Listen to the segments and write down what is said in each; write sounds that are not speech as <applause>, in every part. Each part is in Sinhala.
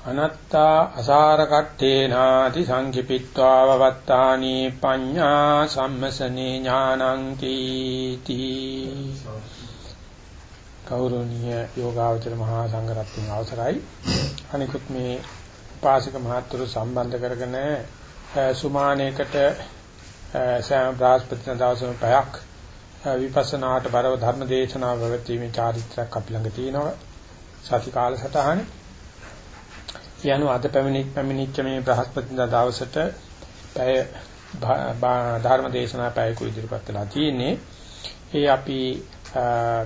අනත්තා අසාර කට්ඨේනාති සංකිපිත්වා වවත්තානි පඤ්ඤා සම්මසනේ ඥානං කීති කෞරණීය යෝගාවචර මහා සංඝරත්නයේ අවසරයි. අනිකුත් මේ පාසික මහත්තුරු සම්බන්ධ කරගෙන සුමානයකට සෑම බ්‍රහස්පති දවසම පැයක් විපස්සනාට බරව ධර්ම දේශනාව පැවැත්වීමේ චාරිත්‍රාක් අපි ළඟ තියෙනවා. සති කාලසටහනේ යනු අද පැමිණිච්ච පැමිණිච්ච මේ බ්‍රහස්පතින්දා දවසට පැය ධර්ම දේශනා පැයක ඉදිරිපත් වෙලා තියෙන්නේ. ඒ අපි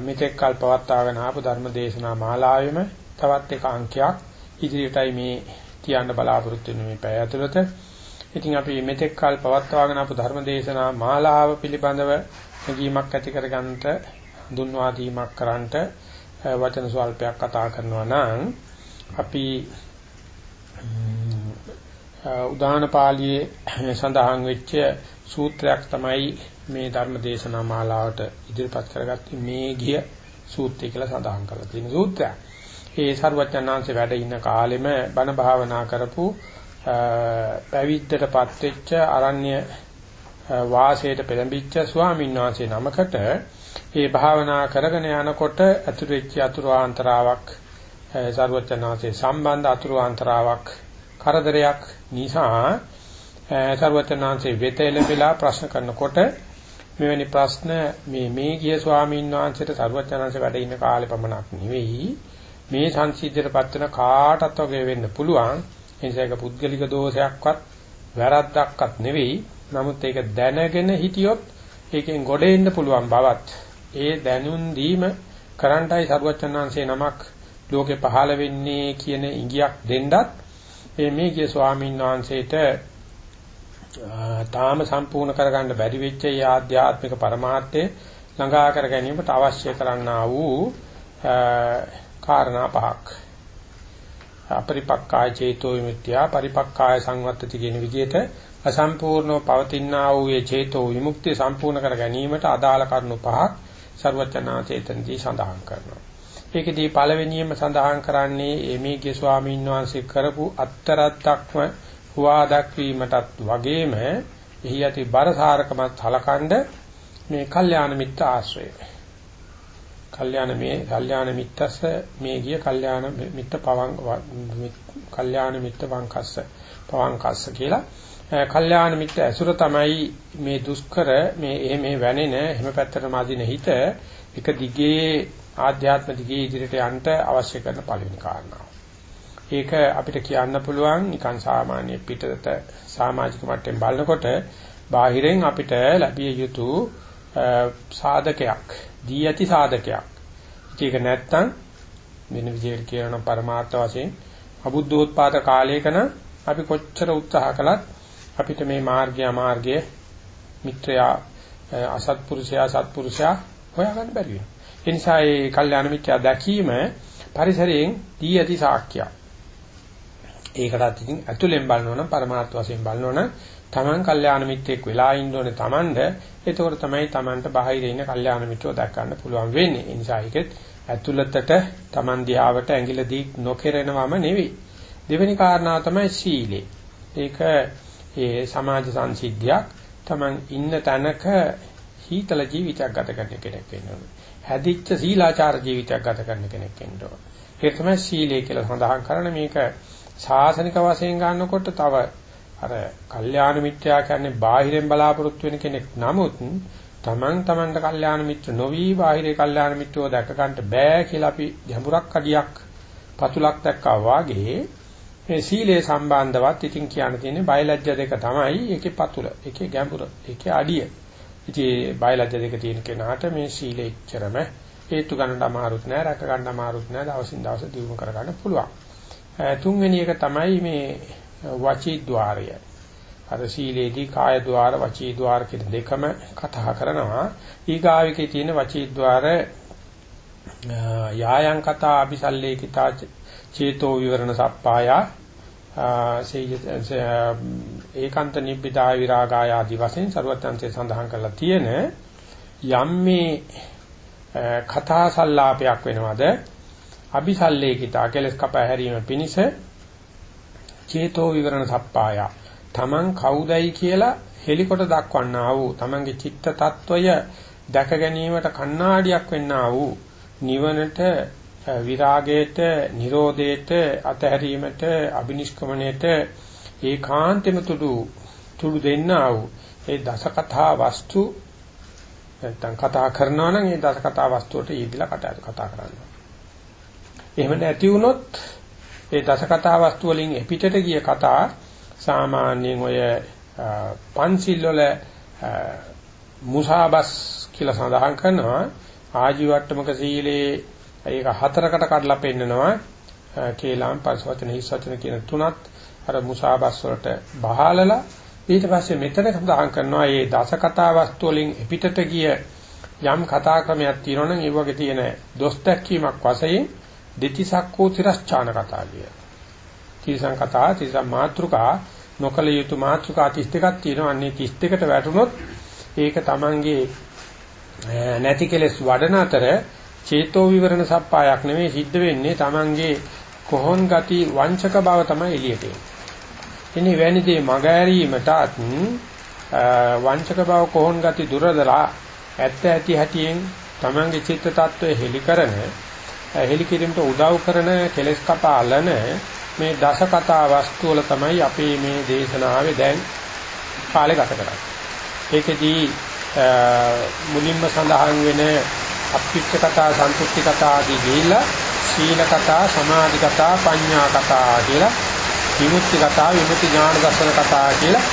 මෙතෙක් කල් පවත්වාගෙන ආපු ධර්ම දේශනා මාලාවෙම තවත් එක අංකයක් ඉදිරියටයි මේ තියන්න බලාපොරොත්තු වෙන මේ පැය ඇතුළත. ඉතින් අපි මෙතෙක් කල් පවත්වාගෙන ආපු ධර්ම දේශනා මාලාව පිළිබඳව හැඟීමක් ඇති කරගන්නට දුන්වා දීමක් කරන්නට වචන ස්වල්පයක් කතා කරනවා නම් අපි උදාන පාළියේ <clears throat> සඳහන් වෙච්ච සූත්‍රයක් තමයි මේ ධර්ම දේශනා මාලාවට ඉදිරිපත් කරගත්තේ මේ ගිය සූත්‍රය කියලා සඳහන් කරලා තියෙන සූත්‍රයක්. ඒ සර්වඥාන්සේ වැඩ ඉන්න කාලෙම බණ භාවනා කරපු පැවිද්දටපත් වෙච්ච අරණ්‍ය වාසයට පෙළඹිච්ච ස්වාමීන් වහන්සේ නමකට මේ භාවනා කරගෙන යනකොට අතුරු වෙච්ච අතුරු ආන්තරාවක් සර්වඥාන්සේ සම්බන්ධ අතුරු ආන්තරාවක් කරදරයක් නිසා සර්වඥාන්සේ වෙත එළඹලා ප්‍රශ්න කරනකොට මෙවැනි ප්‍රශ්න මේ මේ ගිය ස්වාමීන් වහන්සේට සර්වඥාන්සේ වැඩ ඉන්න කාලේ පමණක් නෙවෙයි මේ සංසිද්ධියටපත් වෙන කාටත් වගේ වෙන්න පුළුවන්. එනිසා පුද්ගලික දෝෂයක්වත් වැරද්දක්වත් නෙවෙයි. නමුත් ඒක දැනගෙන හිටියොත් ඒකෙන් ගොඩ එන්න පුළුවන් බවත්. ඒ දැනුම් දීම කරන්ටයි සරුවචනාංශේ නමක් ලෝකේ පහළ වෙන්නේ කියන ඉඟියක් දෙන්නත් මේ මේකේ ස්වාමීන් වහන්සේට තාම සම්පූර්ණ කරගන්න බැරි වෙච්ච ඒ ආධ්‍යාත්මික પરමාර්ථය ළඟා කර ගැනීමට අවශ්‍ය කරන්නා වූ කාරණා පහක්. අපරිපක්කාය චේතෝ විමුක්තිය පරිපක්කාය සංවත්තති කියන විදිහට අසම්පූර්ණව පවතිනා වූ ඒ චේතෝ විමුක්තිය සම්පූර්ණ කර ගැනීමට අදාළ කරුණු පහක් ਸਰවචනා චේතනදී සඳහන් කරනවා. ඒකදී පළවෙනියම සඳහන් කරන්නේ එමේගේ ස්වාමීන් වහන්සේ කරපු අත්තරත්තක්ම හුවා දක්වීමටත් වගේම එහි ඇති බරසාරකමත් හලකඬ මේ කල්යාණ මිත්‍ර ආශ්‍රය. කල්යාණ මේ කල්යාණ මිත්‍රස මේ ගිය කල්යාණ මිත්‍ර පවං කල්යාණ මිත්‍ර වංකස්ස පවංකස්ස කියලා කල්යාණ මිත්‍ර ඇසුර තමයි මේ දුෂ්කර මේ එහෙම වැනෙන එහෙම පැත්තටම අදින හිත එක දිගේ ආධ්‍යාත්ම දිගේ ඉදිරියට යන්න අවශ්‍ය කරන පළවෙනි කාරණාව. ඒක අපිට කියන්න පුළුවන් නිකන් සාමාන්‍ය පිටතට සමාජික මට්ටමින් බලනකොට බාහිරෙන් අපිට ලැබිය යුතු සාධකයක්, දී ඇති සාධකයක්. ඒක නැත්තම් වෙන විදිහට කියනවා පරමාර්ථ වශයෙන් අබුද්ධෝත්පාද කාලයකන අපි කොච්චර උත්සාහ කළත් අපිට මේ මාර්ගය අමාර්ගය මිත්‍රයා අසත්පුරුෂයා සත්පුරුෂයා හොයාගන්න බැරි වෙනවා. ඒ නිසා මේ කල්යාණ මිත්‍යා දැකීම පරිසරයෙන් දී ඇති සාක්ෂියක්. ඒකටත් ඉතින් අතුලෙන් බලනවනම් පරමාර්ථ වශයෙන් බලනවනම් Taman කල්යාණ මිත්‍යෙක් වෙලා ඉන්න ඕනේ Tamanද. එතකොට තමයි Tamanට බාහිර ඉන්න කල්යාණ මිත්‍රව දැක් ගන්න පුළුවන් වෙන්නේ. ඒ නිසා ඒකෙත් ඇතුළතට Taman දිහාවට ඇඟිල්ල දී නොකරනවම නෙවෙයි. දෙවෙනි කාරණාව තමයි සීලය. ඒක ඒ සමාජ සංසිද්ධියක්. Taman ඉන්න තැනක හීතල ජීවිතයක් ගත කරන කෙනෙක් වෙන්න ඕනේ. හැදිච්ච සීලාචාර ජීවිතයක් ගත කරන කෙනෙක් වෙන්න ඕන. ඒක තමයි සීලය කියලා සඳහන් කරන මේක ශාසනික වශයෙන් ගන්නකොට තව අර කල්යාණ මිත්‍යා කියන්නේ බාහිරෙන් බලාපොරොත්තු වෙන කෙනෙක් නමුත් තමන් තමන්ට කල්යාණ මිත්‍ර නොවි බාහිරේ කල්යාණ මිත්‍රව දැක ගන්නට බෑ කියලා අපි ගැඹුරක් අඩියක් පතුලක් දැක්කා වාගේ මේ සීලේ සම්බන්ධවත් ඉතින් කියන්න තියෙන්නේ බයලජ්‍ය දෙක තමයි ඒකේ පතුල ඒකේ ගැඹුර ඒකේ අඩිය ඉතින් ඒ බයලජ්‍ය දෙක තියෙන කෙනාට මේ සීලෙ ඉච්චරම හේතු ගන්නට අමාරුත් නෑ, රැක ගන්න අමාරුත් නෑ, දවසින් දවස දියුණු කර ගන්න පුළුවන්. තුන්වෙනි එක තමයි මේ වචී ద్వාරය. අර සීලේදී කාය ద్వාර, වචී ద్వාර කියන දෙකම කතා කරනවා. ඊගාවිකේ තියෙන වචී ద్వාර යායන් කතා අபிසල්ලේකිතා චේතෝ විවරණ සප්පායා සේජ ඒකාන්ත නිබ්බිදාය විරාගාය ආදි වශයෙන් ਸਰවඥාන්සේ සඳහන් කරලා තියෙන යම් මේ කතා සංලාපයක් වෙනවද අபிසල්ලේකිතා කෙලස් කපා හැරීම පිණිස චේතෝ විවරණ සප්පාය. තමන් කවුදයි කියලා හෙලිකොට දක්වන්නා වූ තමන්ගේ චිත්ත తত্ত্বය දැක ගැනීමට කණ්ණාඩියක් වෙන්නා වූ නිවනට විරාගයට නිරෝධයට අතහැරීමට අබිනිෂ්ක්‍මණයට ඒකාන්තෙම තුඩු තුඩු දෙන්නා වූ ඒ දස කතා වස්තු නැත්තම් කතා කරනවා නම් ඒ දස කතා වස්තුවට යෙදিলা කතා කතා කරනවා. එහෙම නැති වුණොත් ඒ දස කතා වස්තු වලින් එපිටට ගිය කතා සාමාන්‍යයෙන් ඔය පන්සිල් වල මුසාබස් කියලා සඳහන් කරනවා. ආජීවට්ටමක සීලේ ඒක හතරකට කඩලා පෙන්නනවා. කේලාම් පස්වචන හිස් වචන කියන තුනත් අර මුසාබස් වලට බහාලලා ඊට පස්සේ මෙතන සඳහන් කරනවා මේ දස කතා වස්තු වලින් පිටට ගිය යම් කතා ක්‍රමයක් තියෙනවනම් ඒ වගේ තියෙන දොස් දැක්වීමක් වශයෙන් දෙතිසක්කෝ තිරස්චාන කතා කිය. තිරසං කතා තිරසං මාත්‍රිකා නොකල යුතු මාත්‍රිකා 32ක් තියෙනවා. අන්නේ 32කට වැටුනොත් ඒක Tamange නැති කෙලස් වඩන අතර චේතෝ විවරණ සප්පායක් නෙමෙයි සිද්ධ වෙන්නේ Tamange කොහොන් ගති වංචක බව තමයි එළියට එන්නේ. ඉනි වැනිදී මග ඇරීමටත් වංචක බව කොහොන් ගති දුරදලා ඇත්ත ඇති හැටියෙන් Tamange චිත්ත tattwe හෙලි කරන හෙලි කිරීමට උදව් කරන කෙලස් කපාලන මේ දස කතා වස්තු වල තමයි අපේ මේ දේශනාවේ දැන් කාලේ ගත කරන්නේ. ඒකදී මුලින්ම සඳහන් වෙන අප්පිච්ච කතා, සන්තුෂ්ටි කතා ආදී ගිහිල්ලා සීල කතා, සමාධි කතා, පඤ්ඤා කතා කියලා විමුක්ති කතා, විමුක්ති ඥාන දර්ශන කතා කියලා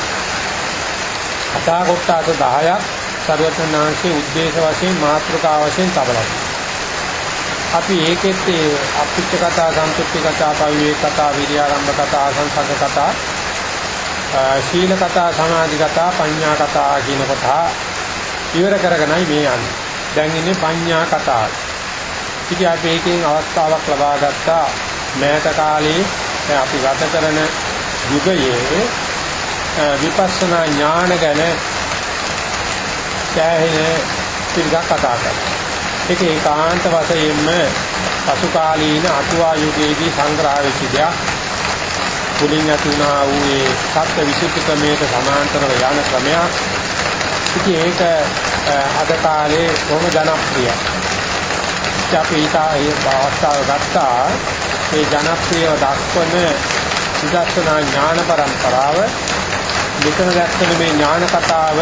කතා කොටස 10ක් සර්වඥාන්සේ උද්දේශ වශයෙන් මාතෘකා වශයෙන් තබලා අපි ඒකෙත් අප්පිච්ච කතා, සන්තුෂ්ටි කතා, පවිවේක කතා, විරියාරම්භ කතා, ආසංසක කතා, ශීල කතා, සමාධි කතා, පඤ්ඤා කතා කියන කොටා ඉවර කරගෙනයි මේ යන්නේ. දැන් ඉන්නේ පඤ්ඤා කතාව. ඉතින් අපි ඒකෙන් අවස්ථාවක් ලබා ගත්තා මෑත කාලේ අපි ගත කරන යුගයේ විපස්සනා ඥාන ගැන කැහෙන පිළිගත් කතා කරනවා. ඒක ඒකාන්ත වශයෙන්ම පසු කාලීන අටුවා යුගයේදී සංග්‍රහ වෙච්ච දෙයක්. කුලින් ඇතුණා වූ ඒ සත්‍ය විසුද්ධි ක්‍රමයට සමාන්තරව යන ක්‍රමයක්. ඉතින් ඒක අද කාලේ බොහොම ජනප්‍රියයි. අපි ඊටා ඒ අවස්ථාව ගත්තා ඒ ජනප්‍රියව දක්වන විදර්ශනා ඥාන પરම්පරාව මෙතන දැක්වෙන මේ ඥාන කතාව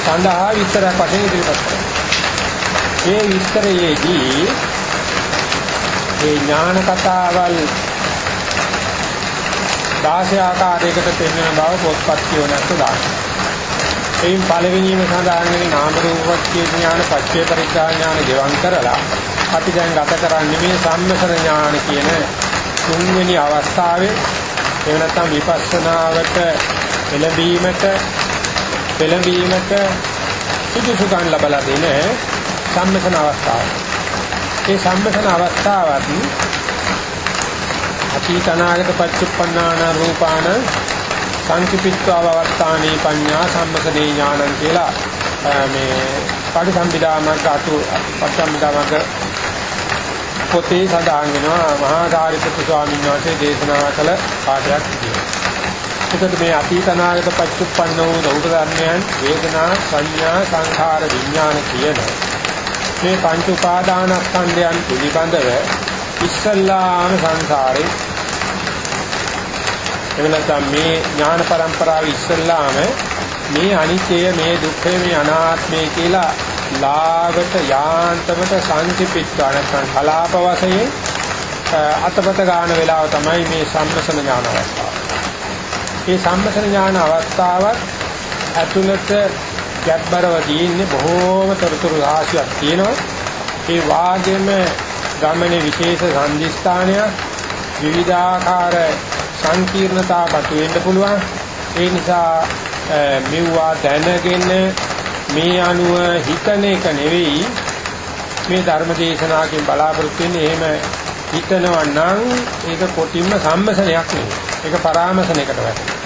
සඳහා විස්තරයක් වශයෙන් ඉදිරිපත් කරනවා. මේ විස්තරයේදී මේ ඥාන කතාවල් 16 ආකාරයකට පෙන්වන බව පොත්පත් කියවනත් දානවා. එයින් පළවෙනිම සඳහන් වෙන්නේ නාම රූපච්ඡේ ඥාන, පච්චේ පරිඥා ඥාන ගෙවන් කරලා අපි දැන් ගත කරන්නේ මේ සම්මසර ඥාන කියන තුන්වෙනි අවස්ථාවේ එහෙම නැත්නම් විපස්සනාවට එළඹීමට පෙළඹීමට සුදුසුකම් ලබලා දෙන සම්මසන අවස්ථාව. මේ සම්මසන අවස්ථාවත් අතීතනාගත පච්චුප්පන්නාන රූපාන සංකිපිත්වා වවත්තානේ පඤ්ඤා සම්මතනේ ඥානං කියලා මේ පටිසම්භිදාමක අතු පටිසම්භිදාමක පොතේ සඳහන් වෙනවා මහා සාරිපුත්තු ස්වාමීන් වහන්සේ දේශනා කළ පාඩයක් විදියට. එතකොට මේ අතීතනාගත පච්චුප්පන්න වූ දෞත ධර්මයන් වේදනා සංඥා සංඛාර විඥාන කියන මේ පංච උපාදානස්කන්ධයන් පිළිබඳව ඉස්සල්ලාම සංසාරේ එහෙම නැත්නම් මේ ඥාන પરම්පරාව ඉස්සල්ලාම මේ අනිත්‍ය මේ දුක්ඛය මේ අනාත්මය කියලා ලාවට යාන්තමට සංකීපිත්වා නැත්නම් කලාප වශයෙන් අතපත ගන්න වෙලාව තමයි මේ සම්මසන ඥාන අවස්ථාව. මේ සම්මසන ඥාන අවස්ථාවත් ඇතුළත ගැබ්බරව දින්නේ බොහෝම තොරතුරු රාශියක් තියෙනවා. ඒ වාගේම ගමනේ විශේෂ සංදිස්ථානයක් විවිධාකාර සංකීර්ණතාවකට වෙන්න පුළුවන් ඒ නිසා මෙවුවා දැනගෙන මේ අනුව හිතන එක නෙවෙයි මේ ධර්ම දේශනාවකින් බලාපොරොත්තු වෙන්නේ එහෙම හිතනවා නම් ඒක කොටින්ම සම්මසනයක් නෙවෙයි. ඒක පරාමසනයකට වැටෙනවා.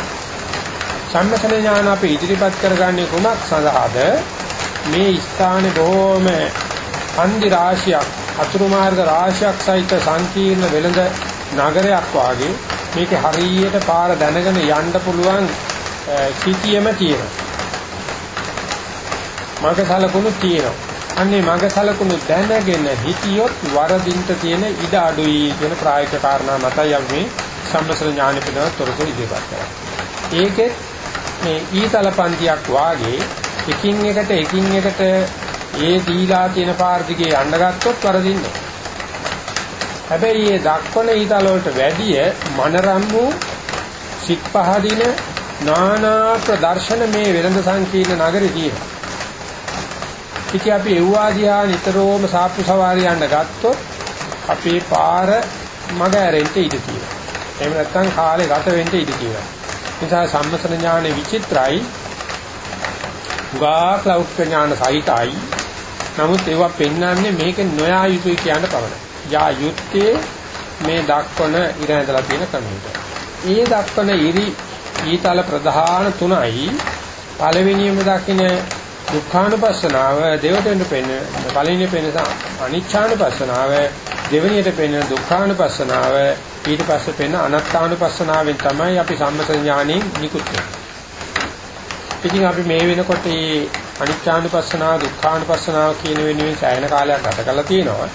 සම්මසන ඥාන අපි ඉදිරිපත් කරගන්නේ කුමක් සඳහාද? මේ ස්ථානේ බොහොම හන්දි රාශියක් අතුරු මාර්ග රාශියක් සහිත සංකීර්ණ වෙළඳ නගරයක් වාගේ මේක හරියට පාර දැනගෙන යන්න පුළුවන් සිටියම තියෙනවා. මග සලකුණු තියෙනවා. අන්නේ මග සලකුණු දැනගෙන හිටියොත් වරදින්ට තියෙන ඉඩ අඩුයි කියන ප්‍රායෝගික කාරණා මතයි අපි මේ සම්මස්ර ඥාන පිටව තොරතුරු ඉදිරිපත් කරන්නේ. ඒකෙත් මේ ඊතල පන්තියක් වාගේ එකින් එකට එකින් එකට ඒ දීලා තියෙන පාර දිගේ යන්න ගත්තොත් වරදින්නේ. හැබැයි මේ දක්වන ඊතල වලට වැඩිය මනරම් වූ සිත් පහදින නානා ප්‍රදර්ශන මේ වෙළඳ සංකීර්ණ නගරේ තියෙනවා. ඉතින් අපි එව්වාදියා නිතරම සාප්පු සවාරි යන්න ගත්තොත් අපේ පාර මග ඇරෙන්න ඉඩ තියෙනවා. එහෙම නැත්නම් කාලේ ගත වෙන්න ඉඩ තියෙනවා. නිසා සම්මසන ඥානෙ විචිත්‍රයි. ගා ක්ලවුඩ් ඥාන සහිතයි. නමුත් ඒවා පෙන්වන්නේ මේක නොයා යුතුයි කියන පමණයි. යා යුත්තේ මේ දක්වන ඉර ඇඳලා තියෙන ක්‍රමයට. ඒ දක්වන ඉරි ඊතල ප්‍රධාන තුනයි පළවෙනියම දකින්න දුක්ඛානුපස්සනාව දෙවටෙන් පෙන්න පළවෙනි පෙන්න අනිච්ඡානුපස්සනාව දෙවෙනියට පෙන්න දුක්ඛානුපස්සනාව ඊට පස්සේ පෙන්න අනාත්මානුපස්සනාවෙන් තමයි අපි සම්මත ඥානෙ නිකුත් වෙන්නේ. ඉතින් අපි මේ වෙනකොට මේ අනිච්ඡානුපස්සනාව දුක්ඛානුපස්සනාව කියන වෙනුවෙන් සෑහෙන කාලයක් ගත කරලා තියෙනවා.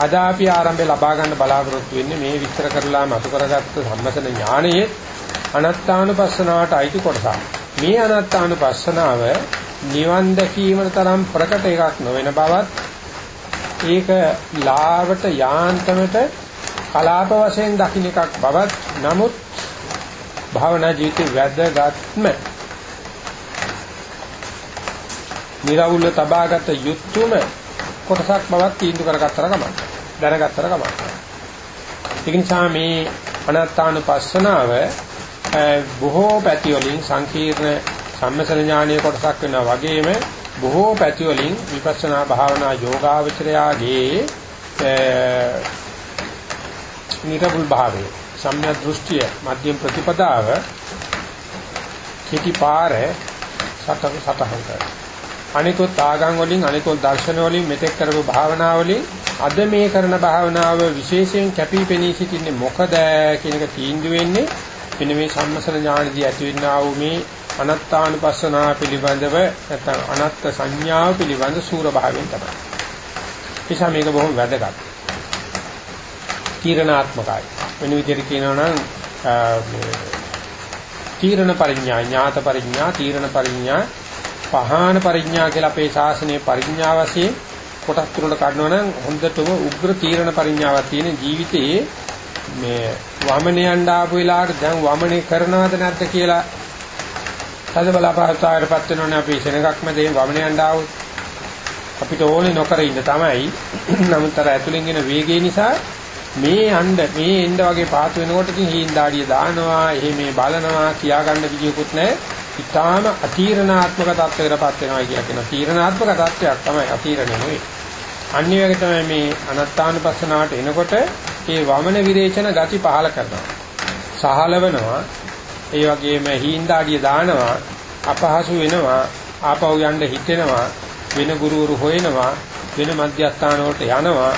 අද අපි ආරම්භය ලබා ගන්න බලාපොරොත්තු වෙන්නේ මේ විස්තර කරලා මතු කරගත්ත සම්මතන ඥානයේ අනාත්මානුපස්සනාවට අයිති කොටසක්. මේ අනාත්මානුපස්සනාව නිවන් දැකීමට තරම් ප්‍රකට එකක් නොවන බවත් ඒක ලාවට යාන්තමට කලාප වශයෙන් දකින්න එකක් බවත් නමුත් භාවනා ජීවිතේ වැදගත්ම නිරවුල්ව තබාගත යුතුයම කොටසක් බවක් තීන්දුව කරගත්තර ගමන් දැනගත්තර ගමන් ඒ නිසා මේ අනාත්මානුපස්සනාව බොහෝ පැති වලින් සංකීර්ණ සම්මසන ඥානීය කොටසක් වෙනවා වගේම බොහෝ පැති වලින් විපස්සනා භාවනා යෝගාවචරයාගේ නිරබුල් භාවය සම්‍යක් දෘෂ්ටිය මධ්‍යම ප්‍රතිපදාව කෙටි පාර සතක සතහන් කර අනිකුත් ආගම් වලින් අනිකුත් දර්ශන වලින් මෙතෙක් කරපු භාවනා වලින් අද මේ කරන භාවනාව විශේෂයෙන් කැපිපෙනී සිටින්නේ මොකද කියන එක තීන්දුව වෙන්නේ? මෙන්න මේ සම්මසන ඥානදී ඇතිවෙනා වූ මේ අනත්තානුපස්සනා පිළිබඳව නැත්නම් අනත්ත් සංඥාව පිළිබඳ සූර භාවයෙන් තමයි. නිසා මේක බොහොම වැදගත්. තීරණාත්මකයි. වෙන විදිහට කියනවා නම් තීරණ පරිඥා, ඥාත පරිඥා, තීරණ පරිඥා, පහාන පරිඥා කියලා අපේ ශාසනයේ පරිඥා වශයෙන් කොටස් තුනකට කඩනවා නම් හොඳටම උග්‍ර තීරණ පරිඥාවක් තියෙන ජීවිතයේ මේ වමනයන් ආපු වෙලාවට දැන් වමනේ කරනවද නැද්ද කියලා තද බලාපොරොත්තුවකටපත් වෙනෝනේ අපි සෙනගක් මැද එහෙම වමන යන්න ආවොත් අපිට ඕනේ නොකර ඉන්න තමයි. <clears throat> නමුත් අර ඇතුලෙන් එන වේගය නිසා මේ යන්න මේ එන්න වගේ පාතු වෙනකොට ඉතින් හීන් දාඩිය දානවා, එහෙ මේ බලනවා, කියාගන්න විදියකුත් නැහැ. ඊටාම අතීරණාත්මක තත්ත්වයකටපත් වෙනවා කියලා කියන තීරණාත්මක තත්ත්වයක් තමයි අතීරණය නෙවෙයි. අනිත් වගේ තමයි මේ අනත්තානුපස්සනාවට එනකොට මේ වමන විරේචන ගති පහල කරනවා. සහලවනවා ඒ වගේම හීන්දාඩිය දානවා අපහසු වෙනවා ආපහු යන්න හිතෙනවා වෙන ගුරුවරු හොයනවා වෙන මධ්‍යස්ථාන වලට යනවා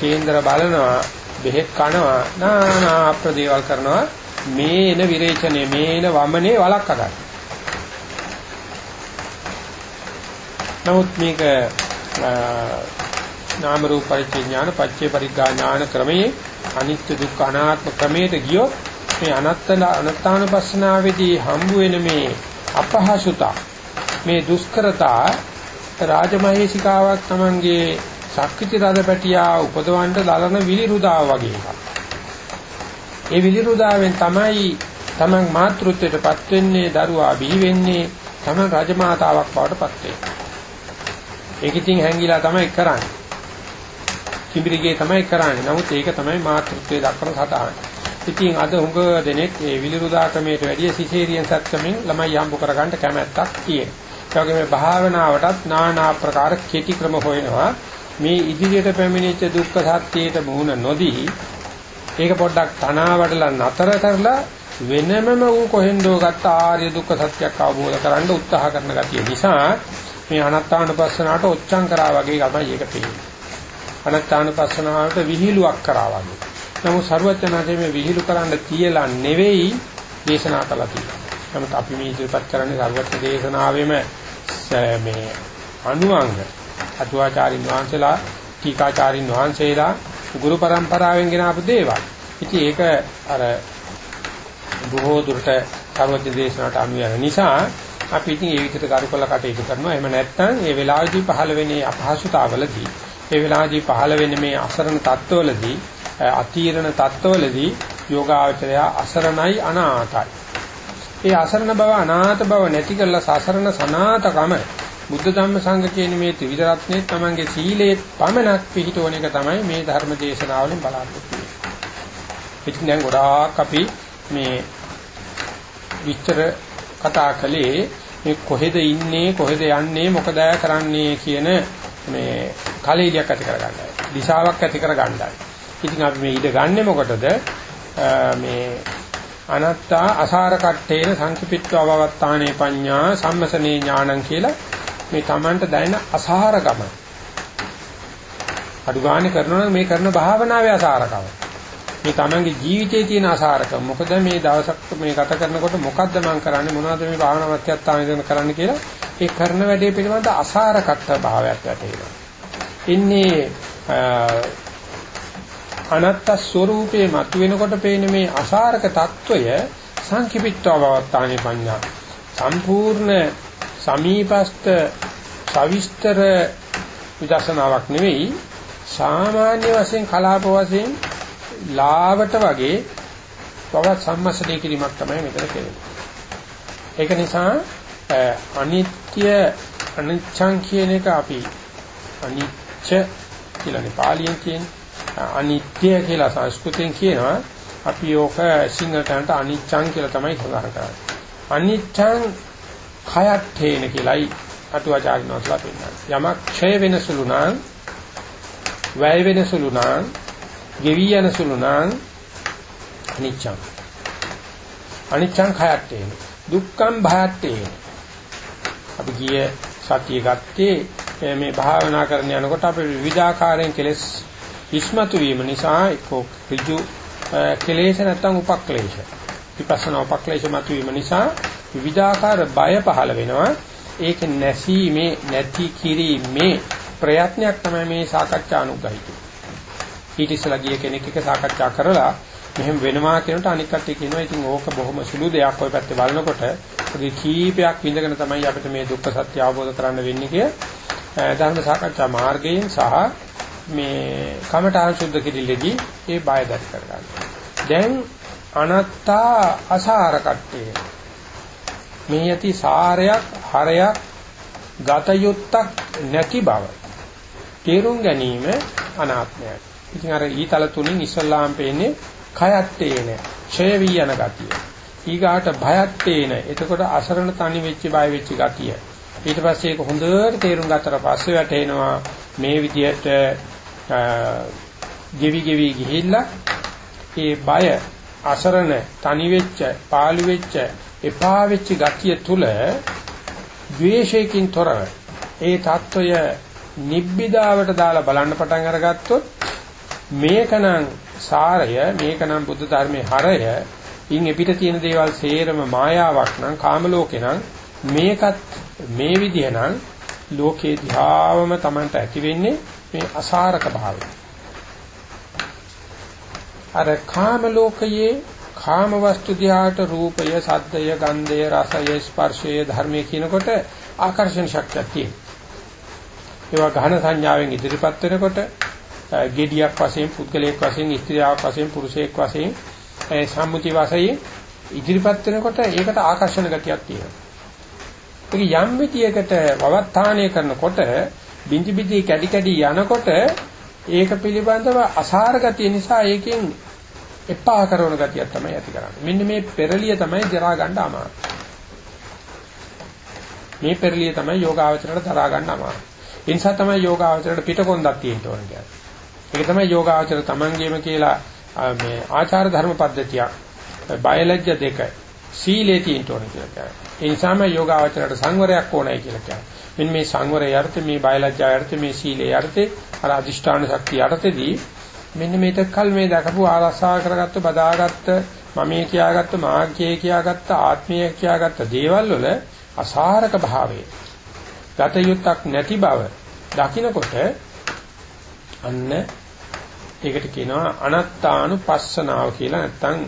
කේන්දර බලනවා බෙහෙත් කනවා නානා අප්‍රදේවල් කරනවා මේ එන විරේචනේ මේ එන වමනේ වලක්ක ගන්න. නමුත් මේක නාම රූප පරිච්ඡේඥාන පච්චේ පරිග්ගා ඥාන ක්‍රමයේ අනිත්‍ය දුක්ඛ අනාත්ම ක්‍රමයට ගියොත් මේ අනත්ත අනත්තානුපස්සනාවේදී හම්බ වෙන මේ අපහසුතා මේ දුෂ්කරතා රාජමහේසිකාවක් Tamange ශක්තිති රදපැටියා උපදවන්න දලන විලිරුදාව වගේ එකක්. ඒ විලිරුදාවෙන් තමයි Taman මාතෘත්වයටපත් වෙන්නේ දරුවා බිහි වෙන්නේ Taman රජමාතාවක් බවට පත් වෙන්නේ. ඒක ඉතින් හැංගිලා තමයි කරන්නේ. කිඹිරිගේ තමයි කරන්නේ. නමුත් ඒක තමයි මාතෘත්වයේ දක්වන සටහන. ඉතින් අද හුඟ දෙනෙක් ඒ විලිරුදා ක්‍රමයට වැඩිය සිසේරියන් සත්කමින් ළමයි හම්බ කරගන්න කැමැත්තක් තියෙන. ඒ වගේම භාවනාවටත් নানা ආකාර කෙටි ක්‍රම හොයනවා. මේ ඉදිරියට පැමිණිච්ච දුක්ඛ සත්‍යයට මුහුණ නොදී ඒක පොඩ්ඩක් තනවා වඩලා නතර කරලා වෙනමම ඌ කොහෙන්දෝ ගත්ත ආර්ය දුක්ඛ සත්‍යයක් අවබෝධ කරගන්න උත්සාහ කරන ගතිය නිසා මේ අනත්තානුපස්සනාවට ඔච්චම් කරා වගේ තමයි ඒක පේන්නේ. අනත්තානුපස්සනාවට විහිළුවක් කරා වගේ. නමුත් ਸਰවඥාන්සේ මේ විහිළු කරන්න තියලා නෙවෙයි දේශනා කළා කියලා. නමුත් අපි මේ ඉදිරිපත් කරන්නේ ਸਰවඥ දේශනාවෙම මේ අනුංග අතුවාචාරින් වහන්සේලා ටීකාචාරින් වහන්සේලා ගුරු પરම්පරාවෙන් ගෙන ආපු දේවල්. ඉතින් ඒක අර බොහෝ දුරට ਸਰවඥ දේශනාවට අනුයන නිසා අපි ඉතින් ඒ විදිහට කරුකල කටයුතු කරනවා. එහෙම නැත්නම් මේ වෙලාවේදී පහළ වෙන්නේ අපහසුතාවලදී, මේ වෙලාවේදී පහළ වෙන්නේ මේ අසරණ තත්ත්වවලදී අතීරණ තත්ත්වවලදී යෝගාචරය අසරණයි අනාතයි. ඒ අසරණ බව අනාත බව නැති කරලා සසරණ සනාතකම බුද්ධ ධම්ම සංඝ කියන මේ ත්‍රිවිධ රත්නේ තමන්ගේ සීලේ පමණක් පිළිටවන එක තමයි මේ ධර්ම දේශනාවලින් බලාපොරොත්තු වෙන්නේ. ඉතින් දැන් ගොඩාක් අපි මේ විස්තර කතා කළේ මේ කොහෙද ඉන්නේ කොහෙද යන්නේ මොකද කරන්නේ කියන මේ කලෙලියක් ඇති කරගන්නයි. දිශාවක් ඇති කරගන්නයි. ඉතින් අපි මේ ඉඩ ගන්නෙ මොකටද? මේ අනත්තා අසාර කට්ටේන සංකිපිත්ව අවවත්තානේ පඤ්ඤා සම්මසනේ ඥානං කියලා මේ Tamanට දැනෙන අසහරකම අඩු ගන්න කරනවා මේ කරන භාවනාවේ අසහරකම මේ තමන්ගේ ජීවිතයේ තියෙන අසාරකම. මොකද මේ දවසක් මේ ගත කරනකොට මොකද්ද මම කරන්නේ? මොනවද මේ භාවනා මධ්‍යස්ථානයේදී කරන්න කියලා? ඒ කරන වැඩේ පිළිබඳ අසාරකත්ව භාවයක් වැටෙනවා. ඉන්නේ අනත්ත ස්වરૂපේ මතුවෙනකොට පේන මේ අසාරක తত্ত্বය සංකීපීත්ව බවත්තානේ පඤ්ඤා. සම්පූර්ණ සමීපස්ත සවිස්තර විදර්ශනාවක් නෙවෙයි සාමාන්‍ය වශයෙන් කලාප වශයෙන් ලාවට වගේ පවත් සම්මස්තේ කිරීමක් තමයි මෙතන කෙරෙන්නේ. ඒක නිසා අනිත්‍ය අනිච්ඡං කියන එක අපි අනිච්ච කියලානේ පාලියෙන් කියන්නේ. අනිත්‍ය කියලා සංස්කෘතෙන් කියනවා. අපි ඕක සිංහලට අනිච්ඡං කියලා තමයි සඳහන් කරන්නේ. අනිච්ඡං khයත්තේන කියලායි අටුවාචාරින් වහන්සේලා පෙන්නන්නේ. යමක් ක්ෂය වෙන සුළු නම් වැය වෙන සුළු නම් ගෙවි යන සුළු නම් අනිච්චං අනිච්චං khයත්තේන දුක්ඛං භයත්තේන අපි ගිය සතිය ගත්තේ මේ භාවනා කරන යනකොට අපේ විවිධාකාරයෙන් කෙලස් ඉස්මතු වීම නිසා එක්ක ඍජු කෙලෙස් නැත්නම් උපක්ලේශ. විපස්සනා උපක්ලේශ මත වීම නිසා විවිධාකාර බය පහළ වෙනවා. ඒක නැසීමේ නැති කිරීමේ ප්‍රයත්නයක් තමයි මේ සාකච්ඡා අනුගහිත ඊට ඉස්සලා ගිය කෙනෙක් එක්ක සාකච්ඡා කරලා මෙහෙම වෙනවා කියනට අනික් කට්ටිය කියනවා ඉතින් ඕක බොහොම සුළු දෙයක් ඔය පැත්තේ බලනකොට ඒ කීපයක් විඳගෙන තමයි අපිට මේ දුක්ඛ සත්‍ය අවබෝධ කරන්න වෙන්නේ කිය ධර්ම සාකච්ඡා මාර්ගයෙන් සහ මේ කමඨාන සුද්ධ කිරිල්ලේදී ඒ බය දැක් කරගන්න. දැන් අනත්තා අසාර කට්ටිය. මේ යති සාරයක් හරයක් ගතයුත්තක් නැති බව. තේරුම් ගැනීම අනාත්මයයි. ඉතින් අර ඊතල තුنين ඉස්ලාම් පෙන්නේ කයත් තේන, ඡය වී යන ගතිය. ඊගාට භයත් තේන. එතකොට අසරණ තනි වෙච්ච බය වෙච්ච ගතිය. ඊට පස්සේ ඒක හොඳට තේරුම් ගත්තට පස්සේ වැටෙනවා මේ විදිහට ගෙවි ගෙවි ගිහිල්ලා ඒ බය අසරණ තනි වෙච්ච පාළු වෙච්ච එපා වෙච්ච ගතිය තුල ද්වේෂයෙන් තොරව ඒ தত্ত্বය නිබ්බිදාවට දාලා බලන්න පටන් අරගත්තොත් මේකනම් සාරය මේකනම් බුද්ධ ධර්මයේ හරය. ඉන් එපිට තියෙන දේවල් සේරම මායාවක් නම් කාම ලෝකේ නම් මේකත් මේ විදිහ නම් ලෝකේ දිහාවම Tamanට ඇති වෙන්නේ මේ අසාරක භාවය. අර කාම ලෝකයේ කාම වස්තු දිහාට රූපය, සද්දය, ගන්ධය, රසය, ස්පර්ශය, ධර්මය කියනකොට ආකර්ෂණ ශක්තියක් තියෙනවා. ඒවා ගහන සංඥාවෙන් ඉදිරිපත් වෙනකොට gediyak වශයෙන් පුද්ගලයෙක් වශයෙන් ස්ත්‍රියක් වශයෙන් පුරුෂයෙක් වශයෙන් සම්මුති වශයෙන් ඉදිරිපත් වෙනකොට ඒකට ආකර්ෂණ ගතියක් තියෙනවා. ඒක යම් විදියකට වවත්තාණය කරනකොට බින්දි බින්දි කැඩි කැඩි යනකොට ඒක පිළිබඳව අසාර ගතිය නිසා ඒකෙන් එපා කරන ගතියක් තමයි ඇති කරන්නේ. මෙන්න මේ පෙරලිය තමයි දරා ගන්න අමාරු. මේ පෙරලිය තමයි යෝගාවචරයට දරා ගන්න අමාරු. ඒ නිසා තමයි යෝගාවචරයට පිටකොන්දක් තියෙන්න ඕන කියන්නේ. ඒක තමයි යෝගාවචර තමන්ගේම කියලා මේ ආචාර ධර්ම පද්ධතියක් බයලජ්‍ය දෙක සීලේ තියෙන්න ඕන කියලා කියනවා. ඒ නිසාම යෝගාවචරයට සංවරයක් ඕනයි කියලා කියනවා. මෙන්න මේ සංවරය යර්ථ මේ බයලජ්ජා යර්ථ මේ සීලේ යර්ථේ අර අදිෂ්ඨාන ශක්තිය යර්ථෙදී මෙන්න මේක කල් මේ දකපු ආරසා කරගත්ත බදාගත්ත මමේ කියාගත්ත මාර්ගයේ කියාගත්ත ආත්මය කියාගත්ත දේවල් වල අසාරක භාවයේ. ගත යුත්තක් නැති බව දකිනකොට අන්න ඒකට කියනවා අනත්තානුපස්සනාව කියලා නැත්නම්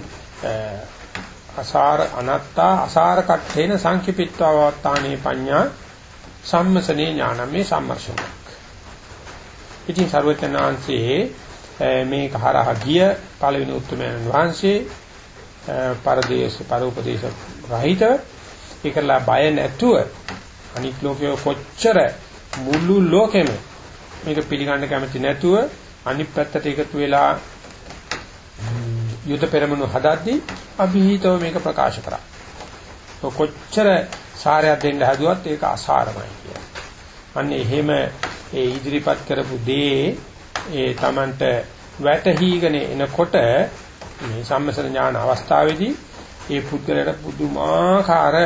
අසාර අනත්තා අසාර කට්ඨේන සංකිපිත්වා වත්තානේ පඤ්ඤා සම්මසනේ ඥාන මේ සම්මර්ෂණයක්. ඉතින් ਸਰවඥාන්සේ මේ කහරහ ගිය පළවෙනි උත්තරමයන් වහන්සේ පරදේශ පරෝපදේශ රහිත ඒකලා බය නැතුව අනිත් ලෝකයේ කොච්චර මුළු ලෝකෙම මේක පිළිගන්න කැමති නැතුව අනිත් පැත්තට එකතු වෙලා යුද පෙරමුණු හදද්දී අභීතව මේක ප්‍රකාශ කරා. කොච්චර සාරයක් දෙන්න හැදුවත් ඒක අසාරමයි කියන්නේ. අන්න එහෙම ඒ ඉදිරිපත් කරපු දේ ඒ Tamanට වැටහීගෙන එනකොට මේ සම්මසන ඥාන අවස්ථාවේදී ඒ පුද්ගලයාට පුදුමාකාර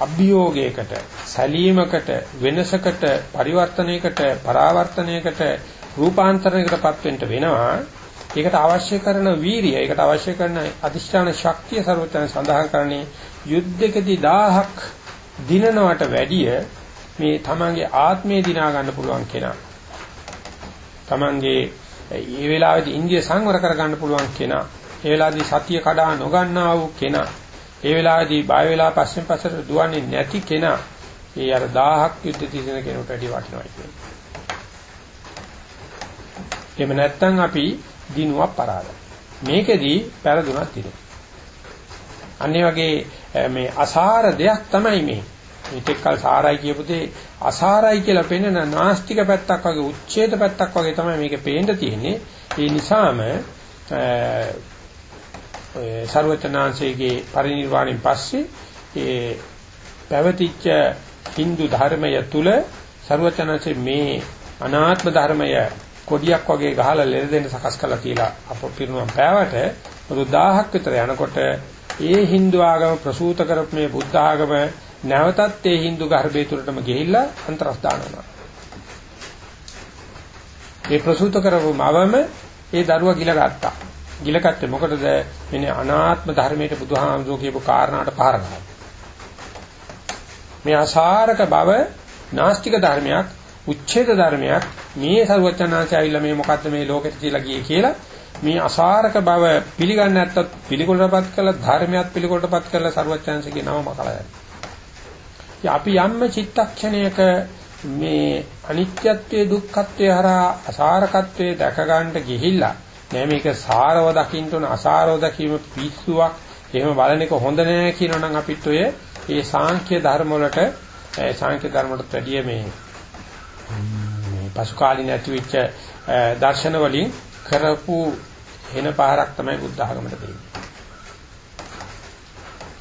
අභියෝගයකට සැලීමකට වෙනසකට පරිවර්තනයකට පරාවර්තනයකට රූපාන්තරණයකටපත් වෙන්න වෙනවා ඒකට අවශ්‍ය කරන වීරිය ඒකට අවශ්‍ය කරන අධිෂ්ඨාන ශක්තිය ਸਰවතන සඳහන් කරන්නේ යුද්ධකදී 1000ක් දිනනවට වැඩිය මේ තමන්ගේ ආත්මය දිනා ගන්න පුළුවන් කෙනා. තමන්ගේ මේ වෙලාවේදී ඉන්දිය සංවර කර ගන්න පුළුවන් කෙනා. ඒ වෙලාවේදී සතිය කඩා නොගන්නා වූ කෙනා. ඒ වෙලාවේදී බය වෙලා පස්සෙන් පස්සට දුවන්නේ නැති කෙනා. ඒ අර 1000ක් යුද්ධ තිසෙන කෙනෙකුට වැඩි වටිනවා කියන්නේ. එහෙම නැත්නම් අපි දිනුවක් පරාදයි. මේකෙදී පෙරදුනක් තියෙනවා. අන්නේ වගේ මේ අසාර දෙයක් තමයි මේ. මේක කල් සාරයි කියපු දේ අසාරයි කියලා පෙන්වන නාස්තික පැත්තක් වගේ උච්ඡේද පැත්තක් වගේ තමයි මේක පේන්න තියෙන්නේ. ඒ නිසාම සර්වචනාංශයේ පරිණිරවාණයෙන් පස්සේ ඒ පැවතිච්ච Hindu ධර්මය තුල සර්වචනාංශයේ මේ අනාත්ම ධර්මය කොඩියක් වගේ ගහලා ලෙඩ දෙන්න සකස් කරලා තියලා අප පිරුණම් පෑවට මුළු 1000ක් විතර යනකොට ඒ Hindu ආගම ප්‍රසූත කරපු මේ බුද්ධ ආගම නැවතත් ඒ Hindu ගර්භය තුලටම ගිහිල්ලා අන්තරස් දානවා. ඒ ප්‍රසූත කරපු මවම ඒ දරුවා ගිල ගත්තා. ගිල ගත්තේ මොකටද? මෙන්න අනාත්ම ධර්මයට බුදුහාමුදුරුවෝ කියපු කාරණාට පහර මේ අසාරක බව නාස්තික ධර්මයක් උච්ඡේද ධර්මයක් මේ සරුවචනාංශය ඇවිල්ලා මේ මොකද්ද මේ ලෝකෙට කියලා ගියේ කියලා මේ අසාරක බව පිළිගන්නේ නැත්තත් පිළිකොලටපත් කළා ධර්මයක් පිළිකොලටපත් කළා සරුවචනාංශගේ නම මකලා යනවා. අපි යම්ම චිත්තක්ෂණයක මේ අනිත්‍යත්වයේ දුක්ඛත්වයේ හරහා අසාරකත්වයේ දැක ගන්නට ගිහිල්ලා නෑ මේක සාරව දකින්න ඕන අසාරව දැකීම පිස්සුවක් එහෙම බලන එක හොඳ නෑ කියනනම් අපිත් ඔය ඒ සාංඛ්‍ය ධර්ම වලට සාංඛ්‍ය ධර්ම වලට වැඩිය මේ මේ පසු කාලින ඇතිවෙච්ච දර්ශන වලින් කරපු වෙන පාරක් තමයි බුද්ධ ආගමට දෙන්නේ.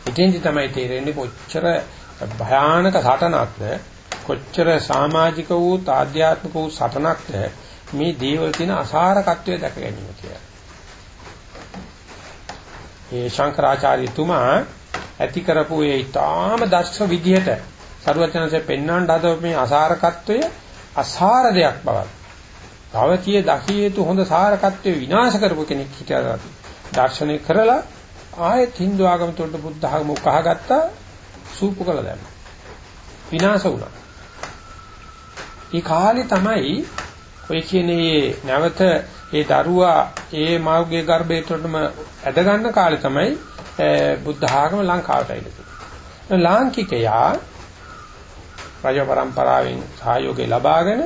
ඉතින්දි තමයි තේරෙන්නේ කොච්චර භයානක සටනක්ද කොච්චර සමාජික වූ ආධ්‍යාත්මික වූ සටනක්ද මේ දේවල් තියෙන අසාරකත්වය දැක ගැනීම කියලා. ඒ ශංකරාචාර්යතුමා ඇති කරපු ඒ ඊටාම දර්ශ විදිහට සරුවචනසේ පෙන්වන්න හදව මේ අසාරකත්වය අසාර දෙයක් බවක්. භවතිය දකියේතු හොඳ සාරකත්වයේ විනාශ කරපු කෙනෙක් හිටියා. දර්ශනය කරලා ආයෙත් Hindu ආගම තුළට බුද්ධ ආගම උකහාගත්තා සූපු කළ දැම්මා. විනාශ වුණා. ඒ කාලේ තමයි ඔය කියන්නේ නැවත ඒ දරුවා ඒ මාර්ගයේ ගර්භය තුළටම ඇද ගන්න කාලේ තමයි බුද්ධ ආගම ලංකාවට ඇවිල්ලා ලාංකිකයා රජ પરම්පරාවෙන් සහයෝගය ලබාගෙන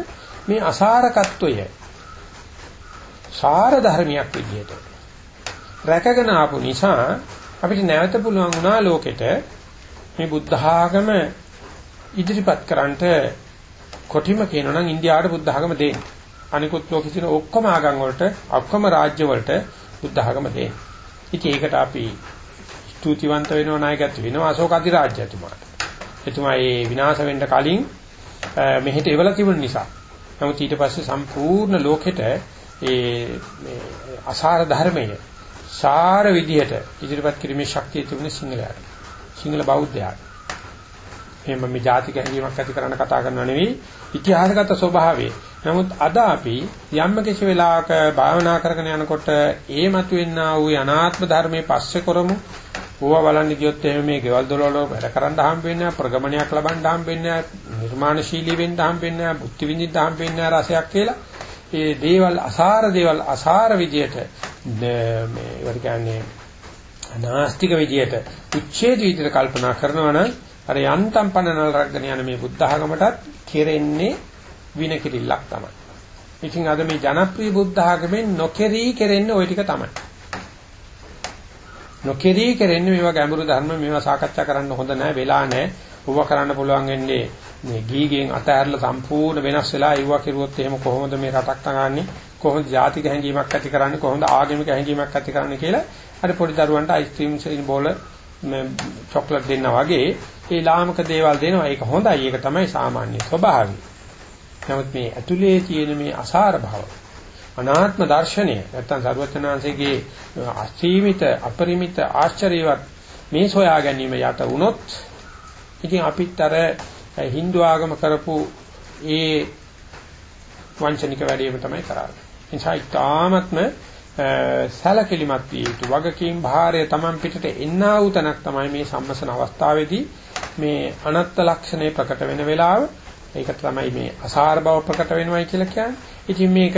මේ අසාරකත්වය සාර ධර්මයක් විදිහට රැකගෙන ආපු නිසා අපිට නැවත පුළුවන් වුණා ලෝකෙට මේ බුද්ධ ආගම ඉදිරිපත් කරන්නට කොටිම කියනවා නම් ඉන්දියාවට බුද්ධ ආගම දෙන්න. අනිකුත් ලෝකෙ තියෙන ඔක්කොම ආගම් වලට ඔක්කොම රාජ්‍ය වලට බුද්ධ ආගම දෙන්න. ඉතින් ඒකට අපි ස්තුතිවන්ත වෙනවා නායකත්ව වෙනවා අශෝක අධිරාජ්‍යතුමාට. එතුමා මේ විනාශ වෙන්න කලින් මෙහෙට එවලා තිබුණ නිසා. නමුත් ඊට පස්සේ සම්පූර්ණ ලෝකෙට ඒ මේ අසාර ධර්මය සාර විදිහට ඉදිරිපත් කිරීමේ ශක්තිය තිබුණේ සිංහලයට. සිංහල බෞද්ධයාට. එහෙම මේ ජාතික හැඟීමක් ඇති කරන්න කතා කරනව නෙවෙයි ඉතිහාසගත ස්වභාවය. නමුත් අද අපි යම්ම කිසි වෙලාවක භාවනා කරගෙන යනකොට ඒ මතුවෙනා වූ අනාත්ම ධර්මයේ පස්සේ කරමු. ඕවා බලන්න ගියොත් එහෙම මේ ගෙවල් දොරවල වැඩ කරන්න හම්බ වෙන්නේ ප්‍රගමනයක් ලබන්න හම්බ වෙන්නේ නිර්මාණශීලී වෙන්න හම්බ වෙන්නේ බුද්ධ විඳින්න හම්බ වෙන්නේ රසයක් කියලා. ඒ දේවල් අසාර දේවල් අසාර විදියට මේ ඒවට කියන්නේ නාස්තික විදියට උච්ඡේද විදියට කල්පනා කරනවා නම් අර යන්තම් පනනල් රැගෙන යන මේ බුද්ධ ආගමටත් කෙරෙන්නේ විනකිරිල්ලක් තමයි. ඉතින් අද මේ ජනප්‍රිය බුද්ධ ආගමෙන් නොකෙරී කෙරෙන්නේ ওই ටික තමයි. නොකෙරී කෙරෙන්නේ මේවා ගැඹුරු ධර්ම මේවා සාකච්ඡා කරන්න හොඳ නැහැ වෙලා නැහැ. ඌව කරන්න පුළුවන් වෙන්නේ මේ ගීගෙන් අතහැරලා සම්පූර්ණ වෙනස් වෙලා ඊවා කෙරුවොත් එහෙම කොහොමද මේ රටක් තගන්නේ කොහොමද ජාතික හැඟීමක් ඇති කරන්නේ කොහොමද ආගමික හැඟීමක් ඇති කරන්නේ කියලා අර පොඩි දරුවන්ට අයිස්ක්‍රීම් සෙයින් බෝල මේ චොක්ලට් දෙන්නා වගේ ඒ ලාමක දේවල් දෙනවා. ඒක හොඳයි. ඒක තමයි සාමාන්‍ය ස්වභාවය. නමුත් මේ ඇතුලේ තියෙන මේ අසාර භාව අනාත්ම දර්ශනය නැත්තම් සර්වචනාංශයේ අසීමිත අපරිමිත ආශ්චර්යවත් මේ සොයා ගැනීම යට වුණොත් ඉතින් අපිත් අර Hindu ආගම කරපු ඒ වංචනික වැඩේම තමයි කරන්නේ. එනිසා ඊටාත්ම සැලකිලිමත් විය යුතු වගකීම් භාරය Taman පිටට එන්නා වූ තැනක් තමයි මේ සම්මසන අවස්ථාවේදී මේ අනත්ත් ලක්ෂණය ප්‍රකට වෙන වෙලාව ඒක තමයි මේ අසාර බව ප්‍රකට වෙනවයි කියලා කියන්නේ. ඉතින් මේක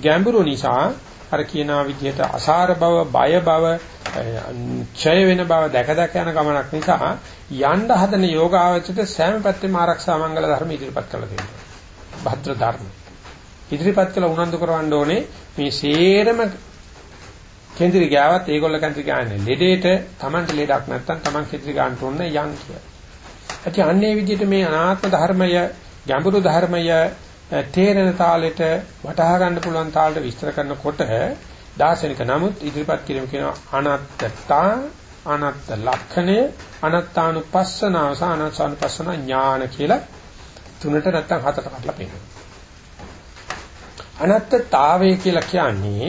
ගැඹුරු නිසා අර කියනා විදිහට අසාර බව, බය බව, ඡය වෙන බව දැක දැක යන ගමනක් නිසා යන්න හදන යෝගාවචරයට සෑම පැත්තෙම ආරක්ෂා මංගල ධර්ම ඉදිරිපත් කරලා තියෙනවා. භද්‍ර ධර්ම. ඉදිරිපත් කළ උනන්දු කරවන්න ඕනේ මේ සේරම කේන්ද්‍රී ගාවත් ඒගොල්ල කන්ත්‍රි ගාන්නේ ලෙඩේට Tamanට ලෙඩක් නැත්තම් Taman කේන්ද්‍රී ගන්න ඕනේ යන් කියලා. ඇති අන්නේ විදිහට මේ අනාත්ම ධර්මය ගැඹුරු ධර්මය තේරෙන තාලෙට වටහා ගන්න පුළුවන් තාලෙට විස්තර කරනකොට දාර්ශනික නමුත් ඉදිරිපත් කිරීම කියන අනත්තතා අනත්ත ලක්ෂණය අනත්තානුපස්සනාව සහ අනත්තානුපස්සන ඥාන කියලා තුනට නැත්තම් හතට කඩලා පෙන්නනවා. අනත්තතාවය කියලා කියන්නේ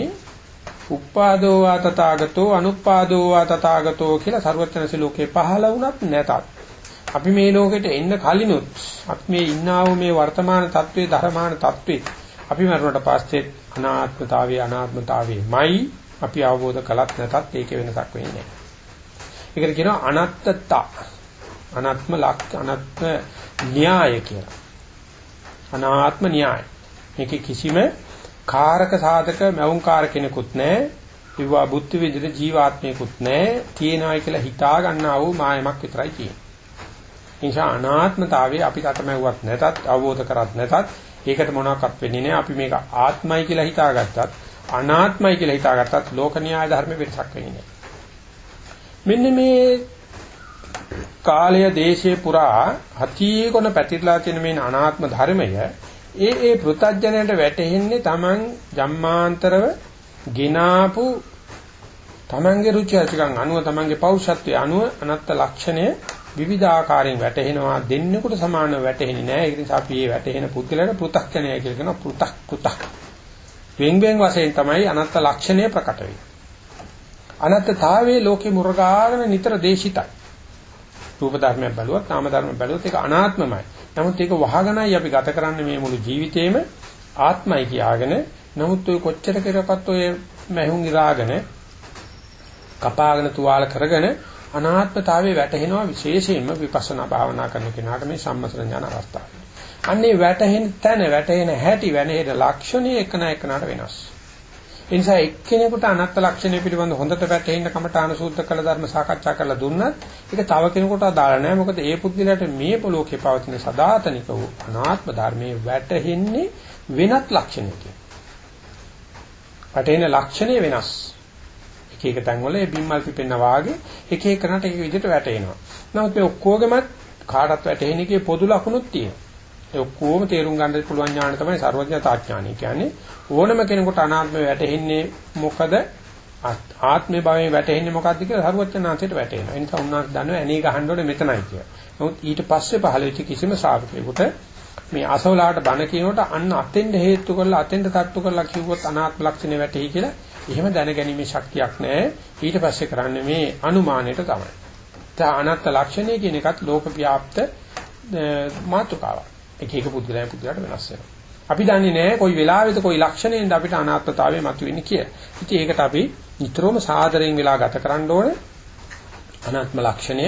උප්පාදෝ වා තථාගතෝ අනුප්පාදෝ වා තථාගතෝ කියලා ਸਰවඥාන්සේ ලෝකේ පහළ වුණත් නැතත් අපි මේ ලෝකෙට එන්න කලිනුත් අපි මේ ඉන්නාව මේ වර්තමාන தત્ත්වයේ ධර්මාන தત્ත්වේ අපි මරුණට පස්සේ අනාත්මතාවයේ අනාත්මතාවයේමයි අපි අවබෝධ කළත් නැතත් ඒක වෙනසක් වෙන්නේ නැහැ. ඒකට කියනවා අනත්තතා. අනාත්ම ලක් අනාත්ම න්‍යාය කියලා. අනාත්ම න්‍යාය. මේකේ කිසිම කාරක සාධක මවුන් කාරකිනෙකුත් නැහැ. ඒවා බුද්ධ විදින ජීවාත්මයකුත් නැහැ. තියනවායි කියලා හිතා ගන්නා වූ මායමක් විතරයි තියෙන්නේ. නිසා අනාත්මතාවයේ අපි අතමැව්වත් නැතත් අවබෝධ කරත් නැතත් ඒකට මොනවාක්වත් වෙන්නේ නැහැ. අපි මේක ආත්මයි කියලා හිතාගත්තත් අනාත්මයි කියලා හිතාගත්තත් ලෝක න්‍යාය ධර්ම වෙනසක් වෙන්නේ නැහැ. මෙන්න මේ කාලය දේශේ පුරා හතිකොන පැතිරලා තියෙන මේ අනාත්ම ධර්මය ඒ ඒ පෘතජ්ජනයට වැටෙන්නේ Taman ජම්මාන්තරව ගිනාපු Tamanගේ රුචි අරුචිකම් අනුව Tamanගේ පෞෂත්වයේ අනුව අනත්ත ලක්ෂණය විවිධ ආකාරයෙන් වැටෙනවා දෙන්නෙකුට සමානව වැටෙන්නේ නැහැ. ඒ නිසා අපි මේ වැටෙන පුද්ගලයාට පෘතක්ඥය කියලා කියනවා. පෘතක් පෘතක් වෙන් වෙන් වශයෙන් තමයි අනත්ත ලක්ෂණය ප්‍රකට වෙන්නේ. අනත්තතාවයේ ලෝකේ මුරගාගෙන නිතර දේශිතයි. රූප ධර්මයක් බැලුවත් නාම ධර්මයක් බැලුවත් ඒක අනාත්මමයි. නමුත් ඒක වහගෙනයි අපි ගත කරන්නේ මේ මුළු ජීවිතේම ආත්මයි කියාගෙන. නමුත් ඔය කොච්චර කරපත් ඔය මැහුම් ඉරාගෙන කපාගෙන තුවාල කරගෙන අනාත්මතාවයේ වැටහෙනවා විශේෂයෙන්ම විපස්සනා භාවනා කරන කෙනාට මේ සම්මස්න ඥාන අවස්ථාව. අන්නේ වැටහෙන තැන වැටහෙන හැටි වෙනෙහෙන ලක්ෂණය එකන එකනට වෙනස්. ඒ නිසා එක්කෙනෙකුට අනත්ත් ලක්ෂණය පිළිබඳ හොඳට වැටහෙන්න කමඨාන සූත්‍ර කළ ධර්ම සාකච්ඡා කරලා දුන්නත් ඒක තව කෙනෙකුට අදාළ නැහැ. මොකද ඒ පුද්ගලයාට මේ පොලෝකේ පවතින සදාතනික වූ අනාත්ම ධර්මයේ වැටහෙන්නේ වෙනත් ලක්ෂණයකින්. වැටෙන ලක්ෂණය වෙනස්. එක එක තැන්වල ඒ බිම්මල් පිපෙනා වාගේ එක එකනට එක විදිහට වැටෙනවා. නමුත් මේ ඔක්කොගෙම කාටත් වැටෙන එකේ පොදු ලක්ෂණුත් තියෙනවා. ඒ ඔක්කොම තේරුම් ගන්න පුළුවන් ඥාන තමයි සර්වඥතා ඥානය කියන්නේ. ඕනම කෙනෙකුට අනාත්ම වැටෙන්නේ මොකද ආත්මේ භවයෙන් වැටෙන්නේ මොකද්ද කියලා සරුවචනාංශයට වැටෙනවා. ඒ නිසා උන්වහන්සේ දන්නවා ඇණේ ගහන්න ඕනේ මෙතනයි කියලා. නමුත් ඊට පස්සේ පහළ වෙච්ච කිසිම ශ්‍රාවකයෙකුට මේ අසවලාට බණ කියනකොට අන්න අතෙන්ද හේතු කරලා අතෙන්ද තට්ටු කරලා කිව්වොත් අනාත්ම ලක්ෂණය වැටෙයි කියලා එහෙම දැනගැනීමේ ශක්තියක් නැහැ. ඊට පස්සේ කරන්නේ මේ අනුමානයට තමයි. දැන් අනාත්ම ලක්ෂණය කියන එකත් ලෝක ව්‍යාප්ත මාතෘකාවක්. එක එක පුද්ගලයන් පුද්ගලයාට වෙනස් වෙනවා. අපි දන්නේ නැහැ කොයි වෙලාවෙද කොයි ලක්ෂණයෙන්ද අපිට අනාත්මතාවය මතුවෙන්නේ කියලා. ඉතින් ඒකට අපි නිතරම සාදරයෙන් වෙලා ගත කරන්න ඕනේ. අනාත්ම ලක්ෂණය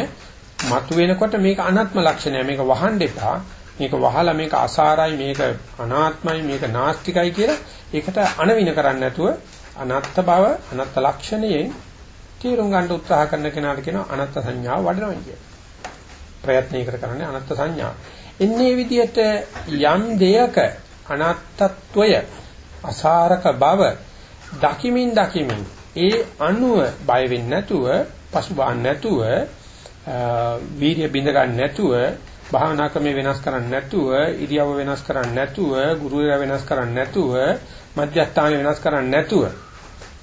මතුවෙනකොට මේක අනාත්ම ලක්ෂණය මේක වහන්න එපා. මේක වහලා මේක අසාරයි මේක අනාත්මයි මේක නාස්තිකයි කියලා ඒකට අනවින කරන්නේ නැතුව අනාත්ත බව අනාත්ත ලක්ෂණයෙන් තීරුම් ගන්න උත්සාහ කරන කෙනාට කියනවා අනාත්ත සංඥාව වඩනවා කියන්නේ. ප්‍රයත්නයකට කරන්නේ අනාත්ත සංඥාව. එන්නේ විදිහට යම් දෙයක අනාත්තත්වය අසාරක බව දකිමින් දකිමින් ඒ අණුව බය වෙන්නේ නැතුව පසුබාන්න නැතුව වීර්ය බිඳ ගන්න නැතුව භාවනා ක්‍රමේ වෙනස් කරන්නේ නැතුව ඉරියව්ව වෙනස් කරන්නේ නැතුව ගුරුවරයා වෙනස් කරන්නේ නැතුව මධ්‍යස්ථාන වෙනස් කරන්නේ නැතුව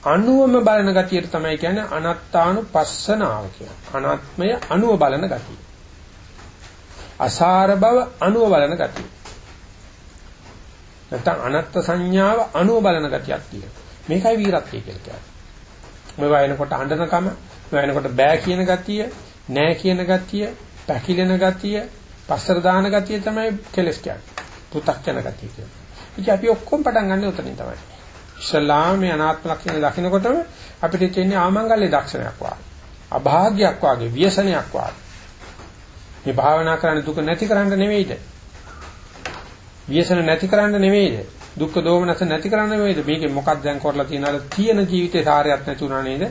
අණුවම බලන ගතියට තමයි කියන්නේ අනත්තානුපස්සනාව කියන්නේ. අනාත්මය අණුව බලන ගතිය. අසාර බව අණුව බලන ගතිය. නැත්නම් අනත්ත් සංඥාව අණුව බලන ගතියක් තියෙනවා. මේකයි වීරත්වය කියලා කියන්නේ. මේ වයනකොට අඬනකම, මේ වයනකොට බෑ කියන ගතිය, නෑ කියන ගතිය, පැකිලෙන ගතිය, පස්සර දාන ගතිය තමයි කෙලස් කියන්නේ. පු탁ජන ගතිය කියන්නේ. ඉතින් අපි ඔක්කොම පටන් ගන්න උතනින් තමයි. ඉස්ලාමයේ අනාත්ම ලක්ෂණ දකින්නකොටම අපිට තියෙන්නේ ආමංගල්‍ය දක්ෂණයක් වාගේ. අභාග්‍යයක් වාගේ, ව්‍යසනයක් වාගේ. මේ භාවනා කරන්න දුක නැති කරන්න නෙවෙයිද? ව්‍යසන නැති කරන්න නෙවෙයිද? දුක්ඛ දෝමනස නැති කරන්න නෙවෙයිද? මේකේ මොකක්ද දැන් කරලා තියනවද? තියෙන ජීවිතේ සාරයක් නැතුණා නේද?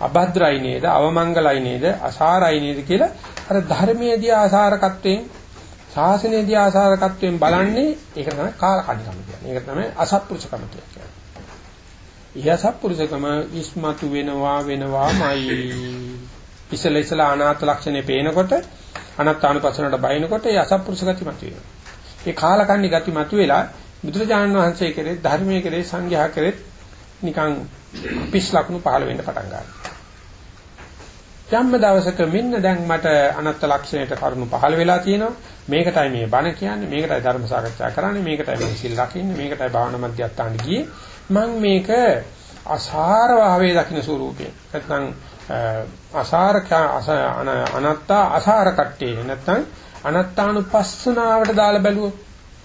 අභද්‍රයි නේද? අවමංගලයි නේද? අසාරයි නේද කියලා අර ධර්මයේදී ආසාරකත්වයෙන් ශාසනයේදී ආසාරකත්වයෙන් බලන්නේ ඒක තමයි කාලකණ්ණිකම කියන්නේ. ඒක තමයි අසත්පුරුෂකම කියන්නේ. ඊයසත්පුරුෂකම ඉස්මතු වෙනවා වෙනවාමයි. ඉසල ඉසල අනාත් ලක්ෂණේ පේනකොට අනත්තානුපස්සනට බයිනකොට ඒ අසත්පුරුෂ ගති මතුවෙනවා. ඒ කාලකන්ණි ගති මතුවෙලා බුදුරජාණන් වහන්සේ කෙරේ ධර්මයේ කෙරේ සංඝයා කෙරේ නිකන් පිස් ලකුණු පහළ වෙන්න පටන් ගන්නවා. යම්ම දවසක මෙන්න දැන් මට අනත්ත ලක්ෂණයට කරුණු පහළ වෙලා තියෙනවා. මේකටයි මේ බණ කියන්නේ, මේකටයි ධර්ම සාකච්ඡා කරන්නේ, මේකටයි මම සිල් රකින්නේ, මේකටයි භාවනා මධ්‍යස්ථාන ගියේ. මම මේක අසාර භාවයේ දකින්න ස්වරූපයෙන්. නැත්නම් අසාර අනත්තා අසාර කට්ටේ නැත්නම් අනත්තානුපස්සනාවට දාලා බැලුවොත්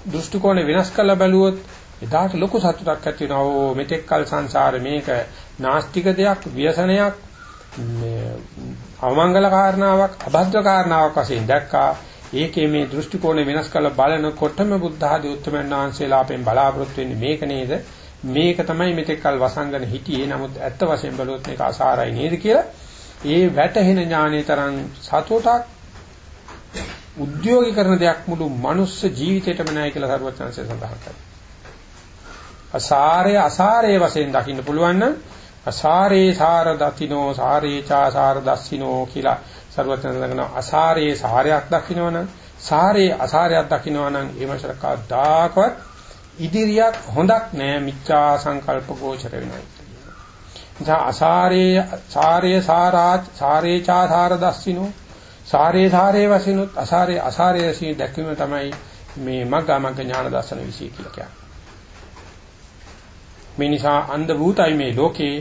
දෘෂ්ටි කෝණය වෙනස් කරලා බැලුවොත් එදාට ලොකු සතුටක් ඇති වෙනවා. ඕ මෙතෙක් කල සංසාරේ මේක නාස්තික දෙයක්, ව්‍යසනයක්, මේ අවමංගල කාරණාවක්, අභද්‍ර කාරණාවක් වශයෙන් දැක්කා. ඒකේ මේ දෘෂ්ටි කෝණය වෙනස් කරලා බලනකොටම බුද්ධ ආදී උත්තමයන් වහන්සේලා අපෙන් බලාපොරොත්තු වෙන්නේ මේක නේද? මේක තමයි මෙතෙක් කල වසංගන හිටියේ. නමුත් ඇත්ත වශයෙන් බලුවොත් මේක අසාරයි නේද කියලා. ඒ වැටහෙන ඥානයේ තරම් සතුටක් උද්‍යෝගී කරන දෙයක් මුළු මනුස්ස ජීවිතේටම නැහැ කියලා සරුවචනසේ සඳහන් කරනවා. අසාරය අසාරයේ වශයෙන් දකින්න පුළුවන් නම් අසාරේ සාර දතිනෝ සාරේ චා සාර දස්සිනෝ කියලා සරුවචන දකින අසාරේ සාරයක් දකින්නවනම් සාරේ අසාරයක් දකින්නවනම් ඒ මාසරකා දාකවත් ඉදිරියක් හොඳක් නෑ මිච්ඡා සංකල්ප ගෝචර වෙනවා. නිසා අසාරේ සාරේ සාරා සාරේ චා සාර දස්සිනෝ සාරේ සාරේ වශයෙන්ුත් අසාරේ අසාරේ වශයෙන් දැක්වීම තමයි මේ මග්ගමග්ග ඥාන දර්ශන විශ්ය කියලා කියන්නේ. මේ නිසා අන්ධ භූතයි මේ ලෝකේ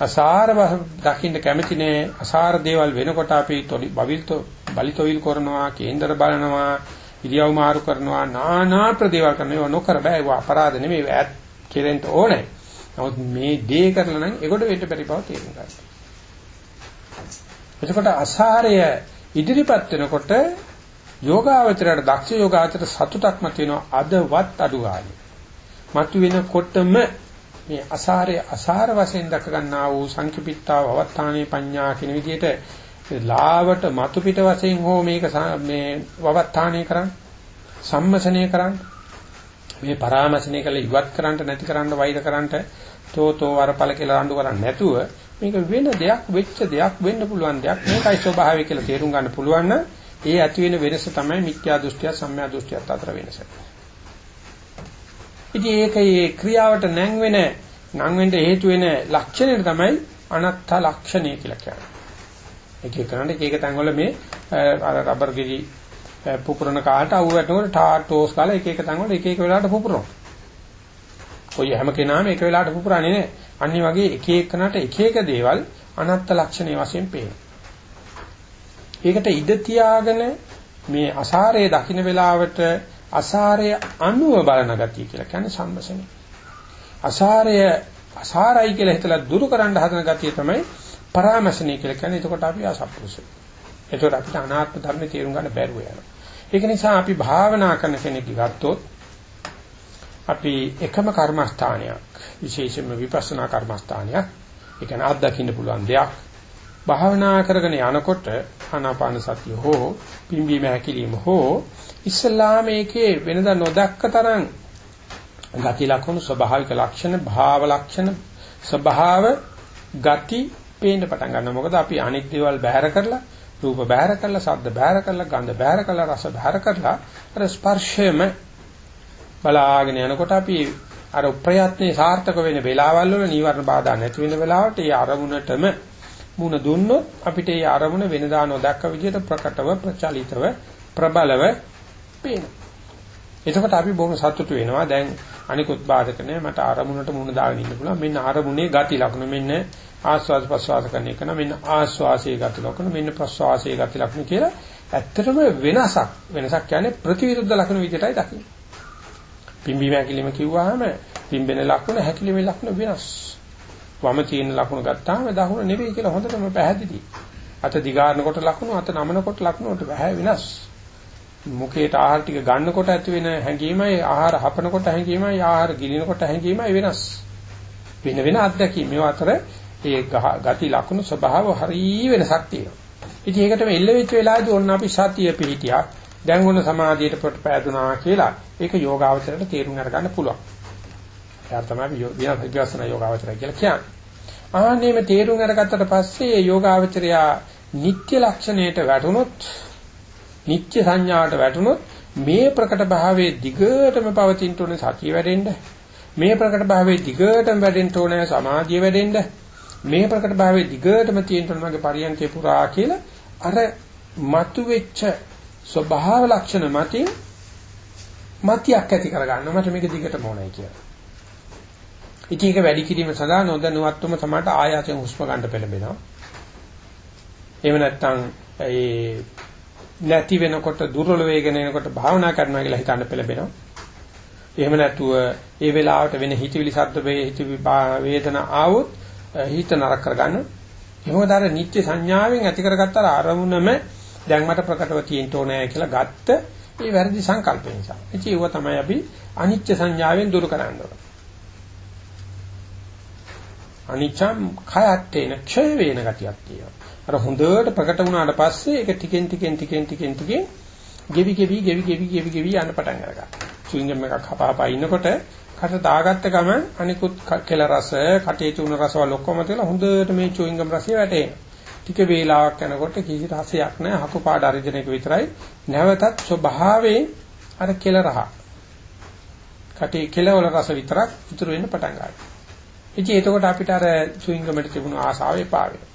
අසාර දකින්න කැමති නෑ අසාර දේවල් වෙනකොට අපි බවිල්තෝ බලිතොවිල් කරනවා කේන්දර බලනවා ඉරියව් මාරු කරනවා নানা ප්‍රදේවල් කරනවා නොකර බෑ ඒක අපරාධ නෙමෙයි ඈත් කෙරෙන්න ඕනේ. නමුත් මේ දේ කරලා නම් ඒකට වෙන්න බැරි බව තේරුම් ගන්න. එතකොට අසාරය ඉදිරිපත් වෙනකොට යෝගාවචරයට දක්ෂ යෝගාචර සතුටක් මත වෙනවා අදවත් අඩු ගානේ. මතු වෙනකොටම මේ අසාරය අසාර වශයෙන් දක ගන්නා වූ සංකීපිතාව අවත්තානේ පඤ්ඤා කියන විදිහට ලාවට මතු පිට වශයෙන් හෝ මේක මේ වවත්තානේ කරන්න සම්මසනය කරන්න මේ පරාමසනය කළ ඉවත් කරන්න නැති කරන්න වෛර කරන්න තෝතෝ වරපල කියලා රණ්ඩු කරන්නේ නැතුව මේක වෙන දෙයක් වෙච්ච දෙයක් වෙන්න පුළුවන් දෙයක් මේකයි ස්වභාවය කියලා තේරුම් ගන්න පුළුවන් නම් ඒ ඇති වෙන වෙනස තමයි මිත්‍යා දෘෂ්ටිය සම්‍යා දෘෂ්ටියත් අතර වෙනස. ඉතින් ඒකේ ක්‍රියාවට නැං වෙන නම් වෙන්න හේතු වෙන ලක්ෂණය තමයි අනත්ත ලක්ෂණය කියලා කියනවා. එක එකනට එක එක තැන්වල මේ අර රබර් ගිරි පුපුරන කාට අවු වැටෙනකොට ටාටෝස් කාලා එක එක තැන්වල එක එක වෙලාවට පුපුරනවා. ඔය හැම කෙනාම එක වෙලාවට පුපුරන්නේ නැහැ. අනිත් වගේ එක එකනට එක එක දේවල් අනත්ත ලක්ෂණයේ වශයෙන් පේනවා. ඒකට ඉඩ තියාගෙන මේ අසාරයේ දකින්න වෙලාවට අසාරය අනුව බලන ගතිය කියලා කියන්නේ සම්මසනේ. අසාරය අසාරයි කියලා හිතලා දුරු කරන්න හදන ගතිය තමයි පරාමසනේ කියලා කියන්නේ. එතකොට අපි අසප්පුරුෂයි. එතකොට අපිට අනාත්ම ධර්ම තේරුම් ගන්න බැරුව යනවා. ඒක නිසා අපි භාවනා කරන කෙනෙක් ගත්තොත් අපි එකම කර්මස්ථානයක් විශේෂයෙන්ම විපස්සනා කර්මස්ථානයක් ඒ කියන්නේ අත්දකින්න පුළුවන් දෙයක් භාවනා කරගෙන යනකොට ආනාපාන සතිය හෝ පිම්බීම හැකිලිම හෝ ඉස්ලාම මේකේ වෙනදා නොදක්ක තරම් ගති ලක්ෂණ ස්වභාවික ලක්ෂණ භාව ලක්ෂණ ස්වභාව ගති පේන්න පටන් ගන්නවා මොකද අපි අනිත් දේවල් බැහැර කරලා රූප බැහැර කරලා ශබ්ද බැහැර කරලා ගන්ධ බැහැර කරලා රස බැහැර කරලා අර ස්පර්ශයම බලාගෙන යනකොට අපි අර ප්‍රයත්නේ සාර්ථක වෙන වෙලාවල් වල නීවරණ බාධා නැති වෙන වෙලාවට ඒ අරමුණටම මුණ දුන්නොත් අපිට ඒ අරමුණ වෙනදා නොදක්ක විදිහට ප්‍රකටව ප්‍රචලිතව ප්‍රබලව පේනවා. එතකොට අපි බොහොම සතුටු වෙනවා. දැන් අනිකුත් බාධක නැහැ. මට අරමුණට මුණ දාගෙන ඉන්න පුළුවන්. මෙන්න අරමුණේ ගති ලක්ෂණ මෙන්න ආස්වාද ප්‍රසවාස කරන එක නම් මෙන්න ආස්වාසයේ ගති ලක්ෂණ මෙන්න ප්‍රසවාසයේ ගති ලක්ෂණ කියලා ඇත්තටම වෙනසක්. වෙනසක් කියන්නේ ප්‍රතිවිරුද්ධ ලක්ෂණ විදිහටයි දකින්නේ. පිම්බීම හැකිලිම කිව්වහම පිම්බෙන ලක්ෂණ හැකිලිමේ ලක්ෂණ වෙනස්. වම තියෙන ලක්ෂණ ගත්තාම දකුණ නෙවෙයි කියලා හොඳටම පැහැදිලි. අත දිගාරනකොට ලක්ෂණ අත නමනකොට ලක්ෂණ වලට බෑ වෙනස්. මුඛයට ආහාර ටික ගන්නකොට ඇති වෙන හැඟීමයි ආහාර හපනකොට හැඟීමයි ආහාර ගිලිනකොට හැඟීමයි වෙනස්. වෙන වෙන අත්දැකීම් මේ අතර ඒ ගති ලක්ෂණ ස්වභාව හරිය වෙනසක් තියෙනවා. ඉතින් ඒකටම එල්ල වෙච්ච වෙලාවදී ඔන්න අපි සතිය පිහිටියා. දැන් ඔන්න සමාධියට ප්‍රතිපෑදුනා කියලා ඒක යෝගාවචරයට තේරුම් අරගන්න පුළුවන්. එයා තමයි විපස්සනා යෝගාවචරය කියලා කියන්නේ. ආන්නේම තේරුම් අරගත්තට පස්සේ යෝගාවචරයා නිත්‍ය ලක්ෂණයට වැටුනොත් නිත්‍ය සංඥාවට වැටුනොත් මේ ප්‍රකට භාවයේ දිගටම පවතින උනේ සතිය වැඩෙන්න මේ ප්‍රකට භාවයේ දිගටම වැඩෙන්න ඕනේ සමාධිය වැඩෙන්න මේ ප්‍රකට භාවයේ දිගටම තියෙන්න ඕනේ මගේ පරියන්කේ පුරා කියලා අර මතුවෙච්ච ස්වභාව ලක්ෂණ මතින් මතියක් ඇති කරගන්න මට මේක දිගටම ඕනයි කියලා. ඉතින් ඒක වැඩි කිරීම සඳහා නොදැනුවත්වම සමහරට ආයාසයෙන් හුස්ම ගන්න පෙළඹෙනවා. එහෙම නැත්නම් ඒ නැති වෙනකොට දුර්වල වේගන එනකොට භාවනා කරනවා කියලා හිතන්න පෙළඹෙනවා. එහෙම නැතුව ඒ වෙලාවට වෙන හිතවිලි ශබ්ද වේ හිතවි වේදන ආවොත් හිත නරක කරගන්න. එහෙමද අර නිත්‍ය සංඥාවෙන් ඇති කරගත්ත අරමුණම දැන් මට ප්‍රකටව තියෙන්න ඕනේ කියලා ගත්ත ඒ වැරදි සංකල්ප නිසා. ඉතින් ඒව තමයි අපි අනිත්‍ය සංඥාවෙන් දුරු කරන්න ඕන. අනිච්චම් khයත්තේන ක්ෂය වේන ගතියක් තියෙනවා. අර හොඳට ප්‍රකට වුණාට පස්සේ ඒක ටිකෙන් ටිකෙන් ටිකෙන් ටිකෙන් ටිකෙන් ගෙවි ගෙවි ගෙවි ගෙවි ගෙවි ගෙවි යන පටන් ගන්නවා. චුයින්ගම් එකක් හපාපා ඉන්නකොට කට දාගත්ත ගමන් අනිකුත් කෙල රස, කටේ තුන රසවල ඔක්කොම තියලා හොඳට මේ චුයින්ගම් රසය වැටෙනවා. ටික වේලාවක් යනකොට කිසි රසයක් නැහැ. හකු පාඩ අරිජන එක විතරයි. නැවතත් ස්වභාවයෙන් අර කෙල රහ. කටේ කෙලවල රස විතරක් ඉතුරු වෙන්න පටන් ගන්නවා. ඉතින් එතකොට අපිට අර චුයින්ගමට තිබුණු ආසාව එපා වෙනවා.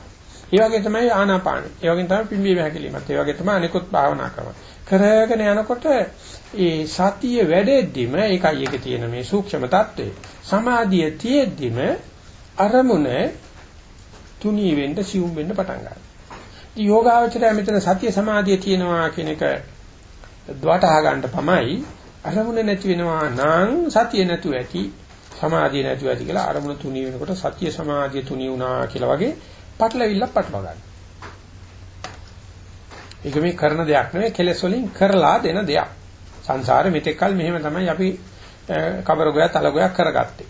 ඒ වගේ තමයි ආනාපාන. ඒ වගේ තමයි පිම්බීම හැකිලිමත්. ඒ වගේ තමයි අනිකුත් භාවනා ක්‍රම. කරගෙන යනකොට ඒ සතිය වැඩෙද්දිම ඒකයි එක තියෙන මේ සූක්ෂම தত্ত্বය. සමාධිය තියෙද්දිම අරමුණ තුනී වෙන්න සිවුම් වෙන්න පටන් ගන්නවා. යෝගාවචරය මෙතන සතිය සමාධිය තියෙනවා කියන එක දවටහ ගන්න පමයි අරමුණ නැති වෙනවා නම් සතිය නැතු ඇති සමාධිය නැතු ඇති කියලා අරමුණ තුනී වෙනකොට සතිය සමාධිය තුනී වුණා කියලා වගේ පටලවිල්ල පටව ගන්න. ඒක මේ කරන දෙයක් නෙවෙයි කෙලස් වලින් කරලා දෙන දෙයක්. සංසාරෙ මෙතෙක්කල් මෙහෙම තමයි අපි කබර ගෝයා තල ගෝයා කරගත්තේ.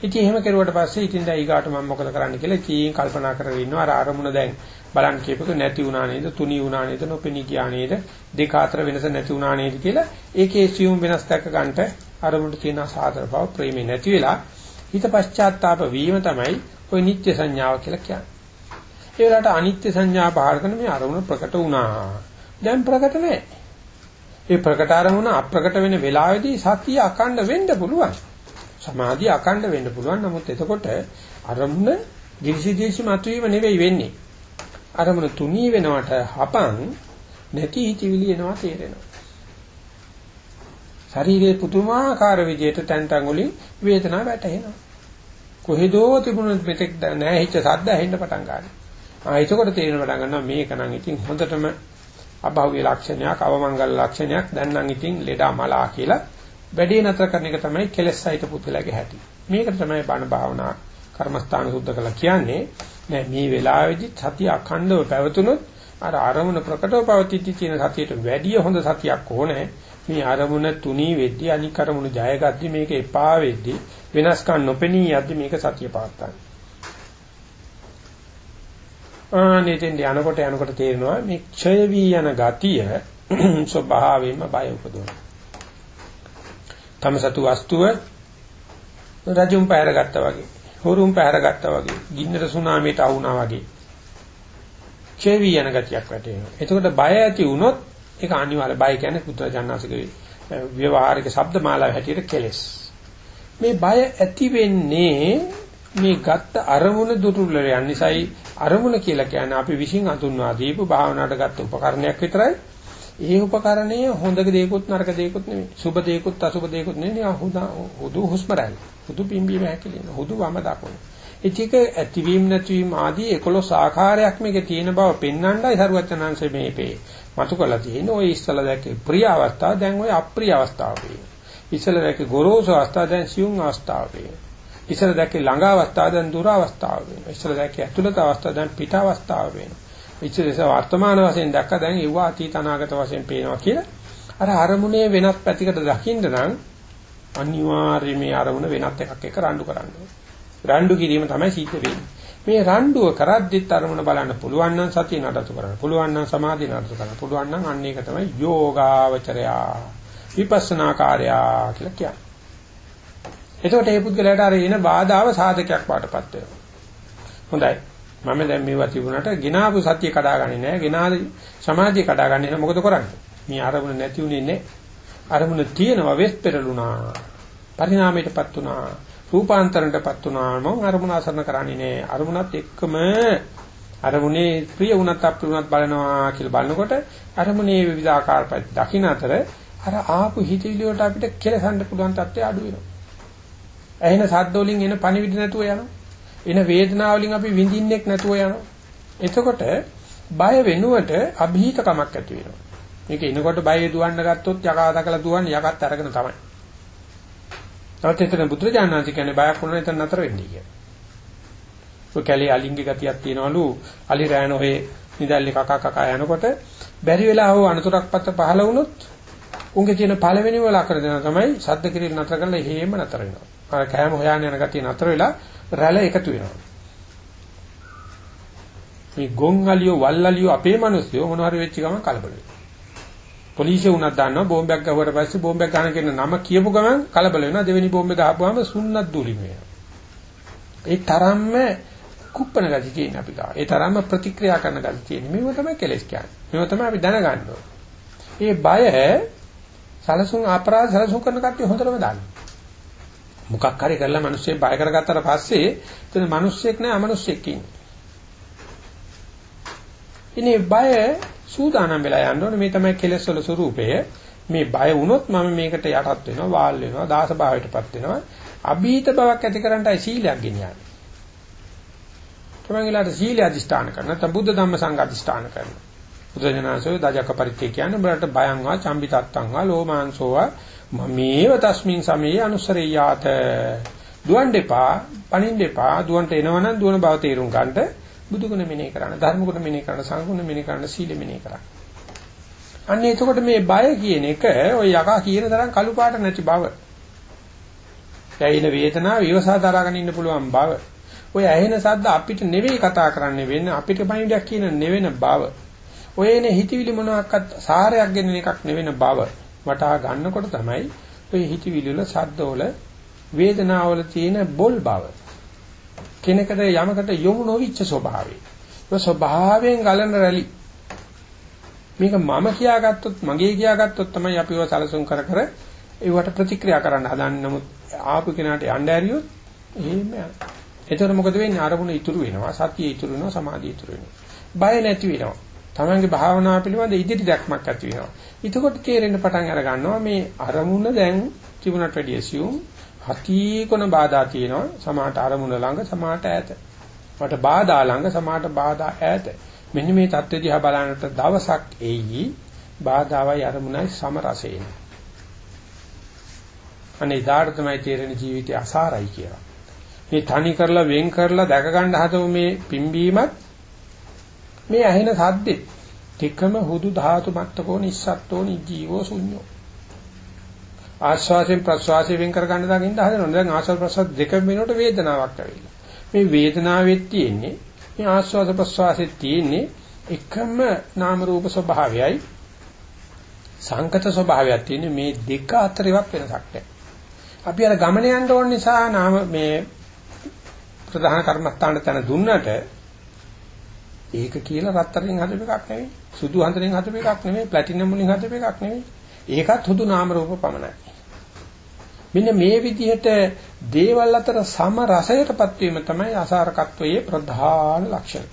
ඉතින් එහෙම කෙරුවට පස්සේ ඉතින් දැන් ඊගාට මම මොකද කරන්න කියලා ඉතින් කල්පනා කරගෙන ඉන්නවා අර අරමුණ දැන් බලන්න කියපක නැති වුණා නේද තුනී වුණා නේද නොපෙනී ගියා නේද දෙක අතර වෙනස නැති වුණා නේද කියලා ඒකේ සියුම් වෙනස් දැක ගන්නට අරමුණට තියෙන සාතර බව ප්‍රේමේ නැති වෙලා හිත පශ්චාත්තාප වීම තමයි ওই නිත්‍ය සංඥාව කියලා කියන්නේ. ඒ වෙලාවට අනිත්‍ය සංඥා පහර කරන මේ අරමුණ ප්‍රකට වුණා. දැන් ප්‍රකට නැහැ. ඒ ප්‍රකට අරමුණ අප්‍රකට වෙන වෙලාවේදී සතිය අකණ්ඩ වෙන්න පුළුවන්. සමාධිය අකණ්ඩ වෙන්න පුළුවන්. නමුත් එතකොට අරමුණ දිවිසි දිවිසි මතුවීම නෙවෙයි වෙන්නේ. අරමුණ තුනී වෙනවට හපන් නැති හිතවිලි එනවා තේරෙනවා. ශරීරයේ පුදුමාකාර විදිහට තැන් තැන් වලින් වේදනාව වැටෙනවා. කොහෙදෝ තිබුණ මෙතෙක් නැහැ හිච්ච සද්ද ඇහෙන්න පටන් ගන්නවා. ආ එතකොට තේරෙන පටන් ගන්නවා මේක නම් ඉතින් හොඳටම අභෞවිය ලක්ෂණයක් අවමංගල ලක්ෂණයක් දැන් නම් ඉතින් ලෙඩා මලා කියලා වැඩේ නතර කරන එක තමයි කෙලෙස් සහිත පුදුලගේ හැටි. මේකට තමයි බණ භාවනා කර්මස්ථාන සුද්ධ කළා කියන්නේ. නෑ මේ වෙලාවේදී සතිය අඛණ්ඩව පැවතුනොත් අර අරමුණ ප්‍රකටව පවතිති කියන සතියට වැඩිය හොඳ සතියක් ඕනේ. මේ අරමුණ තුනී වෙද්දී අනික් අරමුණ ජයගද්දි මේක එපා වෙද්දී වෙනස්කම් නොපෙනී යද්දි මේක සතිය පවත්තන. ආනෙතෙන් යනකොට යනකොට තේරෙනවා මේ ක්ෂය වී යන ගතිය <clears throat> ස්වභාවයෙන්ම බය උපදවනවා. තම සතු වස්තුව රජුම් පැහැරගත්තා වගේ, හොරුම් පැහැරගත්තා වගේ, ගින්නට සුනාමියට ආවුනා වගේ. ක්ෂය වී යන ගතියක් වැටෙනවා. එතකොට බය ඇති වුණොත් ඒක අනිවාර්ය බය කියන්නේ පුත්‍රජානනාසිකේ ව්‍යවහාරික ශබ්ද මාලාව හැටියට කෙලස්. මේ බය ඇති වෙන්නේ මේ ගත්ත අරමුණ දුර්වල යන නිසායි අරමුණ කියලා කියන්නේ අපි විශ්ින් අඳුන්වා දීපු භාවනාවට ගත්ත උපකරණයක් විතරයි. ඒ උපකරණය හොඳ දේකුත් නරක දේකුත් නෙමෙයි. සුබ දේකුත් අසුබ දේකුත් නෙමෙයි. හුදු හුස්ම රැල්ල. හුදු පිම්බීම හැකිලින. හුදු වම දකුණ. ඒ ටික ඇතිවීම නැතිවීම ආදී 11 ආකාරයක් මේකේ තියෙන බව පෙන්වන්නයි සරුවචනාංශ මේ පේ. මතු කළා තියෙන්නේ ওই ඉස්සලා දැක්කේ ප්‍රිය අවස්ථාව දැන් ওই අප්‍රිය අවස්ථාව වෙනවා. ඉස්සලා දැක්කේ ගොරෝසු අවස්ථාව දැන් සියුම් අවස්ථාව වෙනවා. ඉස්සලා දැක්කේ ළඟ අවස්ථාව දැන් දුර අවස්ථාව වෙනවා. ඉස්සලා දැක්කේ ඇතුළත අවස්ථාව දැන් පිට අවස්ථාව වෙනවා. ඉස්සලා වර්තමාන වශයෙන් දැක්ක දැන් ඒව අතීත අනාගත වශයෙන් පේනවා කියලා. අර අරමුණේ වෙනත් පැතිකඩ දකින්න නම් අනිවාර්යයෙන් මේ අරමුණ වෙනත් එකක් එක්ක රණ්ඩු කරන්න ඕනේ. රණ්ඩු කිරීම තමයි සිද්ධ වෙන්නේ. මේ රණ්ඩුව කරද්දිත් අරමුණ බලන්න පුළුවන් නම් සතිය නඩත්තු කරන්න පුළුවන් නම් සමාධිය නඩත්තු කරන්න පුළුවන් නම් අන්න ඒක තමයි යෝගාවචරයා විපස්සනා කාර්යයා කියලා කියන්නේ. එතකොට මේ පුද්ගලයාට අර එන බාධාව සාධකයක් වාටපත් වෙනවා. හොඳයි. මම දැන් මේවා තිබුණාට ගිනාපු සතිය කඩාගන්නේ නැහැ. ගිනාද සමාධිය කඩාගන්නේ නැහැ. මොකද කරන්නේ? මේ අරමුණ නැති උනේ නැහැ. අරමුණ තියෙනවා වෙස් පෙරළුණා. පරිණාමයටපත් වුණා. රූපාන්තරණයටපත් වුණා. මම අරමුණ අසරණ කරන්නේ නැහැ. අරමුණත් එක්කම අරමුණේ ප්‍රිය වුණත් අප්‍රිය වුණත් බලනවා කියලා බලනකොට අරමුණේ විවිධාකාර දකින්න අතර අර ආපු හිතවිලි වලට අපිට කෙලසන්න පුළුවන් තත්ත්වය අඩු වෙනවා. ඇහෙන සද්ද වලින් එන පණිවිඩ නැතුව යනවා. එන වේදනාව වලින් අපි විඳින්නෙක් නැතුව යනවා. එතකොට බය වෙනුවට અભීතකමක් ඇති වෙනවා. මේක එනකොට බය දුවන්න ගත්තොත් යකා දකලා දුවන්නේ යකත් අරගෙන තමයි. තවත් එතන බුදුරජාණන්සේ කියන්නේ බයක් වුණා එතන නතර වෙන්නේ කියලා. ඔය කැලේ අලින්ගේ ගතියක් තියනවලු අලි රෑන ඔය නිදල්ලි කකා කකා යනකොට බැරි වෙලා හෝ අනතුරක් පත පහළ වුණොත් උන්ගේ තියෙන පළවෙනිම ලක්ෂණ දෙන තමයි සද්ද කිරිල් නතර කරලා හේම නතර වෙනවා. අර කෑම හොයාගෙන යන ගතිය නතර වෙලා රැළ එකතු වෙනවා. මේ ගොංගලියෝ වල්ලලියෝ අපේ මිනිස්සුયો මොනවාරි වෙච්ච ගමන් කලබල වෙනවා. පොලිසිය උනත් දන්නවා බෝම්බයක් ගහුවට පස්සේ බෝම්බයක් ගන්න කෙන නම කියපු ගමන් කලබල වෙනවා දෙවෙනි බෝම්බේ ගහපුවාම සුන්නත් දුලි වෙනවා. ඒ තරම්ම කුප්පන ගතිය තියෙන අපි ගා. ඒ තරම්ම ප්‍රතික්‍රියා කරන ගතිය තියෙන. මේව තමයි කෙලස් කියන්නේ. මේව තමයි අපි දැනගන්න ඕනේ. මේ බය සලසුන් අපරාධ සලසුන් කරන කට්ටිය හොඳටම දන්නවා. මොකක් හරි කරලා මිනිස්සෙක් බය කරගත්තට පස්සේ එතන මිනිස්සෙක් නෑ අමනුස්සෙක් ඉන්නේ. ඉනේ බය සූදානම් වෙලා යන්න ඕනේ මේ තමයි කෙලෙස් වල ස්වરૂපය. මේ බය වුණොත් මම මේකට යටත් වෙනවා, වාල් වෙනවා, දාස භාවයටපත් වෙනවා. අභීත බවක් ඇති කරන්ටයි සීලයක් ගෙනියන්නේ. තමන්ගලට සීල අධිෂ්ඨාන කරන නැත්නම් බුද්ධ ධම්ම සංඝ අධිෂ්ඨාන කරන. බුදුජනනාසෝ දජක පරිත්‍ය කියන්නේ උඹලට බයං වා චම්බිතත්තං වා ලෝමාංසෝ වා මමේව තස්මින් සමයේ අනුසරෙයාත දුවන් දෙපා පණින් දෙපා දුවන්ට එනවනම් දුවන බව තේරුම් ගන්නට බුදු ගුණ මෙනෙහි කරන්න ධර්ම ගුණ මෙනෙහි කරන්න සංඝ ගුණ මෙනෙහි කරන්න සීල මෙනෙහි කරන්න. අන්න එතකොට මේ බය කියන එක ওই යකා කියන තරම් කළු පාට නැති බව. ඇයින වේදනාව විවසා දරාගෙන ඉන්න පුළුවන් බව. ඔය ඇහෙන සද්ද අපිට නෙවෙයි කතා කරන්නේ වෙන්නේ අපිට පණිවිඩයක් කියන නෙවෙන බව. ඔය එන හිතවිලි මොනවාක්වත් සාරයක් ගෙන එකක් නෙවෙන බව. වටහා ගන්නකොට තමයි ඔය හිතවිලි වල සද්ද වල වේදනාවල තියෙන බොල් බව. කෙනෙකුට යමකට යොමු නොවිච්ච ස්වභාවය. ඒ ස්වභාවයෙන් ගලන රැලි. මේක මම කියාගත්තොත් මගේ කියාගත්තොත් තමයි අපිව සැලසුම් කර කර ඒවට ප්‍රතික්‍රියා කරන්න හදන්නේ. නමුත් ආපු කෙනාට යන්න ඇරියොත් එහෙම එතකොට මොකද වෙන්නේ? අරමුණ ඉතුරු වෙනවා, සතිය ඉතුරු වෙනවා, සමාධිය ඉතුරු වෙනවා. බය නැති වෙනවා. තමන්ගේ භාවනාව පිළිබඳ ඉදිරි දැක්මක් ඇති වෙනවා. එතකොට තේරෙන්න පටන් අර ගන්නවා මේ අරමුණ දැන් තිබුණට වැඩිය assume හතිකොන බාධා තියෙනවා. සමාහට අරමුණ ළඟ සමාහට ඈත. මට බාධා ළඟ සමාහට බාධා ඈත. මෙන්න මේ தත්ත්වය දිහා බලනකොට දවසක් එයි බාධාවයි අරමුණයි සමරසේන. අනේ ඊට තමයි තේරෙන ජීවිතය අසාරයි කියලා. මේ තනි කරලා වෙන් කරලා දැක ගන්න හදව මේ පිම්බීමත් මේ ඇහෙන සද්දෙත් තිකම හුදු ධාතු මත්තකෝ නිස්සත්තෝ නිජීවෝ ශුන්‍යෝ. ආශ්වාසයෙන් ප්‍රශ්වාසයෙන් වෙන් කර ගන්න දකින්න හදනවා. දැන් ආශ්වාස ප්‍රශ්වාස දෙක වෙනකොට වේදනාවක් ඇවිල්ලා. මේ වේදනාවෙත් තියෙන්නේ මේ ආශ්වාස ප්‍රශ්වාසෙත් තියෙන්නේ එකම නාම රූප ස්වභාවයයි. සංකත ස්වභාවයක් තියෙන්නේ මේ දෙක අතරේවත් වෙනසක් නැහැ. අපි අර ගමන යන්න ඕන නිසා නාම මේ ප්‍රධාන කර්මස්ථාන තැන දුන්නට ඒක කියලා රත්තරන් හදපු එකක් නෙවෙයි. සුදු හඳෙන් හදපු එකක් නෙවෙයි. ප්ලැටිනම් වලින් හදපු එකක් නෙවෙයි. ඒකත් හුදු නාම රූප පමණයි. මෙන්න මේ විදිහට දේවල් අතර සම රසයටපත් වීම තමයි අසාරකත්වයේ ප්‍රධාන ලක්ෂණ.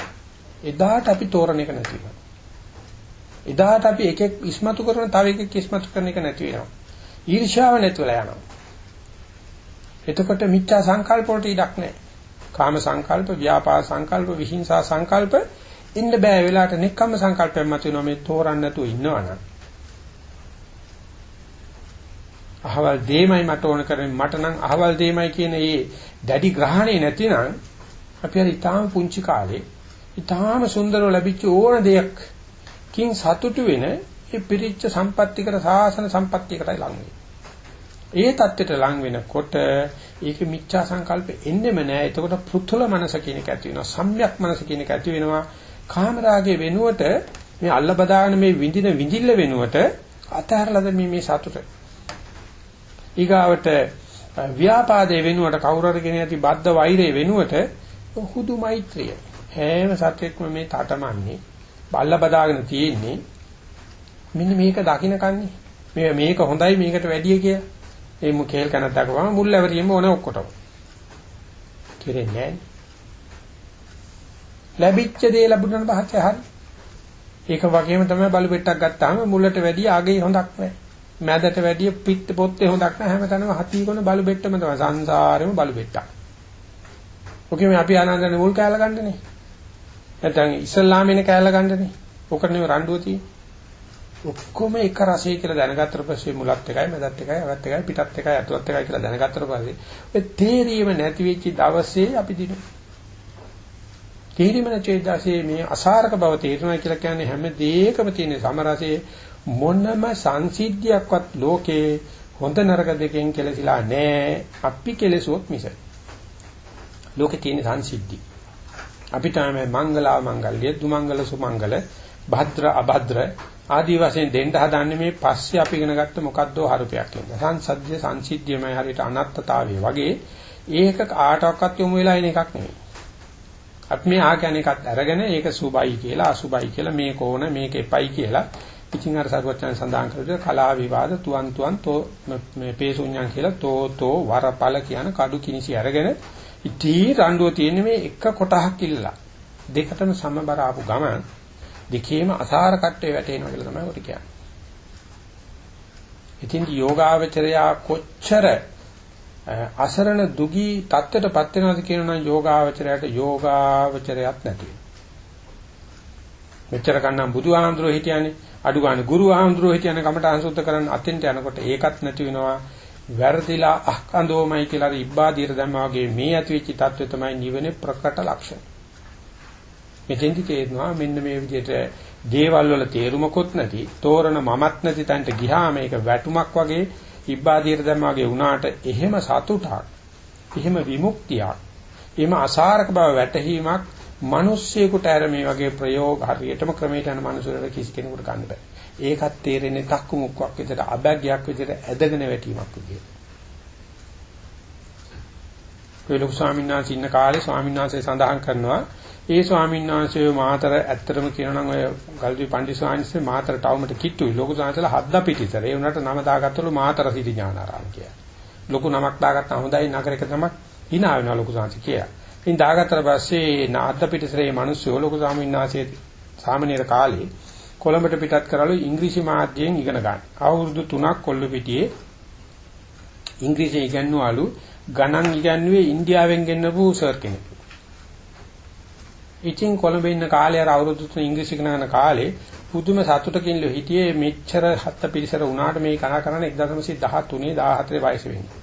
එදාට අපි තෝරන එක නැති වෙනවා. එදාට අපි එකෙක් ඉස්මතු කරන තව එකෙක් ඉස්මතු කරන එක නැති වෙනවා. ඊර්ෂ්‍යාව නැතිවලා යනවා. එතකොට මිච්ඡා සංකල්ප වලට ඉඩක් නැහැ. කාම සංකල්ප, ව්‍යාපාද සංකල්ප, විහිංසා සංකල්ප ඉන්න බෑ වෙලාවට නික්කම්ම සංකල්පයක් මත වෙනවා මේ තෝරන්න නැතුව ඉන්නවනම්. අහවල් දෙයමයි මට ඕන කරන්නේ මට නම් අහවල් දෙයමයි කියන ඒ දැඩි ග්‍රහණේ නැතිනම් අපි අර ඊටාම පුංචි කාලේ ඊටාම සුන්දරව ලැබිච්ච ඕන දෙයක් කින් සතුටු වෙන ඒ පිරිච්ච සම්පත්තිකර සාසන සම්පත්තියකටයි ලං වෙන්නේ. ඒ தත්ත්වයට ලං වෙනකොට ඒක මිච්ඡා සංකල්ප එන්නෙම නෑ. එතකොට පෘථුල මනස කියන එක ඇති වෙනවා. සම්‍යක් මනස කියන එක ඇති වෙනවා. කාමරාගයේ වෙනුවට මේ අල්ල බදාගෙන මේ විඳින විඳිල්ල වෙනුවට අතහැරලාද මේ මේ සතුට. ඊගාවට ව්‍යාපාදයේ වෙනුවට කවුරු හරි කෙනෙක් ඇති බද්ධ වෛරයේ වෙනුවට හුදු මෛත්‍රිය. හැම සත්‍යෙක්ම මේ තටමන්නේ බල්ල බදාගෙන තියෙන්නේ මෙන්න මේක දකින්න කන්නේ. මේ මේක හොඳයි මේකට වැඩිය කියලා. ඒ මු කේල් කනක් දක්වම මුල් ලැබරීම ඕන ඔක්කොටම. කෙරෙන්නේ නැහැ. ලැබිච්ච දේ ලැබුණාට පස්සේ හරි. ඒක වගේම තමයි බලු පෙට්ටක් ගත්තාම මුලට වැඩිය ආගේ හොඳක් නැහැ. මැදට වැඩිය පිට පොත්තේ හොඳක් නැහැ. හැමතැනම හති කොන බලු පෙට්ටම තමයි සංසාරෙම බලු පෙට්ටක්. ඔකේ මේ අපි ආනන්දනේ මුල් කෑල්ල ගන්නනේ. නැත්නම් ඉස්ලාමේනේ කෑල්ල ගන්නනේ. ඔකට නෙවෙයි රණ්ඩුව තියෙන්නේ. ඔක්කොම එක රසය කියලා දැනගත්තට පස්සේ මුලත් එකයි මැදත් එකයි අගත් එකයි පිටත් එකයි අතුලත් එකයි කියලා දැනගත්තට පස්සේ ඔය තේරීම නැති වෙච්ච දවසේ අපි දිනු. තේරීම නැති දවසේ මේ අසාරක බව තේරෙනවා කියලා කියන්නේ හැම දෙයකම තියෙන සමරසයේ මොනම සංසිද්ධියක්වත් ලෝකේ හොඳ නරක දෙකෙන් කෙලසිලා නැහැ. අපි කෙලසුවොත් මිස. ලෝකේ තියෙන සංසිද්ධි. අපිට මේ මංගලා මංගල්‍ය දුමංගල සුමංගල භද්‍ර අභද්‍ර ආදී වශයෙන් දෙන්න හදන්නේ මේ පස්සේ අපි ඉගෙන ගත්ත මොකද්ද හරුපයක් කියන. සංසද්‍ය සංසිද්ධියමයි හරියට අනත්තතාවය වගේ ඒක කාටවත් යොමු වෙලා ඉන එකක් නෙවෙයි. අපි මේ ආ කියන්නේ එකත් අරගෙන ඒක සුබයි කියලා අසුබයි කියලා මේ කෝණ මේක එපයි කියලා ඉතින් අර සරුවචන සඳහන් කරලා කලා විවාද තුවන් තුවන් තෝ මේ පේසුඤ්ඤන් කියලා තෝ තෝ වරපල කියන කඩු කිනිසි අරගෙන ඉතී රණ්ඩුව තියෙන්නේ මේ එක කොටහක් ඉල්ලලා දෙකටම සමබර ආපු ගමන් දෙකේම අසාර කට්ටේ වැටෙනවා කියලා තමයි ඔට කියන්නේ. ඉතින් යෝගාවචරයා කොච්චර අසරණ දුගී தත්ත්වයටපත් වෙනවද කියනනම් යෝගාවචරයට යෝගාවචරයක් නැති මෙච්චර කන්නම් බුදුහාමුදුරුවෝ හිටියානේ. අඩු ගන්න ගුරුහාමුදුරුවෝ හිටියානේ කමට අංශුද්ධ කරන්න. අතෙන්ට යනකොට ඒකත් නැති වෙනවා. වැරදිලා අහකඳෝමයි කියලා ඉබ්බාදීර දැම්මා වගේ මේ ඇතිවෙච්ච தත්ත්වය තමයි නිවනේ ප්‍රකට ලක්ෂණ. මෙතෙන්දි තේරෙනවා මෙන්න මේ විදිහට දේවල් වල තේරුමකුත් නැති තෝරන මමත් නැති තැනට ගියාම මේක වැටුමක් වගේ ඉබ්බාදීර දැම්මාගේ වුණාට එහෙම සතුටක් එහෙම විමුක්තියක් එහෙම අසාරක බව වැටහීමක් මිනිස්සෙකුට අර මේ වගේ ප්‍රයෝග හරියටම ක්‍රමයට යන මිනිසුන්ට කිසි කෙනෙකුට ගන්න බෑ. ඒකත් තේරෙන්නේ තක්කු මුක්කක් විදිහට අබැග්යක් විදිහට ඇදගෙන වැටීමක් විදිහට. ඒ ලොකු ස්වාමීන් වහන්සේ ඉන්න කාලේ ස්වාමීන් වහන්සේ සඳහන් කරනවා ඒ ස්වාමීන් වහන්සේ මාතර ඇත්තටම කියනවා නම් ඔය ගල්දි පණ්ඩිත ස්වාමීන් මාතර ටවුමට කිට්ටුයි ලොකු සාංශලා හද්දා පිටිසර ඒ උනට නම දාගත්තලු මාතර සිටි ඥානාරාම කියලා. ලොකු නමක් දාගත්තා හොඳයි නගරයක තමයි hina වෙනවා ලොකු සාංශ කියලා. ඉතින් දාගත්තට පස්සේ නාද්ද පිටසරේ මිනිස්සු ලොකු ස්වාමීන් වහන්සේ සාමනීර කාලේ කොළඹට පිටත් කරලු ඉංග්‍රීසි මාධ්‍යයෙන් ඉගෙන ගන්න. අවුරුදු 3ක් කොල්ල පිටියේ ඉංග්‍රීසි ඉගෙනුවාලු ගණන් ඉගෙනුවේ ඉන්දියාවෙන් ගෙන්නපු සර් කෙනෙක්. ඉතින් කොළඹ ඉන්න කාලේ අර අවුරුදු 3 ඉංග්‍රීසි ඉගෙන කාලේ පුදුම සතුටකින් ලෝ හිටියේ මෙච්චර හත් පිරිසර වුණාට මේ කන කරන්නේ 1913 14 වයස වෙන්නේ.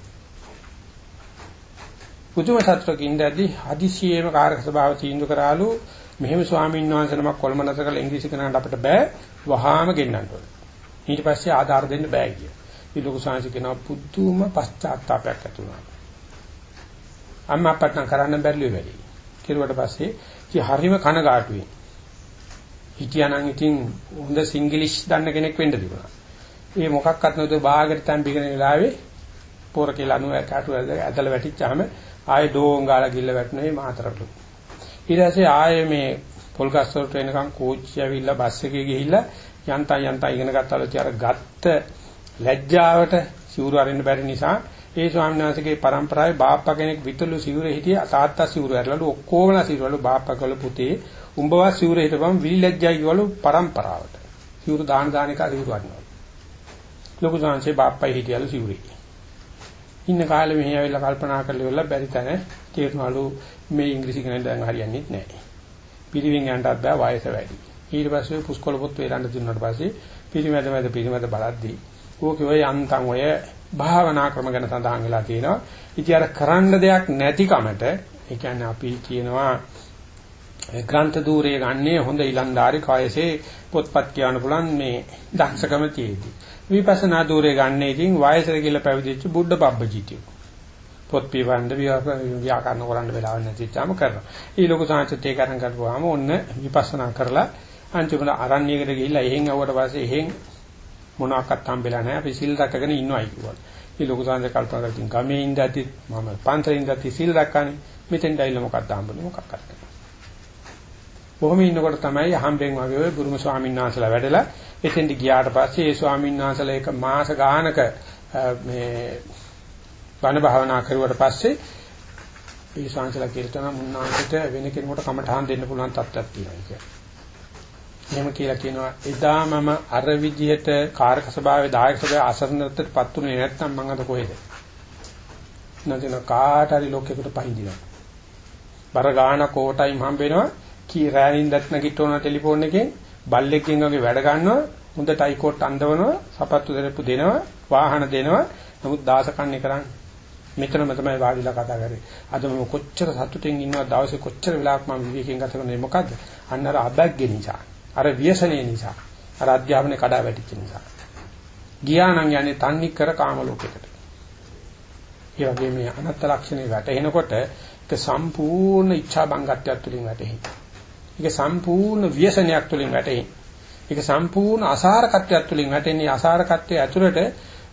පුදුම සතුටකින් දැද්දි හදිසියෙම කාර්ක සභාව තීන්දුව කරාලු මෙහෙම ස්වාමීන් වහන්සේ නමක් කොළඹ නැත කරලා ඉංග්‍රීසි කරනට අපිට බෑ වහාම ගෙන්නන්න ඕනේ. ඊට පස්සේ ආධාර දෙන්න බෑ කිය. මේ ලොකු සාංශ කියනවා පුදුම පශ්චාත්තාවයක් ඇති වුණා. අම්මා අපට නම් කරන්න බැරිලු වැඩි. කිරුවට පස්සේ ඉතින් හරිම කනගාටුයි. හිටියානම් ඉතින් හොඳ සිංග්ලිෂ් දන්න කෙනෙක් වෙන්න තිබුණා. ඒ මොකක්වත් නැතුව බාගට තැම්පිගෙන වෙලාවේ පොර කියලා අනු කාටු ඇදලා වැටිච්චාම ආයේ ඩෝන් ගාලා ගිල්ල වැටුනේ මාතරටු. ඊට පස්සේ ආයේ මේ පොල්ගස් වලට එනකන් කෝච්චිය ඇවිල්ලා බස් එකේ ගිහිල්ලා යන්තම් යන්තම් ඉගෙන ගත්තාලු තියර ගත්ත ලැජ්ජාවට සිවුරු අරින්න බැරි නිසා ඒ ස්වාමීන් වහන්සේගේ પરම්පරාවේ බාප්පා කෙනෙක් විතලු සිවුරේ හිටිය තාත්තා සිවුර ඇරලු ඔක්කොමලා සිවුරවලු බාප්පා කළ පුතේ උඹවා සිවුරේ හිටපම් විලිලැජ්ජයි වලු પરම්පරාවට. සිවුරු දාන දාන එක සිවුරු වඩනවා. ලොකු සංසේ බාප්පයි හිටියලු සිවුරේ. ඉන්න කාලේ මෙහි ආවිල්ලා කල්පනා කරලා ඉවරලා බැරි තැන තේරුණාලු මේ ඉංග්‍රීසි ඉගෙන දැන් හරියන්නේ නැහැ. පිරිවෙන් යන්නත් බෑ වයස වැඩි. ඊට පස්සේ පුස්කොළ පොත් වේලන්න දුන්නාට පස්සේ පිරිමැද මැද පිරිමැද බලද්දී ඕකේ ඔය අන්තම් ඔය භාවනා ක්‍රම ගැන සඳහන් වෙලා තියෙනවා. ඉතින් අර කරන්න දෙයක් නැතිකමට ඒ කියන්නේ අපි කියනවා ග්‍රන්ථ দূරේ ගන්නේ හොඳ ඊලන්දාරි කායසේ පොත්පත් කියන්න පුළුවන් මේ දක්ෂකම තියෙදි. විපස්සනා দূරේ ගන්න ඉතින් වයසට කියලා පැවිදිච්ච බුද්ධ පබ්බජීතිය. පොත් පිවන්න ව්‍යාකරණ කරන්න වෙලාවක් නැතිවම කරනවා. ඊ ලොකු සාංශත් ඒක අරන් කරපුවාම ඔන්න විපස්සනා කරලා අන්තිමට අරණ්‍යයකට ගිහිල්ලා එහෙන් ආවට පස්සේ එහෙන් මොනවාක්වත් හම්බෙලා නැහැ. අපි සිල් රැකගෙන ඉන්නවයි කිව්වා. ඊ ලොකු සාංශ කල්පනා කරලා ගමේ ඉඳදී මම පන්තරේ ඉඳදී සිල් රැකන්නේ. මෙතෙන් ඩයිල මොකක්ද හම්බුනේ මොකක්ද කරන්නේ. කොහොම ඉන්නකොට තමයි හම්බෙන් වගේ ඔය බුරුම ස්වාමීන් වහන්සේලා වැඩලා එතෙන්ට ගියාට පස්සේ ඒ ස්වාමීන් වහන්සේලා එක මාස ගානක මේ බණ භාවනා කරුවට පස්සේ ඒ ශාන්සලා කියලා තමයි මුන්නාන්ට වෙන කෙනෙකුට කමඨහන් දෙන්න පුළුවන් තත්ත්වයක් තියෙනවා කියලා. එහෙම කියලා කියනවා එදා මම අර විදිහට කාර්ක සභාවේ දායක සභාවේ අසරණත්වයටපත් උනේ නැත්නම් මං අද කොහෙද? නැතිනම් කාට හරි ලෝකෙකට පහඳිනවා. බර ගාන කෝටයිම් හම්බ වෙනවා කී රෑනින් දත් නැගිටවන ටෙලිෆෝන් එකෙන් බල්ලෙක්ගෙන් වගේ වැඩ ගන්නවා හොඳ ටයිකෝට් අඳවනවා සපත්තු දෙරප්පු දෙනවා වාහන දෙනවා නමුත් දාසකන්නේ කරන්නේ මෙතනම තමයි වාඩිලා කතා කරේ. අද මම කොච්චර සතුටින් ඉන්නවද දවසේ කොච්චර වෙලාවක් මම විවේකයෙන් ගත කරන්නේ මොකද්ද? අන්න අර අබැග්ගේ නිසා. අර ව්‍යසනයේ නිසා. අර අධ්‍යාපනයේ කඩා වැටිච්ච නිසා. ගියා නම් යන්නේ තන්නේ කර කාම ලෝකයකට. ඒ වගේ මේ අනත්ත ලක්ෂණේ වැටෙනකොට ඒක සම්පූර්ණ ઈચ્છා බංගත්වයක් තුලින් වැටෙයි. ඒක සම්පූර්ණ ව්‍යසනයක් තුලින් වැටෙයි. ඒක සම්පූර්ණ අසාරකත්වයක් තුලින් වැටෙන්නේ අසාරකත්වයේ ඇතුළට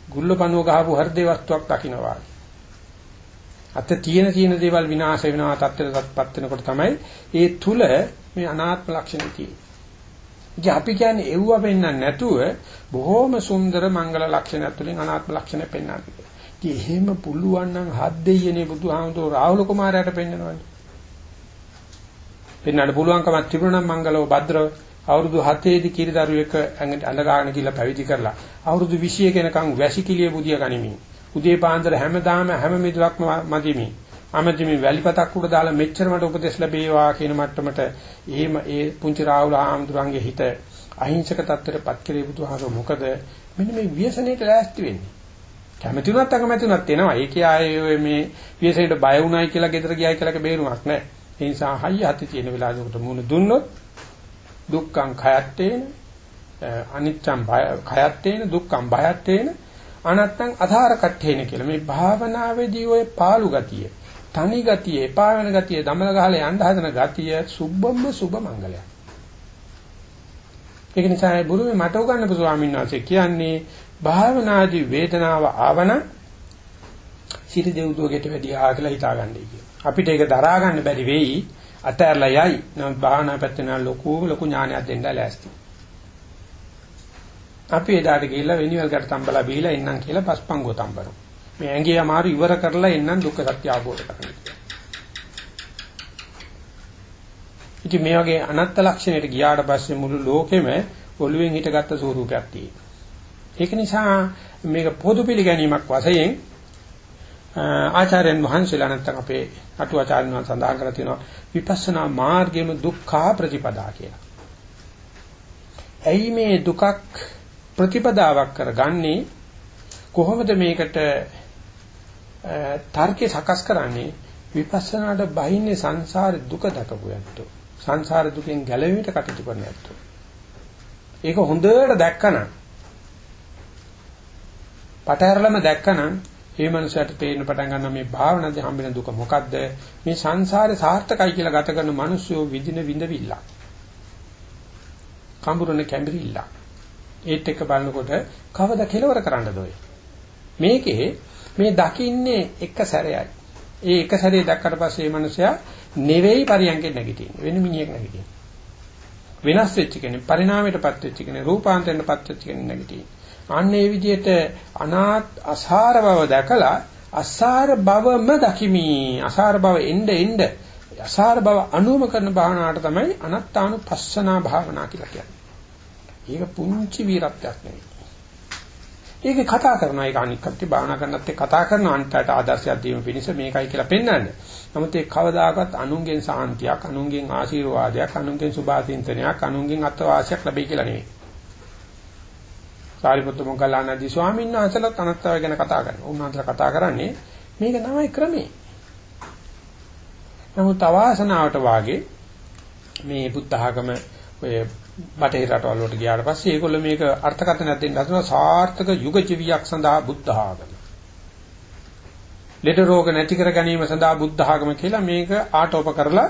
ගුල්ලපණුව ගහපු හෘදේ වස්තුවක් දකින්නවා. අත තියෙන තියෙන දේවල් විනාශ වෙනවා තත්ත්වයටපත් වෙනකොට තමයි ඒ තුල මේ අනාත්ම ලක්ෂණය තියෙන්නේ. අපි කියන්නේ එව්ව පෙන්වන්න නැතුව බොහොම සුන්දර මංගල ලක්ෂණයක් තුළින් අනාත්ම ලක්ෂණය පෙන්වන්න. ඉතින් එහෙම පුළුවන් නම් හත් දෙයියනේ බුදුහාමුදුරුවෝ රාහුල කුමාරයාට පෙන්වනවානේ. පෙන්වන්න පුළුවන්කමක් තිබුණා නම් මංගලව භද්‍රව අවුරුදු 7 දී කිරිදරුවෙක් ඇඟට අඳ ගන්න කියලා පැවිදි කරලා අවුරුදු 20 කෙනකන් වැසිකිළිය බුදිය ගනිමින් උදේ පාන්දර හැමදාම හැම මිදුලක්ම මදිමි. අමදිමි වැලිපතක් උඩ දාලා මෙච්චර මට උපදෙස් ලැබේවා කියන මට්ටමට එහෙම ඒ පුංචි රාහුල ආම්දුරන්ගේ හිත අහිංසක තත්ත්වයටපත් කෙරේ බුදුහාර මොකද මෙන්න මේ ව්‍යසනයට ලෑස්ති වෙන්නේ. කැමති උනත් අකමැති උනත් එනවා. ඒකේ ආයේ මේ ව්‍යසනයට බය වුණයි කියලා ගෙදර ගියයි කියලා බේරුමක් නැහැ. ඒ නිසා හයිය හති තියෙන වෙලාවකට මුණ දුන්නොත් දුක්ඛං khයත්තේන අනිච්චං භය khයත්තේන දුක්ඛං භයත්තේන අනත්තං අධාර කට්ඨේන කියලා මේ භාවනාවේදී ඔය පාළු ගතිය, තනි ගතිය, එපා වෙන ගතිය, දමල ගහලා යන්න හදන ගතිය සුබ්බම්ම සුබ මංගලයක්. ඒක නිසා බුරුමේ මට උගන්වපු ස්වාමීන් වහන්සේ කියන්නේ භාවනාදී වේදනාව ආවන සිට දෙව්දුවකට වැඩි ආ කියලා හිතාගන්නයි කියන. අපිට ඒක දරා ගන්න බැරි වෙයි අතහැරලා යයි. නමුත් භාවනා පැත්තේ ලොකු ලොකු ඥානයක් දෙන්න ලෑස්ති. අපි එදාට ගිහිල්ලා වෙනිවල්කට තම්බලා බීලා එන්නම් කියලා පස්පංගෝ තම්බනවා. මේ ඇඟේ අමාරු ඉවර කරලා එන්නම් දුක්ඛ සත්‍ය අවබෝධ කරගන්න. ඉතින් මේ වගේ අනත්ත ලක්ෂණයට ගියාට පස්සේ මුළු ලෝකෙම ඔළුවෙන් හිටගත්තු ස්වරූපයක් තියෙනවා. ඒක නිසා මේක පොදු පිළිගැනීමක් වශයෙන් ආචාර්යයන් වහන්සේලා නැත්නම් අපේ අටුවාචාර්යන් වහන්සේ සඳහන් කරලා තියෙනවා විපස්සනා මාර්ගෙම දුක්ඛා ප්‍රතිපදා කියලා. ඇයි මේ දුකක් ප්‍රතිපදාවක් කරගන්නේ කොහොමද මේකට තර්කේ සකස් කරන්නේ විපස්සනාට බහින්නේ සංසාර දුක දකපු යැත්තෝ. සංසාර දුකෙන් ගැලවීමට කටයුතු කරන යැත්තෝ. ඒක හොඳට දැක්කනම් පටහැරලම දැක්කනම් ඒ මනුස්සයාට තේරෙන පටන් ගන්නවා මේ භාවනාවේ හම්බෙන දුක මොකද්ද? මේ සංසාරේ සාර්ථකයි කියලා ගත කරන මිනිස්සු විඳින විඳවිල්ල. කඹුරන කැඹිරිල්ල. ඒත් එක බලනකොට කවදා කෙලවර කරන්නද ඔය? මේකේ මේ දකින්නේ එක සැරයයි ඒ එක සැරේ දැක්කට පස්සේ මේ මනුස්සයා නෙවෙයි පරියන්කේ නැගිටින්නේ වෙන මිනිහෙක් නැගිටින්නේ වෙනස් වෙච්ච කෙනෙක් පරිණාමයටපත් වෙච්ච කෙනෙක් රූපාන්තරයටපත් වෙච්ච කෙනෙක් නැගිටින්නේ අන්න ඒ විදිහට අනාත් අසාර බව දැකලා අසාර බවම දකිමි. අසාර බව එන්න එන්න අසාර බව අනුම කරන භාවනාවට තමයි අනත්තානුපස්සනා භාවනා කියලා කියන්නේ. ඒක පුංචි වීරත්වයක් නෙවෙයි. ඒක කතා කරනවා ඒක අනික් කට්ටිය භාවනා කරනත් එක්ක කතා කරනවා අන්තයට ආදර්ශයක් දීම පිණිස මේකයි කියලා පෙන්වන්නේ. නමුත් ඒ කවදාකවත් අනුන්ගෙන් සාන්තියක්, අනුන්ගෙන් ආශිර්වාදයක්, අනුන්ගෙන් සුභාසින්තනයක්, අනුන්ගෙන් අත්වාසියක් ලැබෙයි කියලා නෙවෙයි. සාරිපුත්ත මොග්ගල්ලානදී ස්වාමීන් වහන්සේලාත් අනත්තය ගැන කතා කරනවා. උන්වහන්සේලා කතා කරන්නේ මේක තමයි ක්‍රමේ. නමුත් අවාසනාවට වාගේ මේ බුද්ධ ආගම ඔය බටහිර රටවල් වලට ගියාට පස්සේ ඒගොල්ලෝ මේක අර්ථකථනයක් දෙන්න හදනවා සාර්ථක යුග ජීවියක් සඳහා බුද්ධ ආගම. ලෙඩ රෝග නැති කර ගැනීම සඳහා බුද්ධ ආගම කියලා මේක ආටෝප කරලා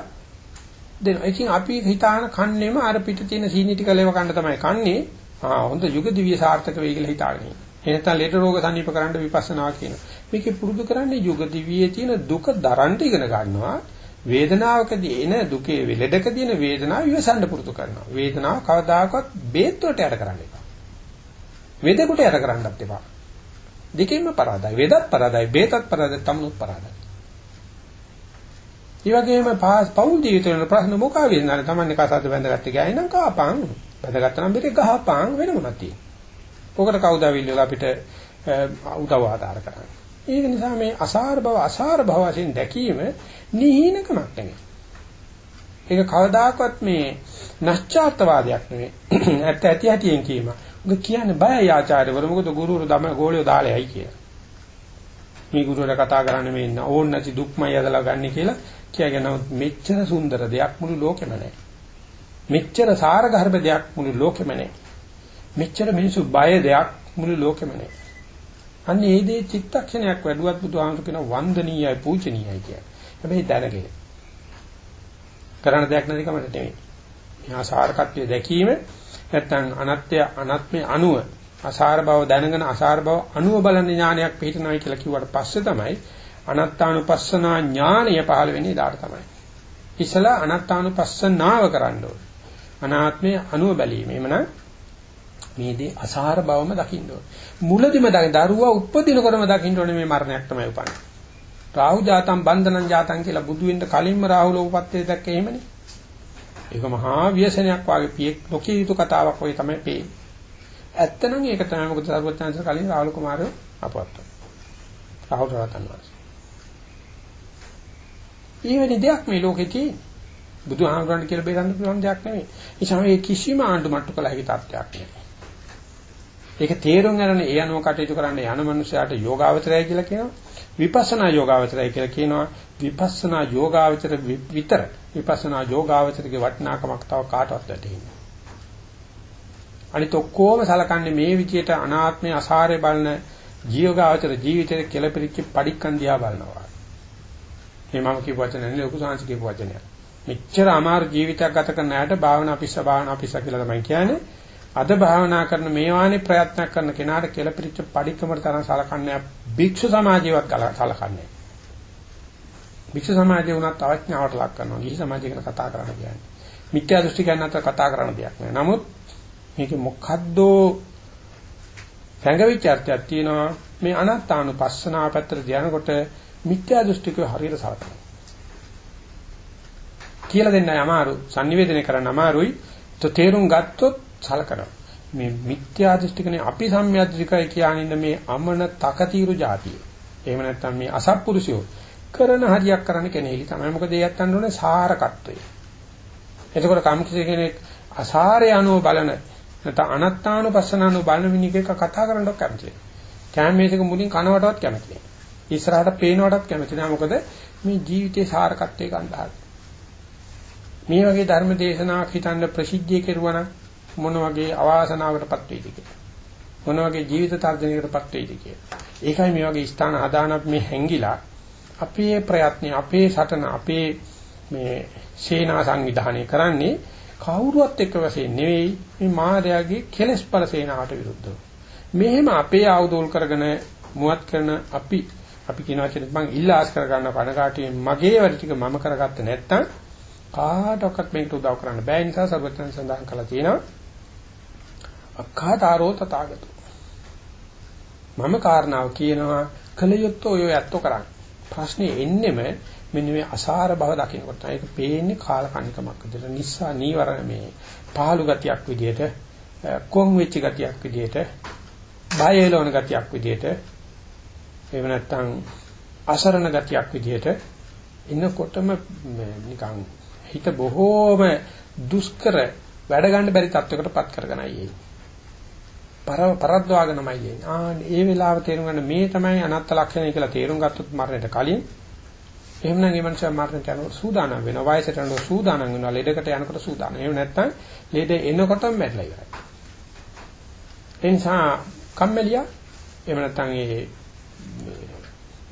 දෙනවා. ඉතින් අපි හිතාන කන්නේම අර පිට තියෙන සීනි ටික ලෙව කන්න තමයි කන්නේ. ආ හොඳ යුග දිව්‍ය සාර්ථක වෙයි කියලා හිතාගෙන ඉන්නේ. එහෙනම් ලෙඩ රෝග සනීප කරන්න විපස්සනා කියන. මේකේ පුරුදු කරන්නේ යුග දිව්‍යයේ තියෙන දුක දරන්න ඉගෙන ගන්නවා. වේදනාවකදී එන දුකේ ලෙඩකදී එන වේදනාව ඉවසන්න පුරුදු කරනවා. වේදනාව කවදාකවත් බේත් වලට යට කරන්න එපා. වේදෙකුට යට කරන්නත් එපා. දෙකෙන්ම පරාදයි. වේදත් පරාදයි, බේතත් පරාදයි, තමනුත් පරාදයි. ඒ වගේම පෞල් ජීවිතේ ප්‍රශ්න මොකා වෙනවද? Tamanne කසාද බැඳගත්තේ ගෑයි නම් කාපන්. බැඳගත්තා නම් බෙරේ ගහපන් වෙන මොනවද තියෙන්නේ. ඔකට කවුද අවිල්ලලා අපිට උදව් ආධාර කරන්නේ. ඒක නිසා මේ අසාර බව අසාර බව වශයෙන් දැකීම නිහිනකමක් නෙමෙයි. ඒක කවදාකවත් මේ නැස්චාර්තවාදයක් නෙමෙයි. <clears throat> ඇත්ත ඇති ඇතියෙන් කීම. ඔක කියන්නේ බයයි ආචාර්යවරු මොකද ගුරුවරු දම ගෝලියෝ දාලයි කියලා. මේ ගුරුවරයා කතා කරන්නේ මේ ඕන් නැති දුක්මයි ඇදලා ගන්න කියලා කියගෙන මෙච්චර සුන්දර දෙයක් මුළු ලෝකෙම නැහැ. මෙච්චර සාර ගර්භ දෙයක් මුළු ලෝකෙම නැහැ. මෙච්චර මිනිසු බය දෙයක් මුළු ලෝකෙම නැහැ. අන්න ඒ දේ චිත්තක්ෂණයක් වැඩුවත් බුදුහාමුදුරු කියන වන්දනීයයි පූජනීයයි කියන්නේ. හැබැයි දැනගෙන. කරන්න දෙයක් නැති කමට නෙමෙයි. මේ සාරකත්වයේ දැකීම නැත්නම් අනත්ය අනත්මේ අනුව අසාර බව දැනගෙන අසාර බව අනුව බලන ඥානයක් පිළිතනයි කියලා කිව්වට පස්සේ තමයි අනත්තානුපස්සනා ඥානය පහළ වෙන්නේ ඊට තමයි. ඉසලා අනත්තානුපස්සනාව කරන්න ඕනේ. අනාත්මයේ අනුව බැලීම. එමනම් මේ දේ අසාර බවම දකින්න ඕනේ. මුලදිම දරුවා උපදිනකොටම දකින්න ඕනේ මේ මරණයක් තමයි උපන්නේ. රාහු ජාතම් බන්ධනං ජාතම් කියලා බුදු වෙන්න කලින්ම රාහුල උපත්තේ දැක්ක එහෙමනේ. ඒක මහා ව්‍යසනයක් වාගේ පියෙක් නොකිය යුතු කතාවක් වගේ තමයි පේන්නේ. ඇත්තනම් ඒක තමයි මොකද සර්වඥාන්ස කලින් රාහුල කුමාරයෝ අපවත්. රාහුල රතන් වහන්සේ. ඊවෙනි දෙයක් මේ ලෝකේ තියෙන්නේ. බුදුහාමුදුරන් කියලා බේරන්න පුළුවන් දෙයක් නෙමෙයි. ඒ සමයේ කිසිම ආණ්ඩු මට්ටු කළ හැකි තත්ත්වයක් නෙමෙයි. ඒක තේරුම් ගන්න ඒ අනුව කටයුතු කරන්න යන මනුස්සයාට යෝගාවචරය කියලා කියනවා. විපස්සනා යෝගාවචරය කියලා කියනවා. විපස්සනා යෝගාවචර විතර විපස්සනා යෝගාවචරගේ වටිනාකමක් තව කාටවත් වැටහෙන්නේ. අනිත ඔක්කොම සලකන්නේ මේ විදියට අනාත්මය අසාරය බලන ජීවගාවචර ජීවිතේ කෙලපිරිච්ච පඩික්කන් දිහා බලනවා. මේ මම කියපු වචන නෙවෙයි ලොකු සංස් කියපු වචනයක්. මෙච්චර අමාරු ජීවිතයක් ගත කරන අයට භාවනා පිස්ස භාවනා පිස්ස කියලා තමයි කියන්නේ. අද භාවනා කරන මේ වානේ ප්‍රයත්න කරන කෙනාට කෙලපිරිච්ච පඩිකමට තරම් සලකන්නේ භික්ෂු සමාජයවත් සලකන්නේ. භික්ෂු සමාජය උනත් අවඥාවට ලක් කරනවා. ගිහි සමාජය ගැන කතා කරන්න කියන්නේ. මිත්‍යා දෘෂ්ටි ගැන අතර කතා කරන දෙයක් නෑ. නමුත් මේක මොකද්ද සංගවිච්ච අර්ථයක් තියෙනවා. මේ අනාත්මානුපස්සනාව පැත්තට ධානයකොට මිත්‍යා දෘෂ්ටිකව හරියට සලකනවා. කියලා දෙන්නයි අමාරු. sannivedana කරන්න අමාරුයි. તો තේරුම් ගත්තොත් සලකනවා. මේ මිත්‍යා දෘෂ්ටිකනේ අපි සම්මියද්‍රිකයි කියන්නේ මේ අමන තකතිරු જાතිය. එහෙම නැත්නම් මේ අසත්පුරුෂයෝ කරන හරියක් කරන්න කෙනෙලි තමයි. මොකද ඒ යත්තන්න ඕනේ සාරකත්වය. එතකොට කම් කෙනෙක් අසාරය අනුව බලන නැත්නම් අනත්තානුපස්සනානුව බලන මිනිහෙක් කතා කරන්නවත් කැමති නැහැ. කැමේසක මුලින් කනවටවත් කැමති නැහැ. ඉස්සරහට පේනවටත් කැමති නැහැ. මොකද මේ ජීවිතේ සාරකත්වයේ ගන්න මේ වගේ ධර්ම දේශනාවක් හිතන්න ප්‍රසිද්ධිය කෙරුවා මොන වගේ අවාසනාවකටපත් වෙයිද කියලා. මොන වගේ ජීවිත තර්ජනයකටපත් වෙයිද කියලා. ඒකයි මේ වගේ ස්ථාන හදානත් මේ හැංගිලා අපේ ප්‍රයත්න අපේ සටන අපේ මේ සේනා සංවිධානය කරන්නේ කවුරුවත් එක්ක වශයෙන් නෙවෙයි මේ මායාවේ කෙලස් බල සේනාවට විරුද්ධව. මෙහෙම අපේ ආයුධෝල් කරගෙන මුවත් කරන අපි අපි කියන වචනේ මම ඉල්ලාස් කර ගන්න කනකාටියෙන් මගේ වැඩ ටික මම කරගත්තේ නැත්නම් කාටවත් මේකට උදව් කරන්න බෑ නිසා සර්වඥයන් සඳහන් කළා තියෙනවා අක්ඛාතාරෝ තථාගතෝ. මම කාරණාව කියනවා කලියොත් ඔය ඇත්ත කරන්නේ. ප්‍රශ්නේ එන්නෙම මෙන්න මේ අසාර බව දකින්නකොට ඒක පේන්නේ කාලකණ්ණිකමක් විදිහට. නිස්සා නීවරණ මේ පහළු ගතියක් විදිහට කොන් වෙච්ච ගතියක් විදිහට බය එළවන ගතියක් විදිහට එහෙම නැත්නම් අසරණ ගතියක් විදිහට ඉන්නකොටම නිකන් හිත බොහෝම දුෂ්කර වැඩ ගන්න බැරි තත්වයකටපත් කරගෙනයි එන්නේ. පරද්දවාගෙනමයි එන්නේ. ආ ඒ වෙලාව තේරුම් ගන්න මේ තමයි අනත්ත ලක්ෂණය කියලා තේරුම් ගත්තොත් මරණයට කලින් එහෙමනම් මේ මනුස්සයා මරණයට යනකොට සූදානම් වෙනවා. වයසට යනකොට සූදානම් වෙනවා. ලෙඩකට යනකොට සූදානම්. එහෙම නැත්නම් ලෙඩ එනකොටම මැරලා ඉවරයි. ඒ නිසා කම්මැලියා එහෙම නැත්නම් ඒ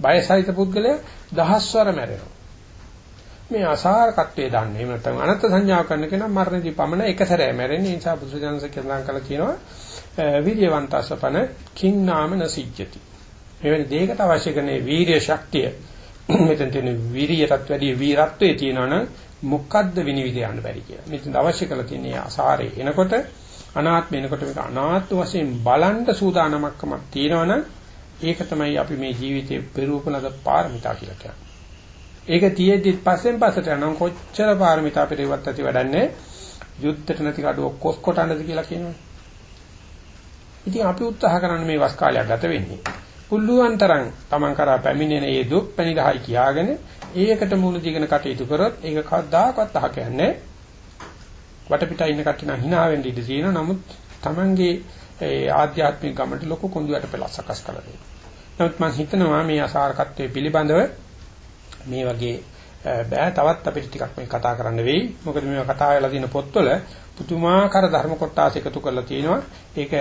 බයසහිත පුද්ගලයා දහස්වර මැරෙනවා. මේ අසාරකත්වයේ දන්නේ. එහෙම නැත්නම් අනත්ත් සංඥාව කරන කෙනා මරණදී පමණ එක සැරේ මැරෙන්නේ. ඒ නිසා බුදුසජාණන් සඳහන් කළා කියනවා විරියවන්තසපන කිං නාම නසිජ්ජති. මෙවැනි දෙයකට අවශ්‍ය කරන වීරිය ශක්තිය මෙතන තියෙන වීරියටත් වැඩිය වීරත්වයේ තියෙනවනම් මොකද්ද විනිවිද යන්න බැරි කියලා. මෙතන අවශ්‍ය කරලා තියෙන ආසාරේ එනකොට අනාත්ම එනකොට මේක අනාත්ම වශයෙන් බලන්න සූදානමක්කමක් තියෙනවනම් ඒක තමයි අපි මේ ජීවිතේ පෙරූපලද පාරමිතා කියලා කියන්නේ. ඒක තියෙද්දි පස්සෙන් පස්සට යනවා කොච්චර පාරමිතා පෙරේවත් ඇති වැඩන්නේ යුද්ධට නැති කඩුව කොස් කොටන්නද කියලා කියනවා. ඉතින් අපි උත්සාහ කරන්නේ මේ වස් කාලයක් ගත වෙන්නේ. පුළුවන් තරම් Taman කරා පැමිණෙන ඒ දුක් පැනිරහයි කියාගෙන ඒකට මුළු දිගන කටයුතු කරොත් ඒක කවදාකවත් අහ කියන්නේ වටපිට ඉන්න කට්ටිය නම් hina වෙන්න ඉඩ තියෙනවා නමුත් Tamanගේ ඒ ආධ්‍යාත්මික ගමනට ලොකු කොඳුයට පෙළ සකස් කරලා දෙනවා. නමුත් මම හිතනවා මේ අසාරකත්වයේ පිළිබඳව මේ වගේ බෑ තවත් අපිට ටිකක් මේ කතා කරන්න වෙයි. මොකද මේ කතා වෙලා තියෙන පොත්වල පුදුමාකාර ධර්ම කොටස් එකතු කරලා තියෙනවා. ඒක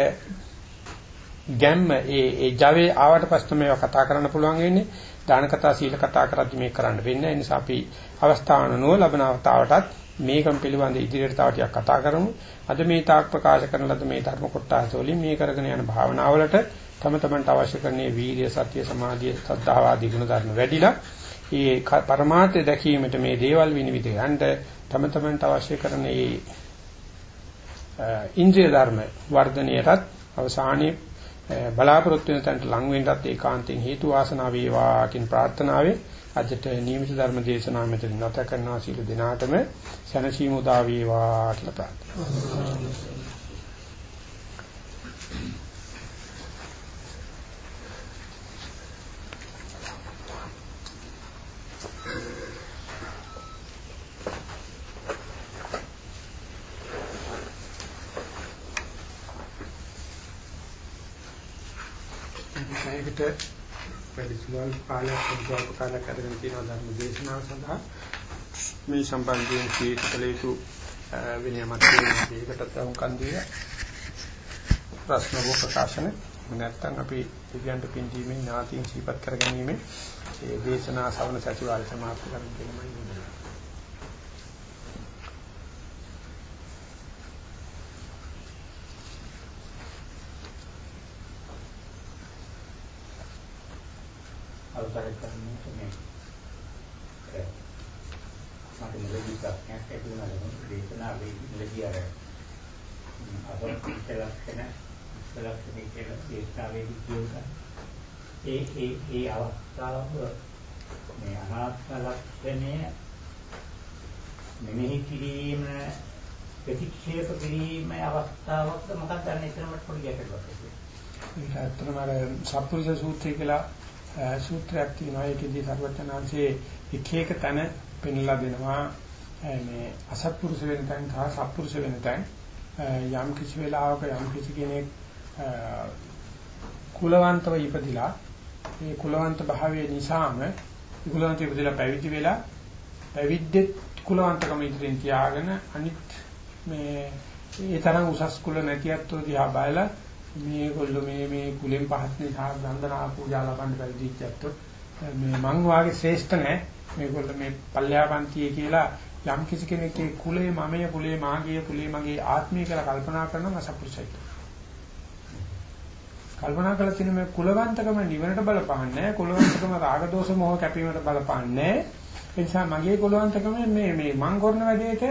ගැම්ම ඒ ඒ Java ආවට පස්සේ මේවා කතා කරන්න පුළුවන් වෙන්නේ දාන කතා සීල කතා කරද්දි මේක කරන්න වෙන්නේ. ඒ නිසා අපි අවස්ථාවනෝ ලබන අවස්ථාවටත් මේකම් පිළිබඳ ඉදිරියට තව ටිකක් කතා කරමු. අද මේ තාක් ප්‍රකාශ කරන ලද මේ ධර්ම කොටස වලින් මේ කරගෙන යන භාවනාවලට තම තමන්ට අවශ්‍ය කරන්නේ වීර්ය සත්‍ය සමාධිය සද්ධාව ආදී ගුණ ධර්ම වැඩිලා ඒ පරමාර්ථය දැකීමට මේ දේවල් විනිවිද යන්න තම තමන්ට අවශ්‍ය කරන ඒ ඉන්ද්‍රිය ධර්ම වර්ධනයටත් අවසානයේ බලාපොරොත්තු වෙන තැනට ලං වෙන්නත් ඒකාන්තයෙන් හේතු වාසනා වේවා කියන ප්‍රාර්ථනාවෙන් අදට නියමිත ධර්ම දේශනාව මෙතන නැත කරනවා. සීල දිනාටම සනසීමු උදා වේවා කියලා ප්‍රාර්ථනා කරනවා ඒකට වැඩිසුවල් කාලයක් සම්පූර්ණ කාලයක් අරගෙන තියෙන ධර්ම දේශනාව සඳහා මේ සම්බන්ධයෙන් කීකලේතු විනයමත් කියන එකකට උන්කන් දීලා ප්‍රශ්න වූ ප්‍රකාශන නැත්නම් අපි විද්‍යන්ත පින්දීමේ ඥාතීන් සීපත් කරගැනීමේ ඒ දේශනා ශ්‍රවණ සතිවාරය සමාප්ත කරන්න කියලාමයි අවසර කරන්නේ මේ. මට මුලදී ප්‍රශ්නයක් ඇති වුණා නේද දේශනාවේ ඉඳී අර අපිට ලක්ෂණ ලක්ෂණ කියලා දේශනාවේ කියුවා ඒ ඒ ඒ අවස්ථාව මේ අනාත්ම ලක්ෂණය මෙනෙහි කිරීම ප්‍රතික්ෂේප කිරීම අවස්ථාවක්ද? මොකක්ද? අන්න එතනම පොඩි ගැටලුවක් ඒක ඇත්තටම අර සත්පුරුෂ සූත්‍රය කියලා සූත්‍රයක් තියෙනවා. ඒකෙදී සර්වඥාන්සේ එක එක තැන පෙන්ලා දෙනවා. මේ අසත්පුරුෂ වෙන තැන් සහ සත්පුරුෂ වෙන තැන්. යම් කිසි වෙලාවක යම් කිසි කෙනෙක් කුලවන්තව ඉපදිලා මේ කුලවන්ත භාවයේ නිසාම කුලවන්ත ඉපදිලා පැවිදි වෙලා පැවිද්දෙත් කුලවන්තකම ඉදිරියෙන් තියාගෙන අනිත් මේ ඒ තරම් උසස් කුල නැතිවත්ෝ දිහා බලලා මේගොල්ලෝ මේ මේ කුලෙන් පහත් නිසා වන්දනා පූජා ලබන්න පැවිදිච්චත්තෝ මේ මං වාගේ ශ්‍රේෂ්ඨ නැහැ මේගොල්ලෝ මේ පල්යාපන්තියේ කියලා යම් කිසි කෙනෙක්ගේ කුලේ මමයේ කුලේ මාගේ කුලේ මගේ ආත්මය කියලා කල්පනා කරනවා අසපුරුෂයිත. කල්පනා කළ තියෙන මේ කුලවන්තකම නිවනට බලපාන්නේ කුලවන්තකම රාග දෝෂ මොහ කැපීමට බලපාන්නේ ඒ නිසා මගේ කුලවන්තකම මේ මේ මං කරන වැඩේට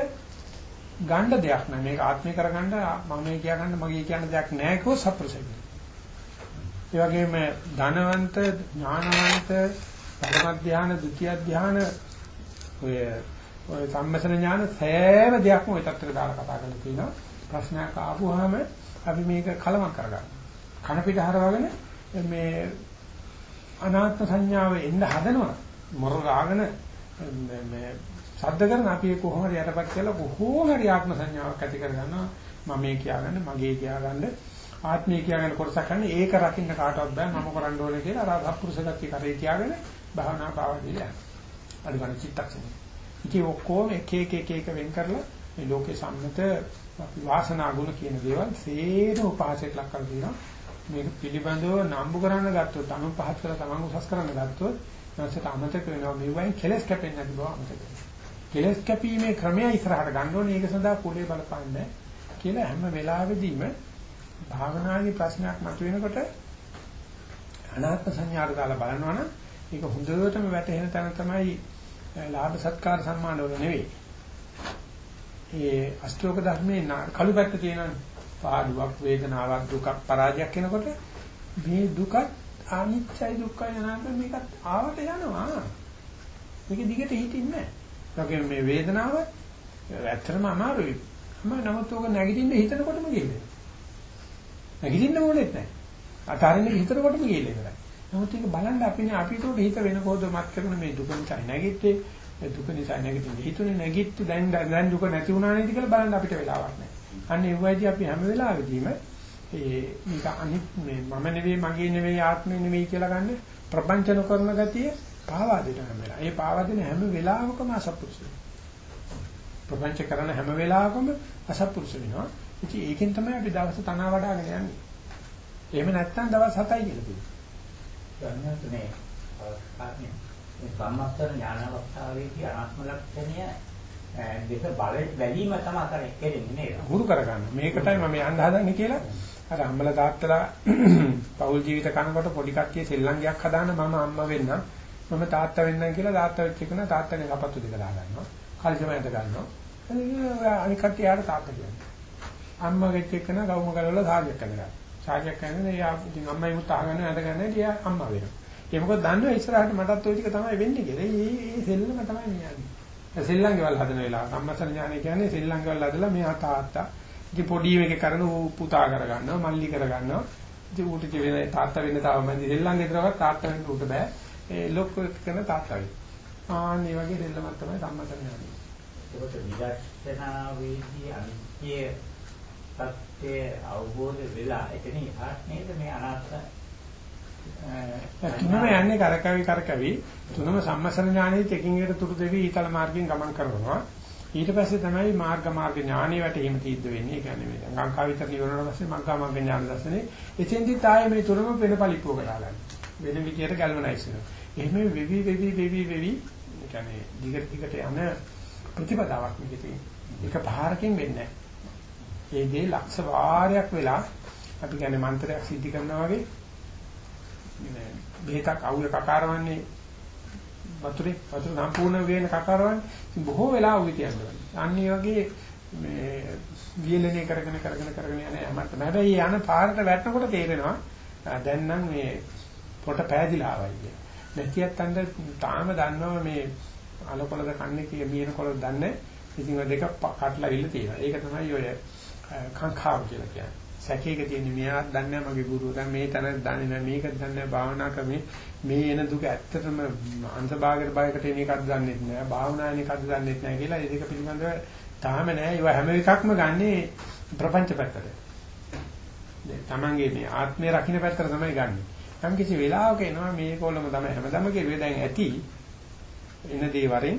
ගන්න දෙයක් නෑ මේක ආත්මය කරගන්න මම මේ කියා ගන්න මගේ කියන දෙයක් නෑ කෝ සප්‍රසයි. ඒ වගේම ධනවන්ත ඥානවන්ත ප්‍රථම ධානය, ဒုတိ ය ධානය ඔය ඔය සම්මසන ඥාන සෑම දෙයක්ම ওই තත්ත්වයට දාලා කතා කරලා තියෙනවා. ප්‍රශ්නයක් ආවොහම අපි මේක කලවම් කරගන්න. කන පිට හරවගෙන මේ අනාත්ම සංඥාව එන්න හදනවා. මොර රාගන මේ ශබ්ද කරන අපි කොහොම හරි යටපත් කරලා කොහොම හරි ආත්ම සංඥාවක් ඇති කරගන්නවා. මම මේ කියාගන්න, මගේ කියාගන්න, ආත්මය කියාගන්න කොටසක් ගන්න ඒක රකින්න කාටවත් බෑ මම කරන්න ඕනේ කියලා අර සත්පුරුෂ ගතිය කරේ තියාගෙන භාවනා පාවදිලා යනවා. අඩු ගන්න චිත්තක්ෂණය. ඉතින් ඔක්කොම එක එක එක එක වෙන් කරලා මේ ලෝකේ සම්මත අපි වාසනා ගුණ කියන දේවල් සේරම උපහාසයට ලක් කරලා තියෙනවා. මේක පිළිබඳව නම්බු කරන්න ගත්තොත් අනු පහත් කරලා තමන් උසස් කරන්න ගත්තොත් නැසට අමතක වෙනවා මේ වයින් කෙලස් කැපෙන්නේ නැති බව අමතක වෙනවා. කෙලස් කැපීමේ ක්‍රමය ඉස්සරහට ගන්න ඕනේ ඒක සඳහා කුලේ බලපන්නේ කියලා හැම වෙලාවෙදීම භාවනාවේ ප්‍රශ්නයක් මතුවෙනකොට අනාත්ම සංඥාට දාලා බලනවනම් ඒක හොඳටම වැටහෙන තැන තමයි ලාභ සත්කාර සම්මාන වල නෙවෙයි. ඒ අෂ්ටෝක ධර්මයේ කළු පැත්ත තියෙනවානේ. පාඩුවක් වේදනාවක් දුකක් පරාජයක් වෙනකොට මේ දුකත් අනිත්‍යයි දුක්ඛයි අනාත්මයි මේකත් ආවට යනවා. මේක දිගට හිටින්නේ නැහැ. මේ වේදනාව ඇත්තටම අමාරුයි. මම නමුත් ඔක නැගිටින්න හිතනකොටම ගිහිල්ලා. නැගිටින්න ඕනෙත් නැහැ. අතාරින්න හිතනකොටම ගිහිල්ලා ඉවරයි. නමුත් ඒක බලන්න අපිනේ අපිට හිත වෙනකොද මත් කරන මේ දුක නිසා නැගිට්ටේ ඒ දුක නිසා නැගිටින්නේ හිතුනේ නැගිට්ටු දැන් දැන් දුක නැති වුණා නේද කියලා බලන්න අපිට වෙලාවක් නැහැ. අන්න ඒ වයිදී අපි හැම වෙලාවෙදීම ඒ මේක අනිත් මේ මම නෙවෙයි මගේ නෙවෙයි ආත්මෙ නෙවෙයි කියලා ගන්න ප්‍රපංචන කරන ගතිය පාවා දෙන හැම වෙලාව. ඒ පාවා දෙන හැම වෙලාවකම අසත්පුරුෂ ප්‍රපංච කරන හැම වෙලාවකම අසත්පුරුෂ වෙනවා. ඉතින් ඒකෙන් තමයි අපි දවස් තනවා වඩාගෙන යන්නේ. එහෙම නැත්නම් දවස් 7යි කියලා කියනවා. ගන්නත් මේ ආත්මය මේ සම්මස්තර ඥානවස්ථාවේදී අනාත්ම ලක්ෂණය දෙක බල වැඩිම තමයි අතර එක්කෙන්නේ නේද? හුරු කරගන්න. මේකටයි මම යන්න හදන්නේ කියලා අර අම්මලා තාත්තලා පෞල් ජීවිත කනකොට පොඩි කට්ටිය සෙල්ලංගයක් හදාන මම අම්මා වෙන්නම් මම තාත්තා වෙන්නම් කියලා තාත්තා වෙච්ච කෙනා තාත්තගේ අපත්තු දෙක දා ගන්නවා. කල්ජමයට ගන්නවා. අනික කට්ටිය යාට තාත්තා කියන්නේ. අම්මා වෙච්ච කෙනා ගවුම කරවලා සාජයක් කරනවා. සාජයක් කරන්නේ එයා ඉතින් අම්මයි මුත් අහගෙන අඳගෙන එයා අම්මා වෙනවා. ඒක මොකද දන්නවා ඉස්සරහට මටත් ওই ටික තමයි වෙන්නේ කියලා. ඒ ඒ සෙල්ලම තමයි මෙයාගේ. සෙල්ලම් ගෙවල් හදන වෙලාව සම්මසන ඥානය කියන්නේ සෙල්ලම් ගෙවල් හදලා මෙහා තාත්තා ඉතින් පොඩි එකේ කරන ඌ පුතා කරගන්නවා මල්ලි කරගන්නවා ඉතින් ඌට ඉතින් වෙන තාත්තා වෙන්න තාම මන්දි සෙල්ලම් ගෙදරවත් තාත්තා වෙන්න ඌට බෑ ඒ ලොක්ක කරන වෙයි ආන් මේ වගේ සෙල්ලමක් තමයි සම්මසන ඥානය ඒකට විදර්ශනාවේදී අනිත්‍ය සත්‍ය අවබෝධ වෙලා එතන ඉහාට නේද මේ අනාත්ම තුනම යන්නේ කරකැවි කරකැවි. තුනම සම්මසන ඥානෙත් එකින් එකට තුරු දෙවි ඊතල මාර්ගයෙන් ගමන් කරනවා. ඊට පස්සේ තමයි මාර්ග මාර්ග ඥානෙ වැටීම තීද්ද වෙන්නේ. ඒ කියන්නේ මේ ලංකා විතර නිවරණ පස්සේ මග්ගා මාර්ග ඥාන දර්ශනේ. එතෙන්දි තායේ මේ තුනම වෙන පරිප්පුව කරලා ගන්න. වෙන විදියට ගැල්වනයිස් වෙනවා එහෙම වෙවි වෙවි වෙවි වෙවි. ඒ කියන්නේ දිගට දිගට යන ප්‍රතිපදාවක් මේකේ තියෙන එක පහරකින් වෙන්නේ නැහැ. ඒ දේ ලක්ෂ වාරයක් වෙලා අපි කියන්නේ මන්ත්‍රයක් සිද්ධ කරනවා වගේ. බෙහෙතක් අවුල කකාරවන්නේ වතුරේ වතුර සම්පූර්ණ වේන කකාරවන්නේ. බොහෝ වෙලා උවි තියනවා. අන්න ඒ වගේ මේ වියලනේ කරගෙන කරගෙන කරගෙන යන යමත් හැබැයි යන පාරට වැටෙනකොට තේරෙනවා දැන් නම් මේ පොට පෑදිලා ආවයි කිය. නැතිවත් අnder තාම දන්නවා මේ අලකොලද කන්නේ කිය මියනකොලද දන්නේ ඉතින් ඔය දෙක කඩලා ඉල්ල තියෙනවා. ඒක තමයි ඔය කාංකාව කියලා කියන්නේ. සැකේක තියෙන මෙයා දන්නේ මගේ ගුරුවරු දැන් මේ තැන දන්නේ නැහැ මේක දන්නේ නැහැ භාවනා ක්‍රමේ මේ එන දුක ඇත්තටම අංශභාගයට බයකට එන එකක් දන්නේ නැහැ භාවනාවේ එකක් දන්නේ නැහැ කියලා ඒ දෙක පිළිබඳව තාම නැහැ. ඒවා හැම එකක්ම ගන්නේ ප්‍රපංච පැත්තට. තමන්ගේ මේ ආත්මය රකින්න පැත්තට තමයි ගන්නෙ. නම් කිසි වෙලාවක එනවා මේකෝලම තමයි හැමදම කෙරුවේ දැන් ඇති එන දේ වරෙන්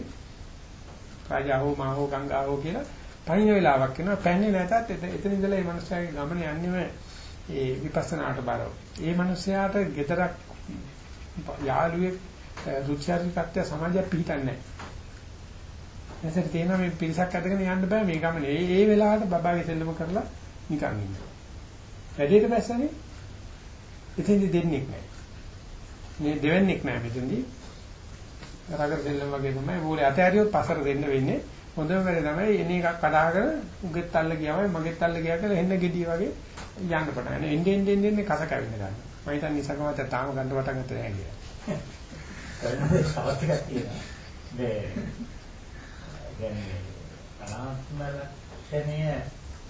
රාජාවෝ මාහෝ ගංගාවෝ කියලා පයින් වෙලාවක් එනවා පැන්නේ නැතත් එතන ඉඳලා මේ මනුස්සයාගේ ගමන යන්නේම ඒ විපස්සනාට බරව. ඒ මනුස්සයාට gedarak යාළුවේ රුචිකාරිකත්වය සමාජය පිටින්නේ නැහැ. එතකොට තේනවා මේ පිරිසක් අදගෙන යන්න බෑ මේ ගමනේ. ඒ ඒ වෙලාවට බබාගේ සෙල්ලම කරලා නිකන් ඉන්නවා. වැඩේට බැස්සනේ. ඉතින්දි දෙන්නේ නැහැ. මේ දෙවන්නේක් නැහැ මෙතනදී. රාගර සෙල්ලම වගේ තමයි. මූලේ අතහැරියොත් පසර දෙන්න වෙන්නේ. හොඳම වැඩ තමයි එන එකක් කඩාගෙන උගෙත් අල්ල ගියාම මගෙත් අල්ල ගියා කියලා එන්න ගෙඩිය වගේ යන්න පටන් ගන්න. එන්නේ එන්නේ එන්නේ කස කැවෙන්න ගන්නවා. මම හිතන්නේ නිසකමත තාම ගන්න පටන් ගන්නත් නැහැ කියලා. කරන්නේ සාර්ථකයක් තියෙනවා. මේ කියන්නේ අනාත්ම ලක්ෂණය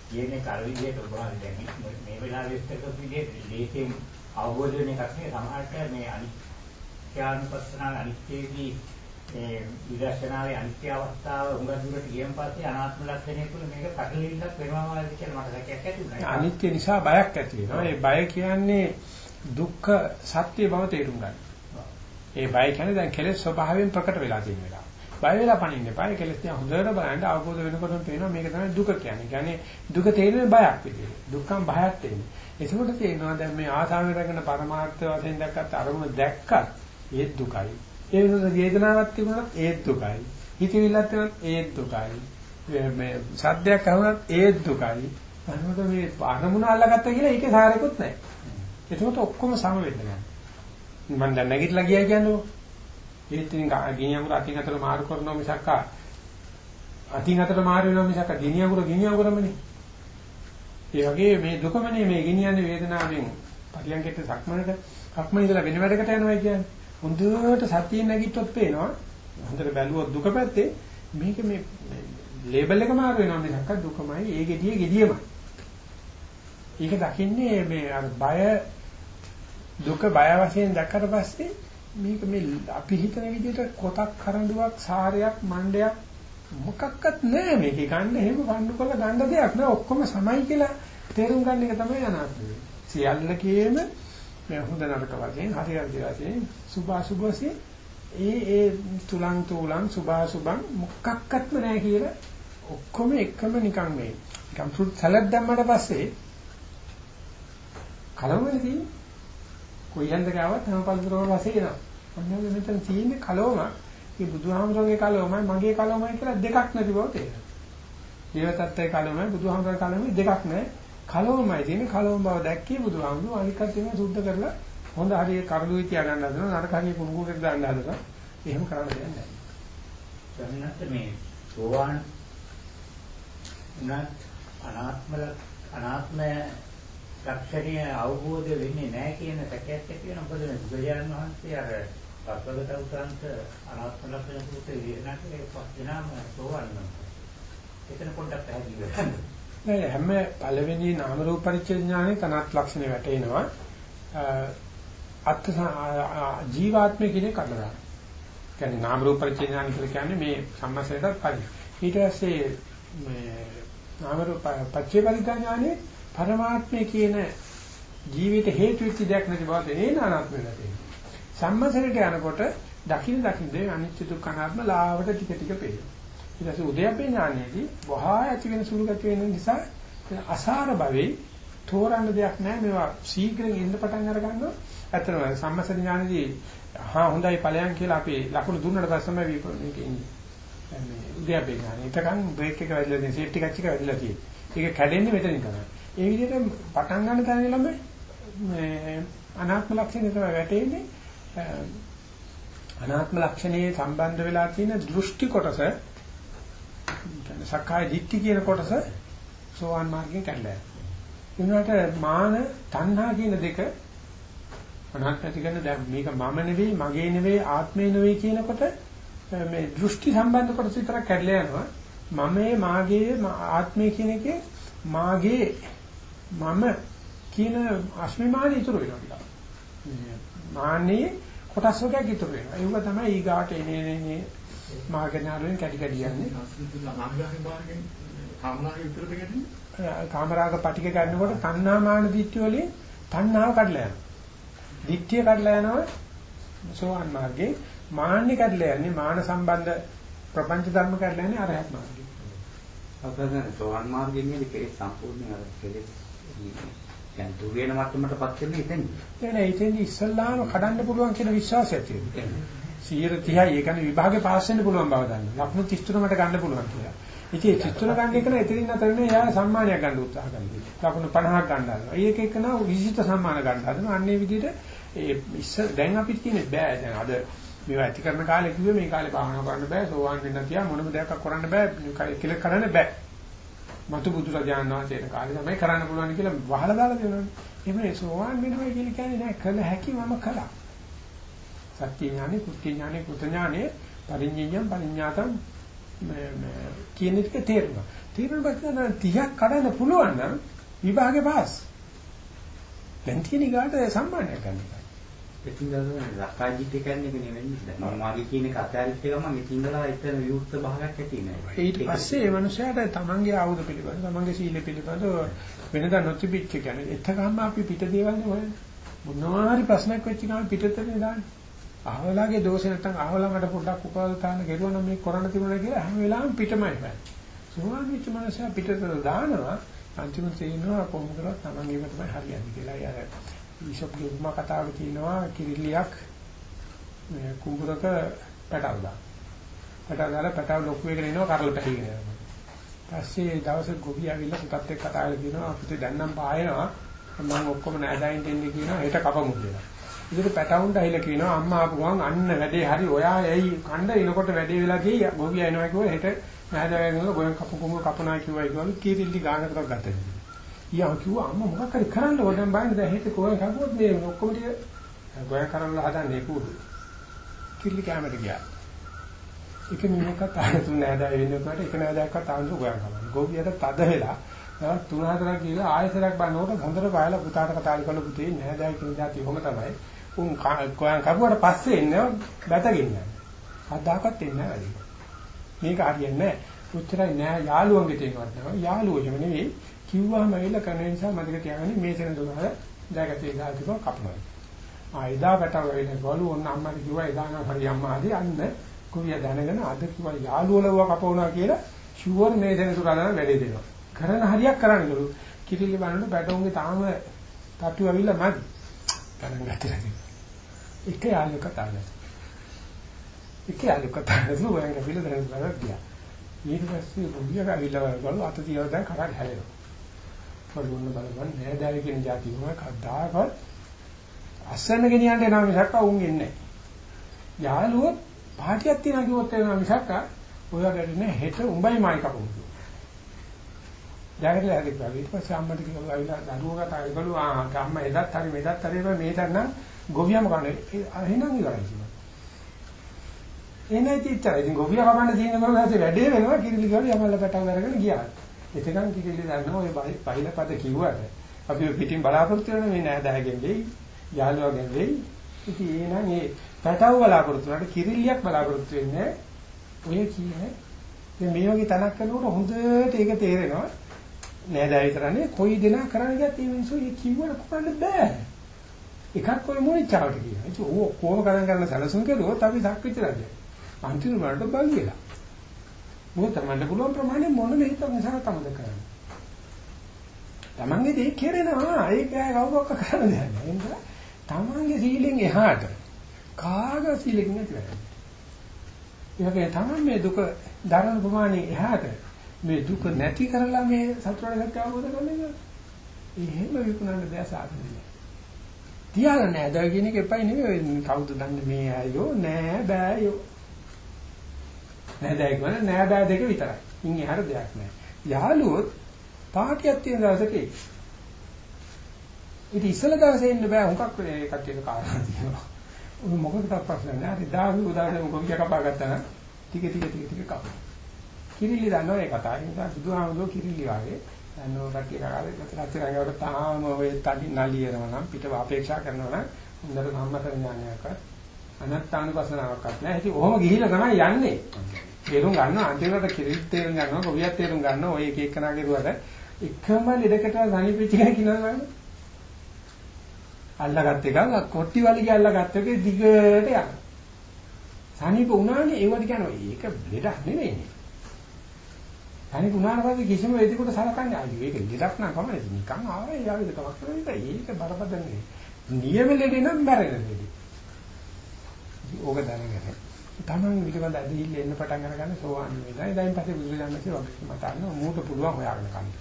කියන්නේ කර විදියට උදාහරණ දැන් මේ වෙලාවේ විස්තර විදිහට ලේසියෙන් අවබෝධ වෙන එකක් නේ සමහරට මේ අනිත්‍යානුපස්සනාව අනිත්‍යයේදී මේ විදර්ශනාවේ අනිත්‍ය අවස්ථාව උඟ දුරට ගියන් පස්සේ අනාත්ම ලක්ෂණය තුළ මේක කටලිල්ලක් වෙනවා වගේ කියලා මට දැකයක් ඇති වුණා. අනිත්‍ය නිසා බයක් ඇති වෙනවා. ඒ බය කියන්නේ දුක්ඛ සත්‍ය බව තේරුම් ගන්න. ඒ බය කියන්නේ දැන් කෙලෙස් ස්වභාවයෙන් ප්‍රකට වෙලා තියෙන වෙලාව. බය වෙලා පණින්න එපා. ඒ කෙලෙස් දිහා හොඳට බලන්න අවබෝධ වෙනකොටම පේනවා මේක තමයි දුක කියන්නේ. කියන්නේ දුක තේරෙන බයක් විදියට. දුක්ඛම් භයක් තියෙන්නේ. ඒකෝට තේරෙනවා දැන් මේ ආසාවෙන් රැගෙන පරමාර්ථ වශයෙන් දැක්කත් අරමුණ දැක්කත් ඒත් දුකයි. ඒ වෙනස වේදනාවක් තිබුණත් ඒත් දුකයි. හිතවිල්ලක් තිබුණත් ඒත් දුකයි. මේ සද්දයක් අහුණත් ඒත් දුකයි. අනකොට මේ අරමුණ අල්ලගත්තා කියලා ඒකේ සාරයක්වත් නැහැ. ඒකෝට ඔක්කොම සම වෙන්න ගන්න. මම දැන් නැගිටලා ගියා කියන්නේ. ඒත් ඉතින් ගිනියඟුර අතින් අතට මාරු කරනවා මිසක් අතින් අතට මාරු වෙනවා මිසක් ගිනියඟුර ගිනියඟුරමනේ. ඒ වගේ මේ දුකමනේ මේ ගිනියන්නේ වේදනාවෙන් පරියන්කෙට සක්මනට සක්මන ඉඳලා වෙන වැඩකට යනවා කියන්නේ. හොඳට සතිය නැගිට්ටොත් පේනවා හොඳට බැලුවොත් දුක පැත්තේ මේක මේ ලේබල් එක මාරු වෙනවා මිසක් දුකමයි ඒ gediye gediyමයි. ඒක දකින්නේ මේ අර බය දුක බය වශයෙන් දැක්කට පස්සේ මේක මේ අපි හිතන විදිහට කොටක් කරඬුවක් සාරයක් මණ්ඩයක් මොකක්වත් නැහැ මේක. ගන්න එහෙම වණ්ඩු කරලා ගන්න දෙයක් නෑ. ඔක්කොම සමයි කියලා තේරුම් ගන්න එක තමයි අනාත්මය. සියල්ලකේම මේ හොඳ නරක වශයෙන් හරි හරි වශයෙන් සුභාසුභ වශයෙන් ඒ ඒ තුලං තුලං සුභාසුභං මොකක්වත්ම නැහැ කියලා ඔක්කොම එකම නිකන් මේ නිකන් ෆෘට් සලාඩ් දැම්මට පස්සේ කලවමනේ තියෙන්නේ කොයින්ද ගාවත් හැම පළතුරම රසය එනවා. අන්න මෙතන තියෙන්නේ කලවම ඒ බුදුහාමරගේ කලවමයි මගේ කලවමයි කියලා දෙකක් නැති බව තේරෙනවා. දේවතත්ත්වයේ කලවමයි බුදුහාමරගේ කලවමයි දෙකක් නැහැ. කලවමයි තියෙන්නේ කලවම බව දැක්කේ බුදුහාමුදුරුවෝ. අනිකත් ඒවා සුද්ධ කරලා හොඳ හරිය කරඩුවේ තියාගන්න හදනවා නරක හරිය කුණුකුරට දාන්න හදනවා. එහෙම කරන්න දෙයක් නැහැ. ස්වාමීනාත් මේ සෝවාන් උනත් අනාත්ම අනාත්ම ලක්ෂණය අවබෝධ වෙන්නේ නැහැ කියන සැකයක් ඇති වෙන මොකද බුදුරජාණන් වහන්සේ අර පස්වගත උසන්ත අනාත්ම ලක්ෂණ සූත්‍රයේ දේශනා කළේ පස්වෙනාම සෝවාන් වෙනවා. එතන පොඩ්ඩක් පැහැදිලි කරන්න. නෑ හැම පළවෙනි නාම රූප පරිච්ඡේද ඥානෙ තනත් ලක්ෂණ වැටෙනවා අත් ජීවාත්මය කියන කඩලා කියන්නේ නාම රූප පරිච්ඡේද ඥාන කියලා කියන්නේ මේ සම්මසයටත් පරි ඊට පස්සේ මේ නාම රූප පච්චේ පරිඥානේ පරමාත්මය කියන ජීවිත හේතු වෙච්ච දෙයක් නැති බව තේනේ නානාත්මය නැතේ සම්මසයට යනකොට දකින්න දකින්න අනිත්‍ය දුක්ඛ අනාත්ම ලාවට ටික ටික පේනවා ඊට පස්සේ උදයපේ ඥානයේදී වහා ඇති වෙන සුළු ගති වෙන නිසා අසාර භවේ තෝරන්න දෙයක් නැහැ මේවා ශීඝ්‍රයෙන් එන්න පටන් අර ගන්නවා ඇත්තටම සම්මස ඥානයේදී හා හොඳයි ඵලයන් කියලා අපි ලකුණු දුන්නට පස්සේ තමයි මේක ඉන්නේ මේ උදයපේ ඥානය. ඒකකන් බ්‍රේක් එක වැදිලා තියෙන සේෆ්ටි කච් එක වැදිලා තියෙන. ඒක කැඩෙන්නේ මෙතනින් තමයි. ඒ විදිහට පටන් ගන්න තැන ළම මේ අනාත්ම ලක්ෂණය තමයි වැටෙන්නේ අනාත්ම ලක්ෂණයේ සම්බන්ධ වෙලා තියෙන දෘෂ්ටි කොටස කියන්නේ සක්කාය දිට්ඨි කියන කොටස සෝවාන් මාර්ගයෙන් කැඩලා යනවා. ඊළඟට මාන තණ්හා කියන දෙක අනාත්මති කරන දැන් මේක මම නෙවෙයි මගේ නෙවෙයි ආත්මේ නෙවෙයි කියනකොට මේ දෘෂ්ටි සම්බන්ධ කොටස විතරක් කැඩලා යනවා. මමේ මාගේ ආත්මය කියන එකේ මාගේ මම කියන අස්මිමාන ඉතුරු වෙනවා මාන්නේ කොටස් වර්ගයක් ඉතුරු වෙනවා. ඒක තමයි ඊගාට එනේ එනේ මාගනාලෙන් කැටි කැටි යන්නේ. කාමරාග පටික ගන්නකොට තණ්හා මාන දිට්ඨිය වලින් තණ්හාව කඩලා යනවා. දිට්ඨිය කඩලා යනවා සෝවන් මාර්ගේ මාන්නේ කඩලා යන්නේ මාන සම්බන්ධ ප්‍රපංච ධර්ම කඩලා යන්නේ අරහත් මාර්ගේ. අපතන සෝවන් මාර්ගයේ මේ කෙලෙස් සම්පූර්ණයෙන් අර කෙලෙස් දැන් දුර වෙන මට්ටමටපත් වෙන්නේ ඉතින්. ඒ නෑ ඉතින් ඉස්සල්ලාම කඩන්න පුළුවන් කියන විශ්වාසය තියෙනවා. 130යි ඒ කියන්නේ විභාගේ පාස් වෙන්න පුළුවන් බව දන්න. ලකුණු 33 මට ගන්න පුළුවන් කියලා. ඉතින් 33 ගන්න එක නෑ එතනින් අතර නේ යා සම්මානයක් ගන්න උත්සාහ කරනවා. ලකුණු 50ක් ගන්න හදනවා. ඒක එක නා විශිෂ්ට සම්මාන ගන්න හදනවා. අන්නේ විදිහට ඒ ඉස්සර දැන් අපිට තියෙන්නේ බෑ දැන් අද මේවා ඇති කරන කාලේ කිව්වේ මේ කාලේ භාවනා කරන්න බෑ සෝවාන් වෙන්න තියා මොනම දෙයක් කරන්න බෑ කියලා කරන්න බෑ. මතු බුදු රජාණන් වහන්සේන කාලේ තමයි කරන්න පුළුවන් කියලා වහලා දාලා දෙනවනේ. එහෙම සෝවාන් වෙනවා කියලා කියන්නේ නෑ කළ හැකි මම කළා. සත්‍ය ඥානෙ, කුත්‍ය ඥානෙ, කුත ඥානෙ, පරිඤ්ඤයම් පරිඤ්ඤාතම් කියන එක තේරෙනවා. තේරුණාට පස්සේ 30ක් කඩන්න පුළුවන් නම් විභාගේ පාස්. දැන් තියෙන ඊගාට සම්මානයක් ගන්න. ඉතින් දැන් රකාජිත් කියන්නේ නෙවෙයි. දැන් මම වාගේ කියන එක එක මම ඉතින් ඉඳලා එතන විවුර්ත භාගයක් ඇති නෑ. ඊට පස්සේ මේ මනුස්සයාට තමන්ගේ ආයුධ පිළිබඳ, තමන්ගේ සීල පිළිබඳ වෙනදා නොතිබිච්ච කියන්නේ එතකම්ම අපි පිට දේවල් හොයන්නේ. මොනවා හරි ප්‍රශ්නයක් වෙච්ච ගමන් පිටතනේ දාන්නේ. අහවලාගේ දෝෂේ නැත්තම් අහවලා මට පොඩ්ඩක් උපවතාන කෙරුවා නම් මේ කරන්න තිබුණා කියලා හැම වෙලාවෙම පිටමයි බෑ. සෝවාන් වෙච්ච මනුස්සයා පිටතට දානවා අන්තිමට තේිනවා කොහොමද කරත් තමන් ඒක තමයි හරියන්නේ කියලා. අර ඊෂොප්ගේ උපමා කතාවක තියෙනවා කිරිල්ලියක් මේ කුඹරක පැටව දාන. පැටව දාලා පැටව ලොකු වෙගෙන එනවා කරල පැහිගෙන යනවා. පස්සේ දවසේ ගොවි ඇවිල්ලා පුතත් එක්ක කතා කරලා කියනවා අපිට දැන් නම් පායනවා මම ඔක්කොම නෑදෑයින් දෙන්නේ කියනවා හෙට කපමු කියලා. ඉතින් පැටවුන්ට ඇහිලා කියනවා අම්මා ආපු ගමන් අන්න වැඩේ හරි ඔයා ඇයි කණ්ඩ එනකොට වැඩේ වෙලා ගියේ ගොවියා එනවා කිව්වා හෙට නෑදෑයන් ගොයන් කපු කුඹුර කපනා කිව්වා කිව්වා කීරිල්ලි ගානකට ගත්තා. ඊයා කිව්වා අම්මා මොකක් හරි කරන්න ඕන දැන් බලන්න දැන් හෙට කොහෙන් කපුවොත් මේ ඔක්කොම ටික ගොයන් කරන්න හදන්නේ කූඩු. කිරිල්ලි කැමරට ගියා. එක මිනිහකට තාන තුන නෑදෑය වෙනකොට එක නෑදෑයක්වත් තාන ගොයන් කරනවා. ගොවියට තද වෙලා තවත් තුන හතරක් ගිහලා ආයෙසරක් බලනකොට හොඳට බයලා පුතාට කතා කරලා පුතේ නෑදෑය කියන જાති කොහොම තමයි. උන් කොයන් කරුවට පස්සේ එන්නේ බැතගින්නේ. අදාකත් එන්නේ නැහැ මේක හරියන්නේ නැහැ. උච්චරයි නෑ යාළුවන්ගේ තේනවත් නෑ. යාළුවෝ එහෙම නෙවෙයි. කිව්වම ඇවිල්ලා කරන නිසා මතක තියාගන්න මේ සෙන දුනහල දැකතේ ගාතිකව කපනවා. ආ එදා පැටව වෙන ගලු ඔන්න අම්මාට කිව්වා එදා නම් හරි අම්මා ආදී අන්න කුවිය දැනගෙන අද කිව්වා යාළුවලව කපවනවා කියලා ෂුවර් මේ සෙන දුනහල වැඩේ දෙනවා. කරන හරියක් කරන්නලු. කිරිලි බලනකොට පැටවුන්ගේ තාම තට්ටු ඇවිල්ලා මදි. ගණන් ගත්තේ එක යාළුවෙක් කතා කරනවා. එක යාළුවෙක් කතා කරනවා වයන් ගිහලා දැන් බලන්න ගියා. ඊට පස්සේ බුදියා ගිහලා බලුවා අත තියලා දැන් කරා හැලෙනවා. පරිවන්න බලපන් නෑදෑය කියන જાති වුණා කද්දාකවත් අස්සන්න ගෙනියන්න එනවා මිසක් වුන් එන්නේ නැහැ. යාළුවෝ පාටියක් තියනවා කිව්වොත් එනවා මිසක් ඔයා ගැටනේ හෙට උඹයි මායි කපමු. ජාගරලා හරි ගියා. ඊට පස්සේ අම්මට කිව්වා ආවිලා දරුවෝ කතා කරලා ආ අම්මා එදත් හරි මෙදත් හරි මේ දන්නා ගොවියම කන්නේ එහෙනම් ඉවරයි කිව්වා. එනේ තිච්චා. ඉතින් ගොවියා කපන්න තියෙන මොකද වැඩේ වෙනවා කිරිලි ගාව යමල්ල පැටව අරගෙන ගියා. එතකන් කිරිලි දන්නවා ඔය පහිල පද කිව්වට අපි පිටින් බලාපොරොත්තු වෙන මේ නෑදෑගෙන් දෙයි යාළුවගෙන් දෙයි. ඉතින් එහෙනම් මේ පැටව බලාපොරොත්තු වුණාට කිරිල්ලියක් බලාපොරොත්තු වෙන්නේ ඔය කියන්නේ මේ වගේ තනක් කරනකොට හොඳට ඒක තේරෙනවා නෑදෑ විතරනේ කොයි දෙනා කරන්න ගියත් මේ මිනිස්සු ඒ කිව්වට කරන්න බෑ. එකක් කොයි මොනිච්චාවට කියනවා. ඒක ඕ කොහොම කරන් කරන සැලසුම් කරුවොත් අපි දක්විච්ච රජය. අන්තිම වලට බල්ලියලා. මොකද තමන්ට පුළුවන් ප්‍රමාණය මොන මෙහෙත නිසා තමද කරන්නේ. තමන්ගේ දේ කෙරෙනවා. ඒක කවුරක්ක කරන්න දෙයක් නෑ. ඒ නිසා තමන්ගේ සීලෙන් එහාට කාග සීලෙකින් නැති වෙන්නේ. ඒක තමයි මේ දුක දරන ප්‍රමාණය එහාට මේ දුක නැති කරලා මේ සතුටට සත්‍ය අවබෝධ කරගන්න එහෙම විකුණන්න දෙයක් සාධනෙ තියාගන්න නෑ දා කියන එක එපයි නෙවෙයි කවුද දන්නේ මේ අයෝ නෑ බෑයෝ නෑ දැයි කියන නෑ බෑ දෙක විතරයි. ඉන් එහාට දෙයක් නෑ. යාළුවොත් පාටියක් තියෙන දවසක ඉතින් ඉස්සල දවසේ ඉන්න බෑ. හුඟක් ඒ කට්ටියක කාරණා තියෙනවා. උන් මොකකට ප්‍රශ්න නෑ. ඉතින් දාහු උදාහරණ මොකක් කපා ගත්තා නම් ටික ටික ටික ටික කපනවා කිරිලි දන්නවා ඒ කතාව. ඒ නිසා බුදුහාමුදුරුවෝ කිරිලි වගේ දන්නෝ කට්ටිය කාලේ රත්තරන්ගවට තාම ඔය තඩි නලියනවා නම් පිටව අපේක්ෂා කරනවා නම් හොඳට සම්මත ඥානයක් අනත්තානුපසනාවක්වත් නැහැ. ඉතින් ඔහොම ගිහිල්ලා තමයි යන්නේ. තේරුම් ගන්නවා අන්තිමට කිරිත් තේරුම් ගන්නවා ගොවියක් තේරුම් ගන්නවා ඔය එක එකනා කෙරුවට එකම ලෙඩකට සනීපෙච්ච කෙනෙක් ඉන්නවද අල්ලගත් එක කොට්ටි වලිගය අල්ලගත් එක දිගට යනවා. සනීප වුණානේ ඒවට කියනවා ඒක ලෙඩක් නෙවෙයිනේ. සනීප වුණාට පස්සේ කිසිම වේදිකට සලකන්නේ ආයි ඒක ලෙඩක් නෑ කමන්නේ නිකන් ආවේ යාවිද කමක් කරන්නේ ඒක බරපතල නෙවෙයි. නියම ලෙඩේ නම් මැරෙන ලෙඩේ. ඕක දැනගන්න. තමන් පිළිබඳ ඇදහිල්ල එන්න පටන් අරගන්න සෝවාන් වෙනවා. එදායින් පස්සේ බුදුරජාණන්සේ වගේ මත අන්න මූට පුළුවන් හොයාගෙන කන්න.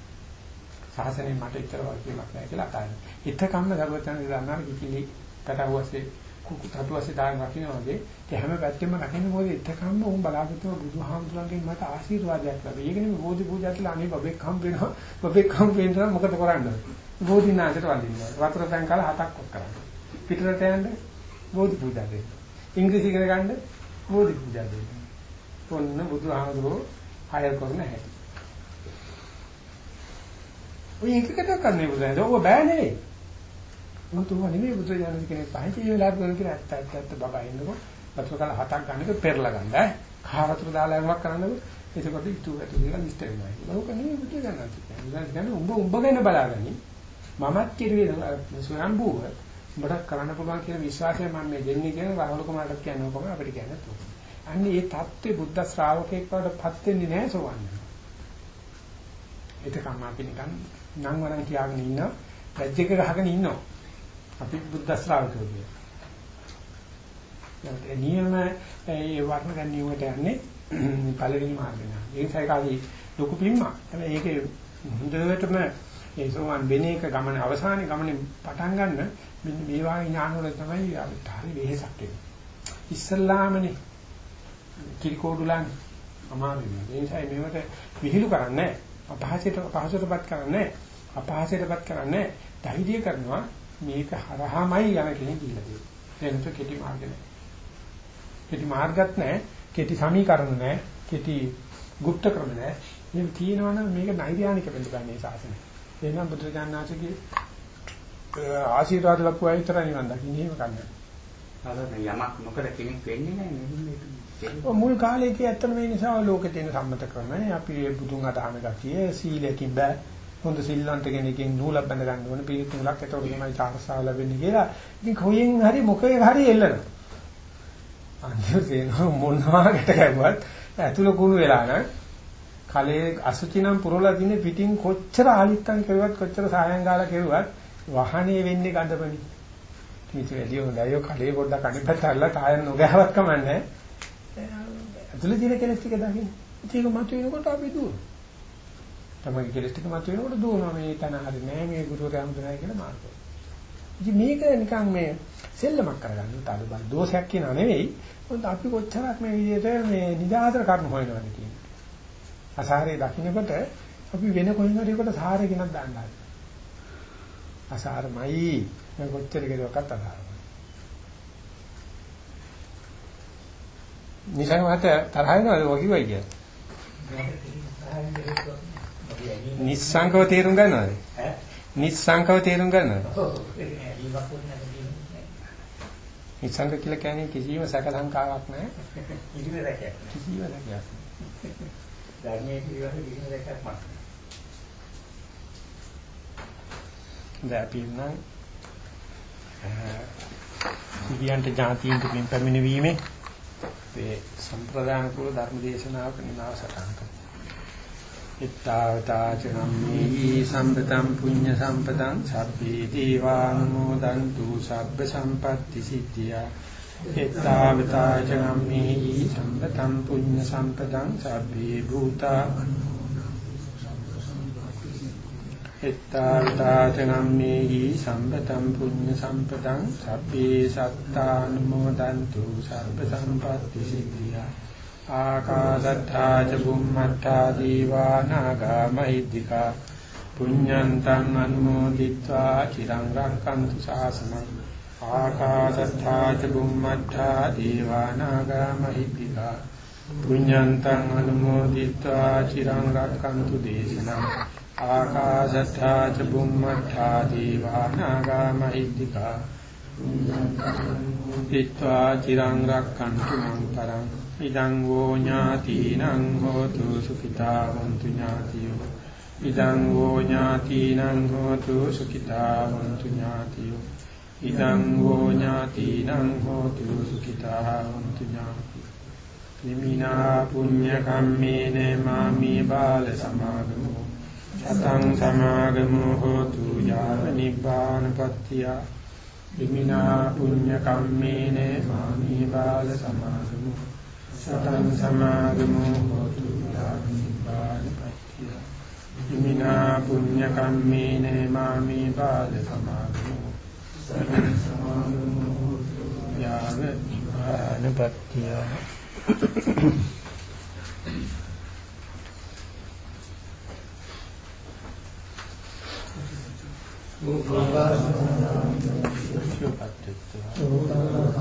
සාසනේ මට ඉතර වගේමක් නැහැ කියලා අතාරින්න. ඉතකම්ම දරුවචන දන්නා කිකිලි කටවස්සේ කුකු තටුවස්සේ දාන රකින්න වගේ ඒ හැම පැත්තෙම රකින්න මොකද ඉතකම්ම උන් බලාපොරොත්තු බුදුහාමුදුරන්ගෙන් මට ආශිර්වාදයක් ලැබෙයි. ඒක නෙමෙයි බෝධි පූජා කියලා අනේ බබෙක් හම් වෙනවා. බබෙක් හම් වෙනවා මොකද කරන්නේ? බෝධිනාථට වඳිනවා. වතුර පැන් කාලා හතක් කොට කරන්නේ. පිටරට යන්න බෝධි පූජා දෙන්න. ඉංග්‍රීසි ඉගෙන ගන්න බෝධි පූජා දෙන්න. ඔන්න බුදුහාමුදුරෝ හයර් කරන හැටි. ඔය එකකට කරන්නේ බුදුහාමුදුරෝ. ඔබ බෑ නෙවෙයි. මුතුව නෙමෙයි බුදුජානක කෙනෙක් පහයි ඒ වෙලාවට කරන කියලා. ඇත්ත ඇත්ත ඇත්ත බබා ඉන්නකො. වතුර කල හතක් ගන්නක පෙරලා ගන්න. ඈ? කහ වතුර දාලා යමක් කරන්නකො. එතකොට ඉතු ඇතු කියලා ලිස්ට් වෙනවා ඒක නෙමෙයි බුදුජානක කියන්නේ. උඹ උඹ ගැන බලාගනි. මමත් කිරුවේ ස්වයම්බුව උඹට කරන්න පුළුවන් කියන විශ්වාසය මම මේ දෙන්නේ කියන රාහුල කුමාරට කියනවා කොහොමද අපිට කියන්නේ තෝ. අන්නේ මේ தත්ත්වේ බුද්ධ ශ්‍රාවකෙක් වඩපත් වෙන්නේ නැහැ සෝවන්නේ. ඒකම අපි නිකන් නම් වරන් කියාගෙන ඉන්න රැජ් එක ගහගෙන ඉන්නවා. අපි බුද්ධ ශ්‍රාවකයෝ කියනවා. නියම ඒ වර්ණ ගැනීමට යන්නේ පළවෙනි මාර්ගය. ඒ සයිකාලී ලොකු පිම්මක්. හැබැයි ඒකේ හොඳටම ඒ සෝවන් වෙන එක ගමන අවසානයේ ගමනේ පටන් ගන්න මෙන්න මේ වගේ ඥාන වල තමයි අපිට හරි වෙහෙසක් එන්නේ. ඉස්සල්ලාමනේ කිරිකෝඩුලන් අමාරුයි. ඒ නිසා මේවට විහිළු කරන්නේ අපහසයට අපහසයටපත් කරන්නේ අපහසයටපත් කරන්නේ ධෛර්ය කරනවා මේක හරහාමයි යන කෙනෙක් කියලා දෙන්නේ. එනතු කෙටි මාර්ග නැහැ. කෙටි මාර්ගත් නැහැ, කෙටි සමීකරණ නැහැ, කෙටි গুপ্ত ක්‍රම නැහැ. මේ තියෙනවනම් මේක නෛර්යානික වෙන්න බෑ මේ ශාසනය. එහෙනම් බුදුරජාණන්සේගේ ආශිර්වාද ලැබුවා විතරයි නිවන් දකින්නේ එහෙම කන්නේ. සාමාන්‍ය යමක් නොකර කෙනෙක් වෙන්නේ නැහැ ඔය මුල් කාලේ කිය ඇත්තම මේ නිසා ලෝකේ තියෙන සම්මත ක්‍රමනේ අපි බුදුන් අදහන ගතිය සීලකින් බෑ හොඳ සිල්වන්ත කෙනකින් නූලක් බඳ ගන්න ඕන පිළිත් නූලක් ඒතකොට තමයි චාරසාව ලැබෙන්නේ කියලා. ඉතින් කොහෙන් හරි මොකේ හරි එල්ලනවා. අන්තිමට මොනවාකට ගැවුවත් ඇතුළ කුණු වෙලා නම් කලේ අසුචි නම් පුරවලා තින්නේ පිටින් කොච්චර ආලිත්තම් කරුවත් කොච්චර සායම් ගාලා කරුවත් වහනේ වෙන්නේ ගඳපණි. මේක වැඩි හොඳයි. ඔය කලේ පොඩ්ඩක් අනිපත් අල්ලලා ටයර් නොගහවත් කමන්නේ. ඇතුළේ තියෙන කෙලස් ටික දකින්න. ඒක මතුවෙනකොට අපි දුවනවා. තමයි කෙලස් ටික මතුවෙනකොට දුවනවා මේ තන හරි නෑ මේ ගුරුවරයා හම්බුනායි කියලා මාර්ගය. ඉතින් මේක නිකන් මේ සෙල්ලමක් කරගන්න තද බල දෝෂයක් කියනා නෙවෙයි. මොකද අපි කොච්චරක් මේ විදිහට මේ නිදාතර කර්ම හොයනවද කියන්නේ. අසාරේ දකින්නකොට අපි වෙන කොයින් හරි එකට සාරේ කෙනක් දාන්නයි. අසාරමයි මම කොච්චර කෙරුවක්වත් අසාරමයි. නිසං මත තරහ වෙනවද ඔය කිව්වයි කියන්නේ? නිස්සංකව තේරුම් ගන්නවද? ඈ? නිස්සංකව තේරුම් ගන්නවද? ඔව්. නිස්සංක කියලා කියන්නේ කිසිම සැක සංකාවක් නැහැ. <laughs> කිසිම සැකයක්. කිසිම සැකයක්. ධර්මයේ පිළිවෙල කිසිම සැකයක් නැහැ. දැන් අපි නම් ඉවියන්ට ජාතියින්ට පින් පැමිණීමේ මේ සම්ප්‍රදාන කුල ධර්ම දේශනාවක නිමාසටහන් කරනවා. ittavataචනම්මේහි සම්පතම් පුඤ්ඤ සම්පතං සබ්බේ දීවානුමෝදන්තු සබ්බ සම්පatti සිද්ධියා එත්තාවතා ජනම්මේහි සම්පතම් පුඤ්ඤ සම්පතං සබ්බේ භූතා එත්තාවතා ජනම්මේහි සම්පතම් පුඤ්ඤ සම්පතං සබ්බේ සත්තානුමෝදන්තු සර්ව සම්පත්ති සිද්ධියා ආකාශත්තා ච බුම්මත්තා දීවා නාගා මහිද්దికා පුඤ්ඤන්තං අනුමෝදිත්වා චිරං රක්칸තු ශාසනං ආකාශස්ථා ච බුම්මත්තා දීවානාගා මහිත්‍තිකා පුඤ්ඤන්තං අනුමෝදිත්වා චිරං රක්칸තු දේශනං ආකාශස්ථා ච බුම්මත්තා දීවානාගා මහිත්‍තිකා පුඤ්ඤන්තං චිරං රක්칸තු මං පරං ඉදං වෝ ඥාතිනං හෝතු සුඛිතා වന്തു ඥාතියෝ ඉදං වෝ ඥාතිනං හෝතු සුඛිතා වന്തു ඥාතියෝ ඉදං වූ ඥාතිනං හෝතු සුඛිතා වന്തു ඥාතියෝ නිමිනා පුඤ්ඤ කම්මේන මාමි බාල සමාගමෝ. සතං සමාගමෝ හෝතු යාව නිබ්බානපත්තිය නිමිනා පුඤ්ඤ කම්මේන මාමි බාල සමාගමෝ. සතං සමාගමෝ හෝතු යාව නිබ්බානපත්තිය නිමිනා පුඤ්ඤ කම්මේන මාමි බාල සමාගමෝ. සතං සමාගමෝ හෝතු යාව නිබ්බානපත්තිය Thank you.